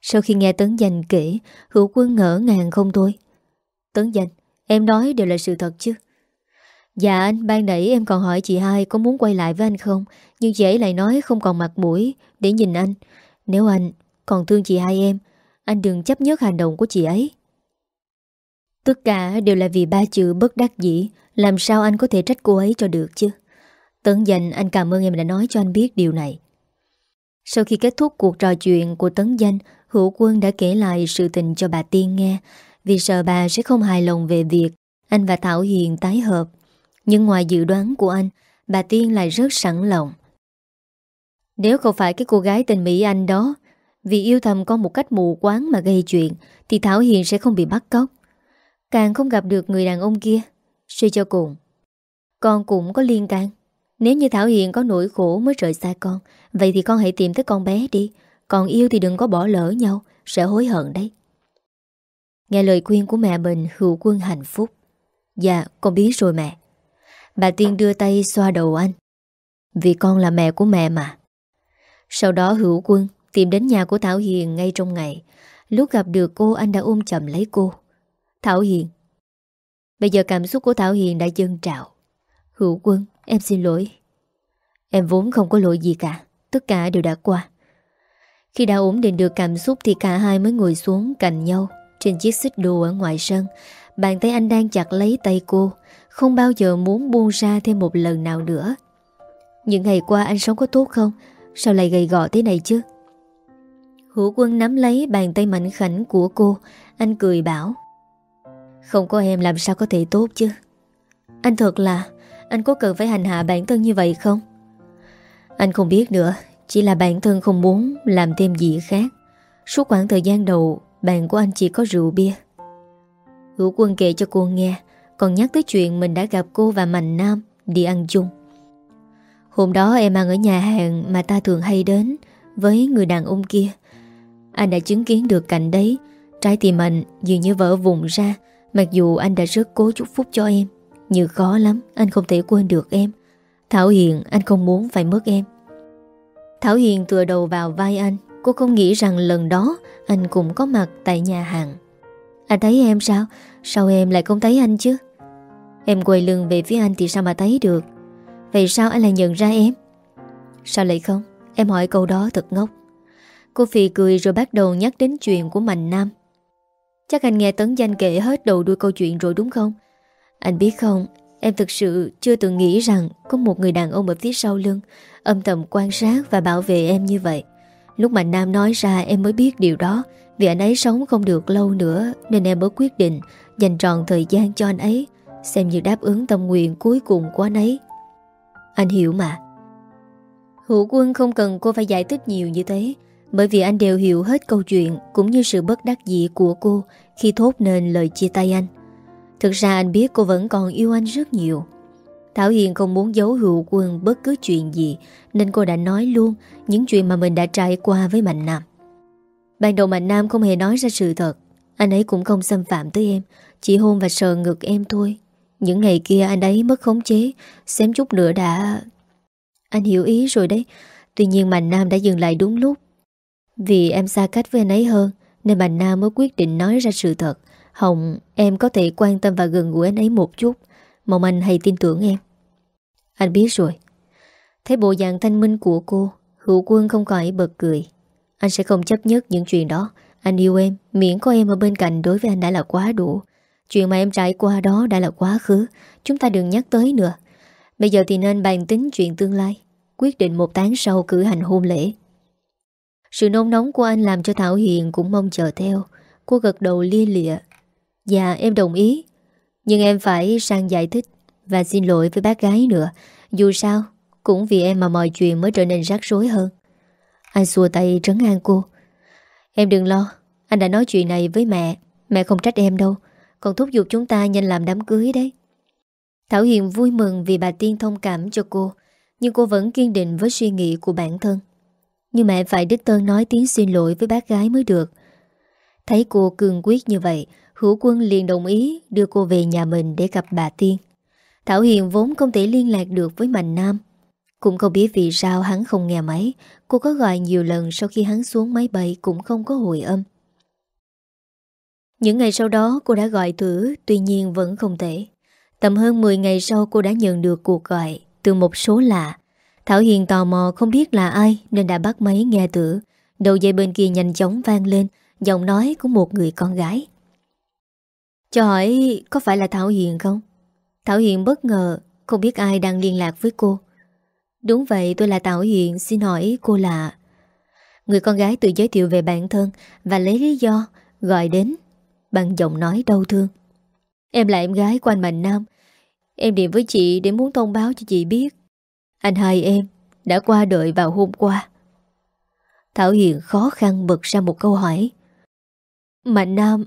Sau khi nghe Tấn danh kể Hữu quân ngỡ ngàng không thôi. Tấn danh Em nói đều là sự thật chứ? Dạ anh, ban nãy em còn hỏi chị hai có muốn quay lại với anh không? Nhưng chị ấy lại nói không còn mặt mũi Để nhìn anh. Nếu anh còn thương chị hai em Anh đừng chấp nhất hành động của chị ấy. Tất cả đều là vì ba chữ bất đắc dĩ. Làm sao anh có thể trách cô ấy cho được chứ? Tấn danh, anh cảm ơn em đã nói cho anh biết điều này. Sau khi kết thúc cuộc trò chuyện của Tấn danh, Hữu quân đã kể lại sự tình cho bà Tiên nghe. Vì sợ bà sẽ không hài lòng về việc Anh và Thảo Hiền tái hợp. Nhưng ngoài dự đoán của anh, Bà Tiên lại rất sẵn lòng. Nếu không phải cái cô gái tên Mỹ Anh đó, Vì yêu thầm con một cách mù quáng mà gây chuyện, Thì Thảo Hiền sẽ không bị bắt cóc. Càng không gặp được người đàn ông kia, Suy cho cùng. Con cũng có liên can. Nếu như Thảo Hiền có nỗi khổ mới rời xa con, Vậy thì con hãy tìm tới con bé đi. Còn yêu thì đừng có bỏ lỡ nhau, Sẽ hối hận đấy. Nghe lời khuyên của mẹ mình, Hữu quân hạnh phúc. Dạ con biết rồi mẹ. Bà Tiên đưa tay xoa đầu anh. Vì con là mẹ của mẹ mà. Sau đó hữu quân Tìm đến nhà của Thảo Hiền ngay trong ngày. Lúc gặp được cô, anh đã ôm chầm lấy cô. Thảo Hiền. Bây giờ cảm xúc của Thảo Hiền đã dâng trào. Hữu quân, em xin lỗi. Em vốn không có lỗi gì cả. Tất cả đều đã qua. Khi đã ổn định được cảm xúc Thì cả hai mới ngồi xuống cạnh nhau Trên chiếc xích đồ ở ngoài sân. Bàn tay anh đang chặt lấy tay cô, không bao giờ muốn buông ra thêm một lần nào nữa. Những ngày qua anh sống có tốt không? Sao lại gầy gò thế này chứ? Hữu quân nắm lấy bàn tay mạnh khảnh của cô. Anh cười bảo không có em làm sao có thể tốt chứ? Anh thật là, Anh có cần phải hành hạ bản thân như vậy không? Anh không biết nữa, Chỉ là bản thân không muốn làm thêm gì khác. Suốt khoảng thời gian đầu, Bạn của anh chỉ có rượu bia. Hữu quân kể cho cô nghe, còn nhắc tới chuyện mình đã gặp cô và Mạnh Nam Đi ăn chung. Hôm đó em ăn ở nhà hàng Mà ta thường hay đến Với người đàn ông kia. Anh đã chứng kiến được cảnh đấy, Trái tim anh dường như vỡ vùng ra Mặc dù anh đã rất cố chúc phúc cho em, Nhưng khó lắm, Anh không thể quên được em. Thảo Hiền, anh không muốn phải mất em. Thảo Hiền tựa đầu vào vai anh. Cô không nghĩ rằng lần đó Anh cũng có mặt tại nhà hàng. Anh thấy em sao? Sao em lại không thấy anh chứ? Em quay lưng về phía anh thì sao mà thấy được? Vậy sao anh lại nhận ra em? Sao lại không? Em hỏi câu đó thật ngốc. Cô Phi cười rồi bắt đầu nhắc đến chuyện của Mạnh Nam. Chắc anh nghe Tấn Danh kể hết đầu đuôi câu chuyện rồi đúng không? Anh biết không, Em thực sự chưa từng nghĩ rằng Có một người đàn ông ở phía sau lưng Âm thầm quan sát và bảo vệ em như vậy. Lúc mà Nam nói ra em mới biết điều đó, Vì anh ấy sống không được lâu nữa Nên em mới quyết định Dành trọn thời gian cho anh ấy, Xem như đáp ứng tâm nguyện cuối cùng của anh ấy. Anh hiểu mà. Hữu quân không cần cô phải giải thích nhiều như thế. Bởi vì anh đều hiểu hết câu chuyện Cũng như sự bất đắc dĩ của cô Khi thốt nên lời chia tay anh. Thực ra anh biết cô vẫn còn yêu anh rất nhiều. Thảo Hiền không muốn giấu hữu quân bất cứ chuyện gì, Nên cô đã nói luôn Những chuyện mà mình đã trải qua với Mạnh Nam. Ban đầu Mạnh Nam không hề nói ra sự thật. Anh ấy cũng không xâm phạm tới em, Chỉ hôn và sờ ngực em thôi. Những ngày kia anh ấy mất khống chế, Xém chút nữa đã Anh hiểu ý rồi đấy. Tuy nhiên Mạnh Nam đã dừng lại đúng lúc. Vì em xa cách với anh ấy hơn, Nên bà Na mới quyết định nói ra sự thật. Hồng, em có thể quan tâm và gần gũi anh ấy một chút. Mong anh hãy tin tưởng em. Anh biết rồi. Thấy bộ dạng thanh minh của cô, Hữu quân không khỏi bật cười. Anh sẽ không chấp nhất những chuyện đó. Anh yêu em, Miễn có em ở bên cạnh đối với anh đã là quá đủ. Chuyện mà em trải qua đó đã là quá khứ. Chúng ta đừng nhắc tới nữa. Bây giờ thì nên bàn tính chuyện tương lai. Quyết định một tháng sau cử hành hôn lễ. Sự nôn nóng của anh làm cho Thảo Hiền cũng mong chờ theo. Cô gật đầu lia lịa. Dạ em đồng ý. Nhưng em phải sang giải thích và xin lỗi với bác gái nữa. Dù sao, cũng vì em mà mọi chuyện mới trở nên rắc rối hơn. Anh xua tay trấn an cô. Em đừng lo, anh đã nói chuyện này với mẹ. Mẹ không trách em đâu. Còn thúc giục chúng ta nhanh làm đám cưới đấy. Thảo Hiền vui mừng vì bà Tiên thông cảm cho cô. Nhưng cô vẫn kiên định với suy nghĩ của bản thân. Nhưng mẹ phải đích tân nói tiếng xin lỗi với bác gái mới được. Thấy cô cường quyết như vậy, Hữu Quân liền đồng ý đưa cô về nhà mình để gặp bà Tiên. Thảo Hiền vốn không thể liên lạc được với Mạnh Nam. Cũng không biết vì sao hắn không nghe máy. Cô có gọi nhiều lần sau khi hắn xuống máy bay cũng không có hồi âm. Những ngày sau đó cô đã gọi thử, tuy nhiên vẫn không thể. Tầm hơn 10 ngày sau cô đã nhận được cuộc gọi từ một số lạ. Thảo Hiền tò mò không biết là ai nên đã bắt máy nghe thử. Đầu dây bên kia nhanh chóng vang lên, giọng nói của một người con gái. Cho hỏi có phải là Thảo Hiền không? Thảo Hiền bất ngờ, không biết ai đang liên lạc với cô. Đúng vậy tôi là Thảo Hiền, xin hỏi cô là... Người con gái tự giới thiệu về bản thân và lấy lý do gọi đến bằng giọng nói đau thương. Em là em gái của anh Mạnh Nam. Em điện với chị để muốn thông báo cho chị biết. Anh hai em đã qua đợi vào hôm qua. Thảo Hiền khó khăn bật ra một câu hỏi. Mạnh Nam,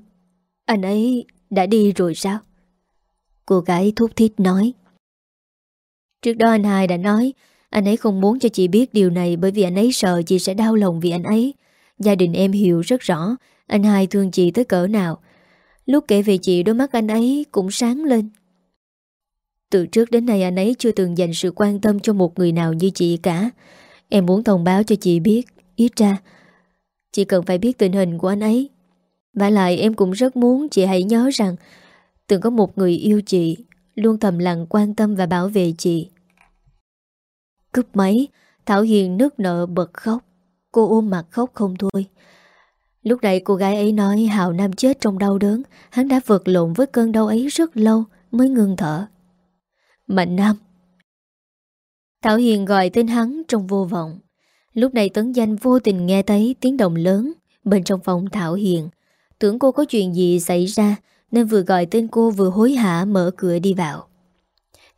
anh ấy đã đi rồi sao? Cô gái thúc thiết nói. Trước đó anh hai đã nói anh ấy không muốn cho chị biết điều này bởi vì anh ấy sợ chị sẽ đau lòng vì anh ấy. Gia đình em hiểu rất rõ anh hai thương chị tới cỡ nào. Lúc kể về chị đôi mắt anh ấy cũng sáng lên. Từ trước đến nay anh ấy chưa từng dành sự quan tâm cho một người nào như chị cả. Em muốn thông báo cho chị biết, ít ra, chị cần phải biết tình hình của anh ấy. Và lại em cũng rất muốn chị hãy nhớ rằng từng có một người yêu chị, luôn thầm lặng quan tâm và bảo vệ chị. Cúp máy, Thảo Hiền nước nợ bật khóc. Cô ôm mặt khóc không thôi. Lúc này cô gái ấy nói Hào Nam chết trong đau đớn, hắn đã vượt lộn với cơn đau ấy rất lâu mới ngừng thở. Mạnh Nam Thảo Hiền gọi tên hắn trong vô vọng. Lúc này Tấn Danh vô tình nghe thấy tiếng động lớn bên trong phòng Thảo Hiền. Tưởng cô có chuyện gì xảy ra nên vừa gọi tên cô vừa hối hả mở cửa đi vào.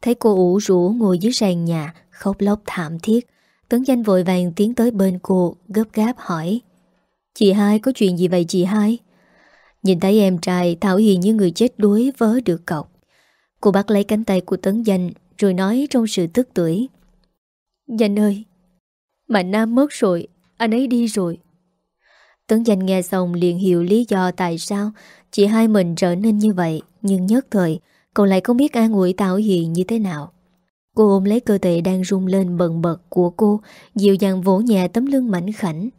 Thấy cô ủ rũ ngồi dưới sàn nhà, khóc lóc thảm thiết. Tấn Danh vội vàng tiến tới bên cô, gấp gáp hỏi. Chị hai có chuyện gì vậy chị hai? Nhìn thấy em trai Thảo Hiền như người chết đuối vớ được cọc. Cô bắt lấy cánh tay của Tấn Danh rồi nói trong sự tức tuổi. Danh ơi, Mạnh Nam mất rồi, anh ấy đi rồi. Tấn Danh nghe xong liền hiểu lý do tại sao chị hai mình trở nên như vậy, nhưng nhất thời cậu lại không biết an ủi tạo Hiền như thế nào. Cô ôm lấy cơ thể đang rung lên bần bật của cô, dịu dàng vỗ nhẹ tấm lưng mảnh khảnh.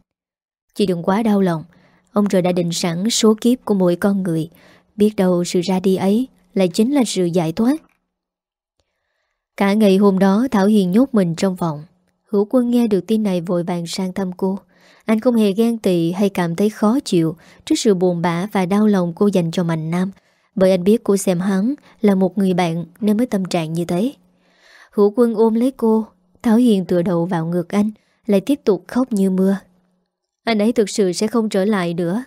Chị đừng quá đau lòng, ông trời đã định sẵn số kiếp của mỗi con người, biết đâu sự ra đi ấy lại chính là sự giải thoát. Cả ngày hôm đó Thảo Hiền nhốt mình trong vòng. Hữu quân nghe được tin này vội vàng sang thăm cô. Anh không hề ghen tị hay cảm thấy khó chịu trước sự buồn bã và đau lòng cô dành cho Mạnh Nam. Bởi anh biết cô xem hắn là một người bạn nên mới tâm trạng như thế. Hữu quân ôm lấy cô, Thảo Hiền tựa đầu vào ngực anh, lại tiếp tục khóc như mưa. Anh ấy thực sự sẽ không trở lại nữa.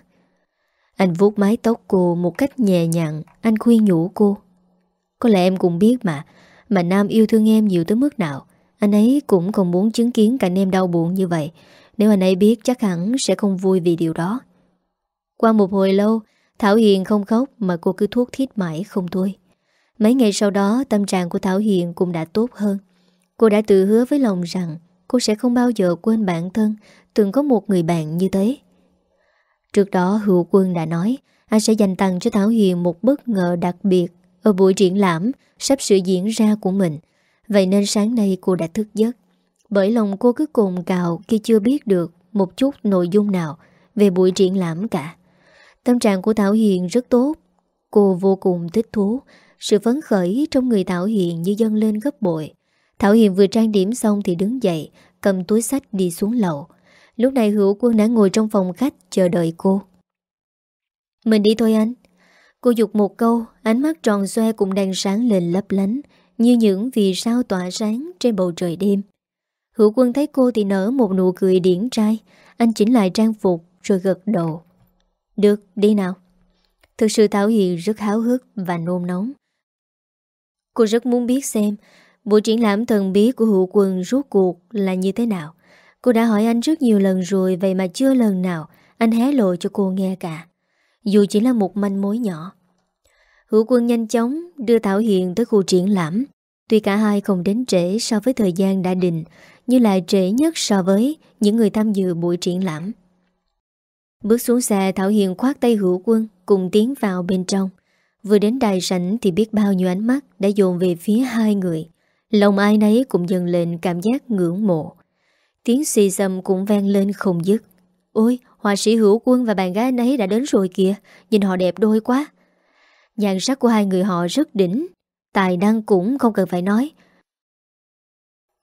Anh vuốt mái tóc cô một cách nhẹ nhàng, anh khuyên nhủ cô. Có lẽ em cũng biết mà, mà Nam yêu thương em nhiều tới mức nào. Anh ấy cũng không muốn chứng kiến cảnh em đau buồn như vậy. Nếu anh ấy biết chắc hẳn sẽ không vui vì điều đó. Qua một hồi lâu, Thảo Hiền không khóc mà cô cứ thuốc thiết mãi không thôi. Mấy ngày sau đó tâm trạng của Thảo Hiền cũng đã tốt hơn. Cô đã tự hứa với lòng rằng cô sẽ không bao giờ quên bản thân từng có một người bạn như thế. Trước đó Hữu Quân đã nói anh sẽ dành tặng cho Thảo Hiền một bất ngờ đặc biệt ở buổi triển lãm sắp sửa diễn ra của mình. Vậy nên sáng nay cô đã thức giấc. Bởi lòng cô cứ cồn cào khi chưa biết được một chút nội dung nào về buổi triển lãm cả. Tâm trạng của Thảo Hiền rất tốt. Cô vô cùng thích thú. Sự phấn khởi trong người Thảo Hiền như dâng lên gấp bội. Thảo Hiền vừa trang điểm xong thì đứng dậy, cầm túi sách đi xuống lầu. Lúc này hữu quân đã ngồi trong phòng khách chờ đợi cô. Mình đi thôi anh. Cô dục một câu, ánh mắt tròn xoe cũng đang sáng lên lấp lánh, như những vì sao tỏa sáng trên bầu trời đêm. Hữu quân thấy cô thì nở một nụ cười điển trai, Anh chỉnh lại trang phục rồi gật đầu Được, đi nào Thực sự Thảo Hiền rất háo hức và nôn nóng Cô rất muốn biết xem Buổi triển lãm thần bí của hữu quân rốt cuộc là như thế nào Cô đã hỏi anh rất nhiều lần rồi, Vậy mà chưa lần nào Anh hé lộ cho cô nghe cả. Dù chỉ là một manh mối nhỏ. Hữu quân nhanh chóng đưa Thảo Hiền tới khu triển lãm. Tuy cả hai không đến trễ so với thời gian đã định, Nhưng lại trễ nhất so với những người tham dự buổi triển lãm. Bước xuống xe, Thảo Hiền khoát tay hữu quân Cùng tiến vào bên trong. Vừa đến đài sảnh thì biết bao nhiêu ánh mắt Đã dồn về phía hai người. Lòng ai nấy cũng dần lên cảm giác ngưỡng mộ. Tiếng xì xầm cũng vang lên không dứt. Ôi, họa sĩ hữu quân và bạn gái nấy đã đến rồi kìa Nhìn họ đẹp đôi quá. Nhan sắc của hai người họ rất đỉnh Tài năng cũng không cần phải nói.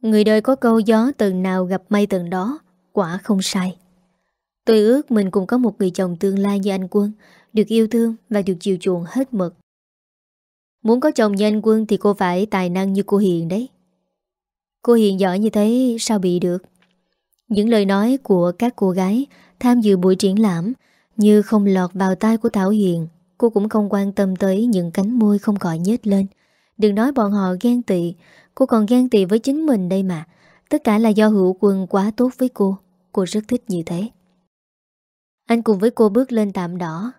Người đời có câu gió từng nào gặp mây từng đó Quả không sai. Tôi ước mình cũng có một người chồng tương lai như anh Quân Được yêu thương và được chiều chuộng hết mực. Muốn có chồng như anh Quân thì cô phải tài năng như cô Hiền đấy. Cô Hiền giỏi như thế sao bị được? Những lời nói của các cô gái tham dự buổi triển lãm Như không lọt vào tai của Thảo Hiền, Cô cũng không quan tâm tới những cánh môi không khỏi nhếch lên. Đừng nói bọn họ ghen tị, Cô còn ghen tị với chính mình đây mà. Tất cả là do hữu quân quá tốt với cô. Cô rất thích như thế. Anh cùng với cô bước lên tạm đỏ.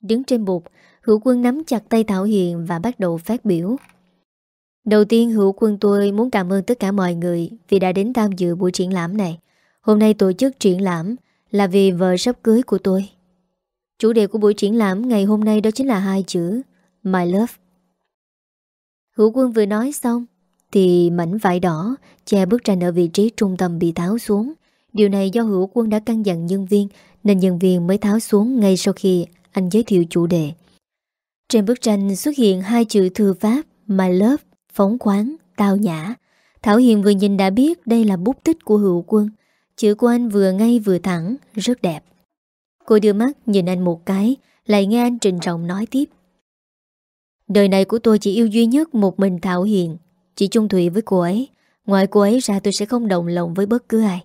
Đứng trên bục, Hữu quân nắm chặt tay Thảo Hiền Và bắt đầu phát biểu. Đầu tiên hữu quân tôi muốn cảm ơn tất cả mọi người Vì đã đến tham dự buổi triển lãm này. Hôm nay tổ chức triển lãm Là vì vợ sắp cưới của tôi Chủ đề của buổi triển lãm ngày hôm nay đó chính là hai chữ My Love. Hữu quân vừa nói xong thì mảnh vải đỏ che bức tranh ở vị trí trung tâm bị tháo xuống. Điều này do hữu quân đã căn dặn nhân viên nên nhân viên mới tháo xuống ngay sau khi anh giới thiệu chủ đề. Trên bức tranh xuất hiện hai chữ thư pháp My Love, phóng khoáng, tao nhã. Thảo Hiền vừa nhìn đã biết đây là bút tích của hữu quân. Chữ của anh vừa ngay vừa thẳng, rất đẹp. Cô đưa mắt nhìn anh một cái Lại nghe anh trình trọng nói tiếp. Đời này của tôi chỉ yêu duy nhất Một mình Thảo Hiền Chỉ chung thủy với cô ấy. Ngoài cô ấy ra tôi sẽ không đồng lòng với bất cứ ai.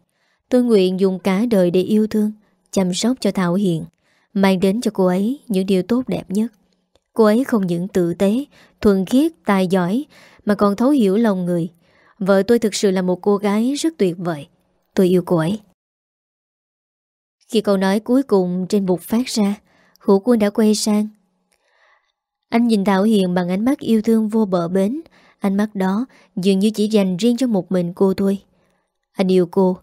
Tôi nguyện dùng cả đời để yêu thương Chăm sóc cho Thảo Hiền Mang đến cho cô ấy những điều tốt đẹp nhất. Cô ấy không những tự tế Thuần khiết, tài giỏi Mà còn thấu hiểu lòng người. Vợ tôi thực sự là một cô gái rất tuyệt vời. Tôi yêu cô ấy. Khi câu nói cuối cùng trên bục phát ra, Hữu quân đã quay sang. Anh nhìn Thảo Hiền bằng ánh mắt yêu thương vô bờ bến. Ánh mắt đó dường như chỉ dành riêng cho một mình cô thôi. Anh yêu cô,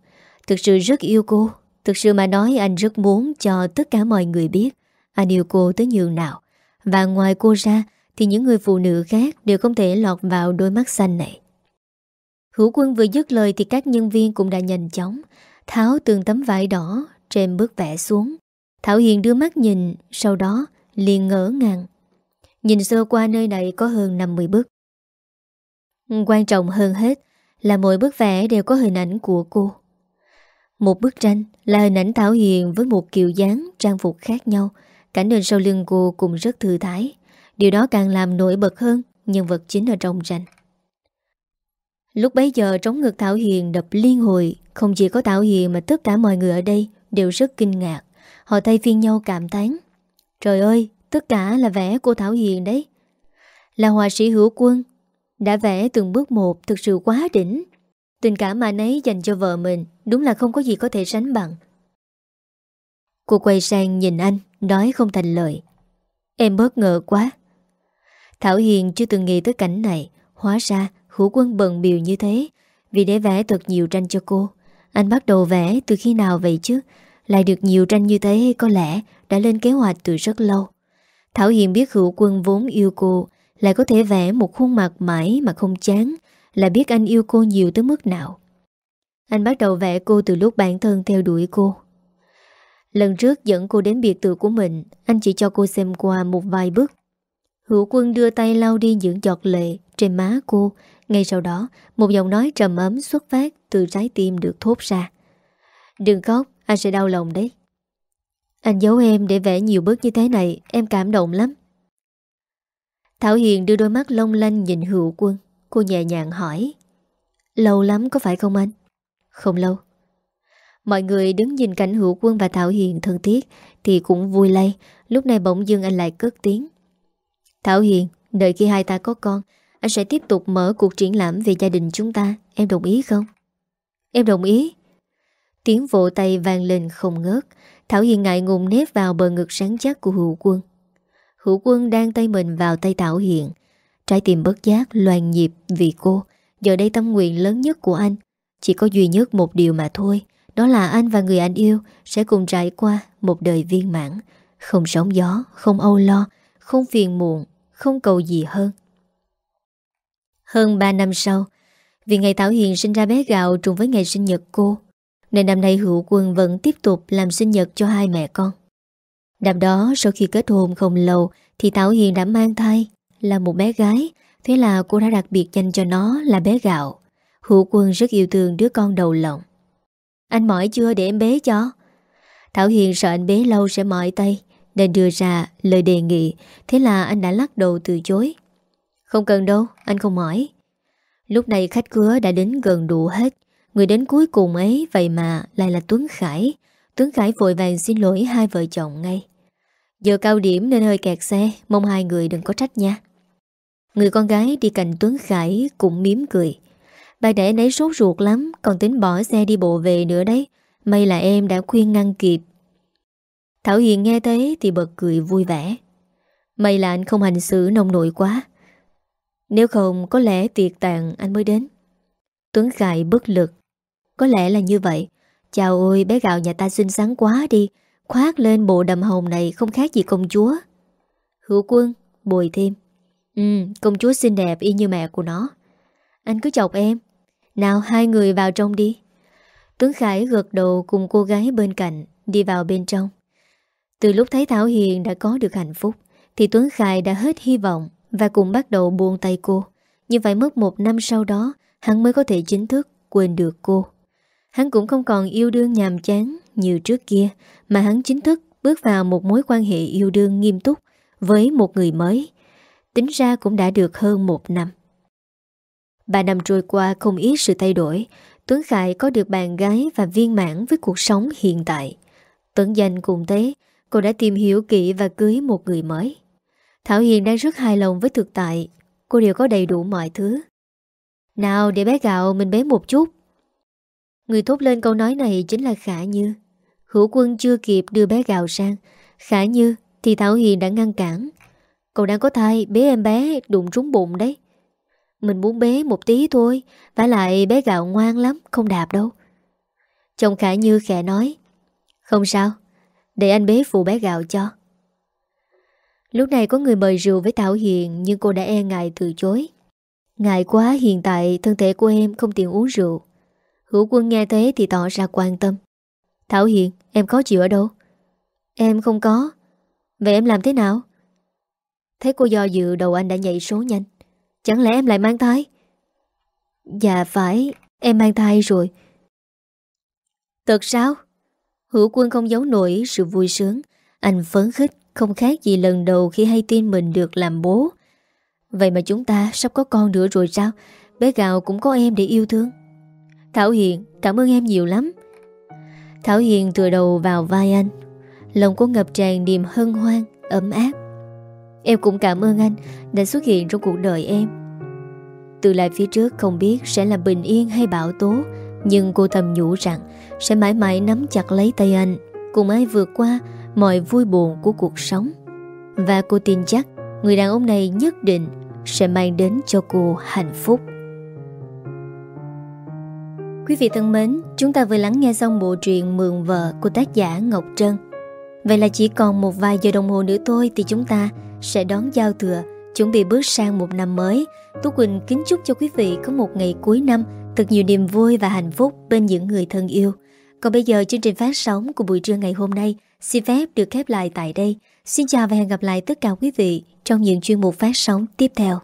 Thực sự rất yêu cô. Thực sự mà nói, anh rất muốn cho tất cả mọi người biết Anh yêu cô tới nhường nào. Và ngoài cô ra, Thì những người phụ nữ khác đều không thể lọt vào đôi mắt xanh này. Hữu quân vừa dứt lời thì các nhân viên cũng đã nhanh chóng. Tháo từng tấm vải đỏ, trên bước vẽ xuống. Thảo Hiền đưa mắt nhìn, Sau đó liền ngỡ ngàng. Nhìn sơ qua nơi này có hơn 50 bức. Quan trọng hơn hết Là mỗi bức vẽ đều có hình ảnh của cô. Một bức tranh là hình ảnh Thảo Hiền với một kiểu dáng, trang phục khác nhau. Cảnh nền sau lưng cô cũng rất thư thái. Điều đó càng làm nổi bật hơn nhân vật chính ở trong tranh. Lúc bấy giờ trống ngực Thảo Hiền đập liên hồi Không chỉ có Thảo Hiền mà tất cả mọi người ở đây đều rất kinh ngạc. Họ thay phiên nhau cảm tán. Trời ơi, tất cả là vẽ của Thảo Hiền đấy. Là họa sĩ hữu quân, đã vẽ từng bước một thực sự quá đỉnh. Tình cảm mà nấy dành cho vợ mình đúng là không có gì có thể sánh bằng. Cô quay sang nhìn anh, nói không thành lời. Em bất ngờ quá. Thảo Hiền chưa từng nghĩ tới cảnh này, hóa ra hữu quân bận biểu như thế, vì để vẽ thật nhiều tranh cho cô. Anh bắt đầu vẽ từ khi nào vậy chứ Lại được nhiều tranh như thế có lẽ Đã lên kế hoạch từ rất lâu Thảo Hiền biết hữu quân vốn yêu cô Lại có thể vẽ một khuôn mặt mãi mà không chán Là biết anh yêu cô nhiều tới mức nào Anh bắt đầu vẽ cô từ lúc bản thân theo đuổi cô Lần trước dẫn cô đến biệt tự của mình Anh chỉ cho cô xem qua một vài bước. Hữu quân đưa tay lau đi những giọt lệ trên má cô ngay sau đó, một giọng nói trầm ấm xuất phát từ trái tim được thốt ra. Đừng khóc, anh sẽ đau lòng đấy. Anh giấu em để vẽ nhiều bước như thế này, em cảm động lắm. Thảo Hiền đưa đôi mắt long lanh nhìn hữu quân. Cô nhẹ nhàng hỏi. Lâu lắm có phải không anh? Không lâu. Mọi người đứng nhìn cảnh hữu quân và Thảo Hiền thân thiết Thì cũng vui lây Lúc này bỗng dưng anh lại cất tiếng Thảo Hiền Đợi khi hai ta có con anh sẽ tiếp tục mở cuộc triển lãm về gia đình chúng ta Em đồng ý không? Em đồng ý. Tiếng vỗ tay vang lên không ngớt. Thảo Hiền ngại ngùng nếp vào bờ ngực sáng chắc của hữu quân. Hữu quân đang tay mình vào tay Thảo Hiền. Trái tim bất giác loàn nhịp vì cô. Giờ đây tâm nguyện lớn nhất của anh. Chỉ có duy nhất một điều mà thôi. Đó là anh và người anh yêu Sẽ cùng trải qua một đời viên mãn. Không sóng gió, không âu lo Không phiền muộn, không cầu gì hơn. Hơn 3 năm sau. Vì ngày Thảo Hiền sinh ra bé gạo trùng với ngày sinh nhật cô, Nên năm nay Hữu Quân vẫn tiếp tục làm sinh nhật cho hai mẹ con. Năm đó, sau khi kết hôn không lâu, Thì Thảo Hiền đã mang thai, Là một bé gái. Thế là cô đã đặc biệt dành cho nó là bé gạo. Hữu quân rất yêu thương đứa con đầu lòng. Anh mỏi chưa để em bế cho? Thảo Hiền sợ anh bế lâu sẽ mỏi tay, Nên đưa ra lời đề nghị. Thế là anh đã lắc đầu từ chối. Không cần đâu, anh không mỏi. Lúc này khách cửa đã đến gần đủ hết. Người đến cuối cùng ấy Vậy mà lại là Tuấn Khải. Tuấn Khải vội vàng xin lỗi hai vợ chồng ngay. Giờ cao điểm nên hơi kẹt xe Mong hai người đừng có trách nha. Người con gái đi cạnh Tuấn Khải cũng miếm cười. Bà đẻ nấy sốt ruột lắm Còn tính bỏ xe đi bộ về nữa đấy. May là em đã khuyên ngăn kịp. Thảo Hiền nghe thế Thì bật cười vui vẻ. May là anh không hành xử nông nội quá. Nếu không có lẽ tiệt tàn anh mới đến Tuấn Khải bất lực Có lẽ là như vậy Chào ôi bé gạo nhà ta xinh xắn quá đi Khoát lên bộ đầm hồng này Không khác gì công chúa Hữu quân bồi thêm Ừ, công chúa xinh đẹp y như mẹ của nó. Anh cứ chọc em. Nào hai người vào trong đi. Tuấn Khải gật đầu cùng cô gái bên cạnh đi vào bên trong. Từ lúc thấy Thảo Hiền đã có được hạnh phúc thì Tuấn Khải đã hết hy vọng và cùng bắt đầu buông tay cô. Nhưng phải mất một năm sau đó, hắn mới có thể chính thức quên được cô. Hắn cũng không còn yêu đương nhàm chán như trước kia, mà hắn chính thức bước vào một mối quan hệ yêu đương nghiêm túc với một người mới. Tính ra cũng đã được hơn một năm. Ba năm trôi qua không ít sự thay đổi. Tuấn Khải có được bạn gái và viên mãn với cuộc sống hiện tại. Tấn danh cùng thế, Cô đã tìm hiểu kỹ và cưới một người mới. Thảo Hiền đang rất hài lòng với thực tại. Cô đều có đầy đủ mọi thứ. Nào, để bé gạo, mình bé một chút. Người thốt lên câu nói này chính là Khả Như. Hữu quân chưa kịp đưa bé gạo sang. Khả Như thì Thảo Hiền đã ngăn cản. Cậu đang có thai, bế em bé, đụng trúng bụng đấy. Mình muốn bế một tí thôi Và lại bé gạo ngoan lắm, Không đạp đâu. Chồng Khả Như khẽ nói, Không sao, Để anh bế phụ bé gạo cho. Lúc này có người mời rượu với Thảo Hiền, Nhưng cô đã e ngại từ chối. Ngại quá, hiện tại thân thể của em không tiện uống rượu. Hữu quân nghe thế thì tỏ ra quan tâm. Thảo Hiền, em có chịu ở đâu? Em không có. Vậy em làm thế nào? Thấy cô do dự, đầu anh đã nhảy số nhanh. Chẳng lẽ em lại mang thai? Dạ phải, Em mang thai rồi. Thật sao? Hữu quân không giấu nổi sự vui sướng. Anh phấn khích. Không khác gì lần đầu khi hay tin mình được làm bố. Vậy mà chúng ta sắp có con nữa rồi sao? Bé gạo cũng có em để yêu thương. Thảo Hiền, cảm ơn em nhiều lắm. Thảo Hiền tựa đầu vào vai anh. Lòng cô ngập tràn niềm hân hoan, Ấm áp. Em cũng cảm ơn anh đã xuất hiện trong cuộc đời em. Từ lại phía trước không biết sẽ là bình yên hay bão tố, Nhưng cô thầm nhủ rằng Sẽ mãi mãi nắm chặt lấy tay anh, Cùng ai vượt qua mọi vui buồn của cuộc sống Và cô tin chắc Người đàn ông này nhất định Sẽ mang đến cho cô hạnh phúc Quý vị thân mến, chúng ta vừa lắng nghe xong bộ truyện Mượn vợ của tác giả Ngọc Trân. Vậy là chỉ còn một vài giờ đồng hồ nữa thôi thì chúng ta sẽ đón giao thừa, chuẩn bị bước sang một năm mới. Tú Quỳnh kính chúc cho quý vị có một ngày cuối năm thật nhiều niềm vui và hạnh phúc bên những người thân yêu. Còn bây giờ chương trình phát sóng của buổi trưa ngày hôm nay xin phép được khép lại tại đây. Xin chào và hẹn gặp lại tất cả quý vị trong những chuyên mục phát sóng tiếp theo.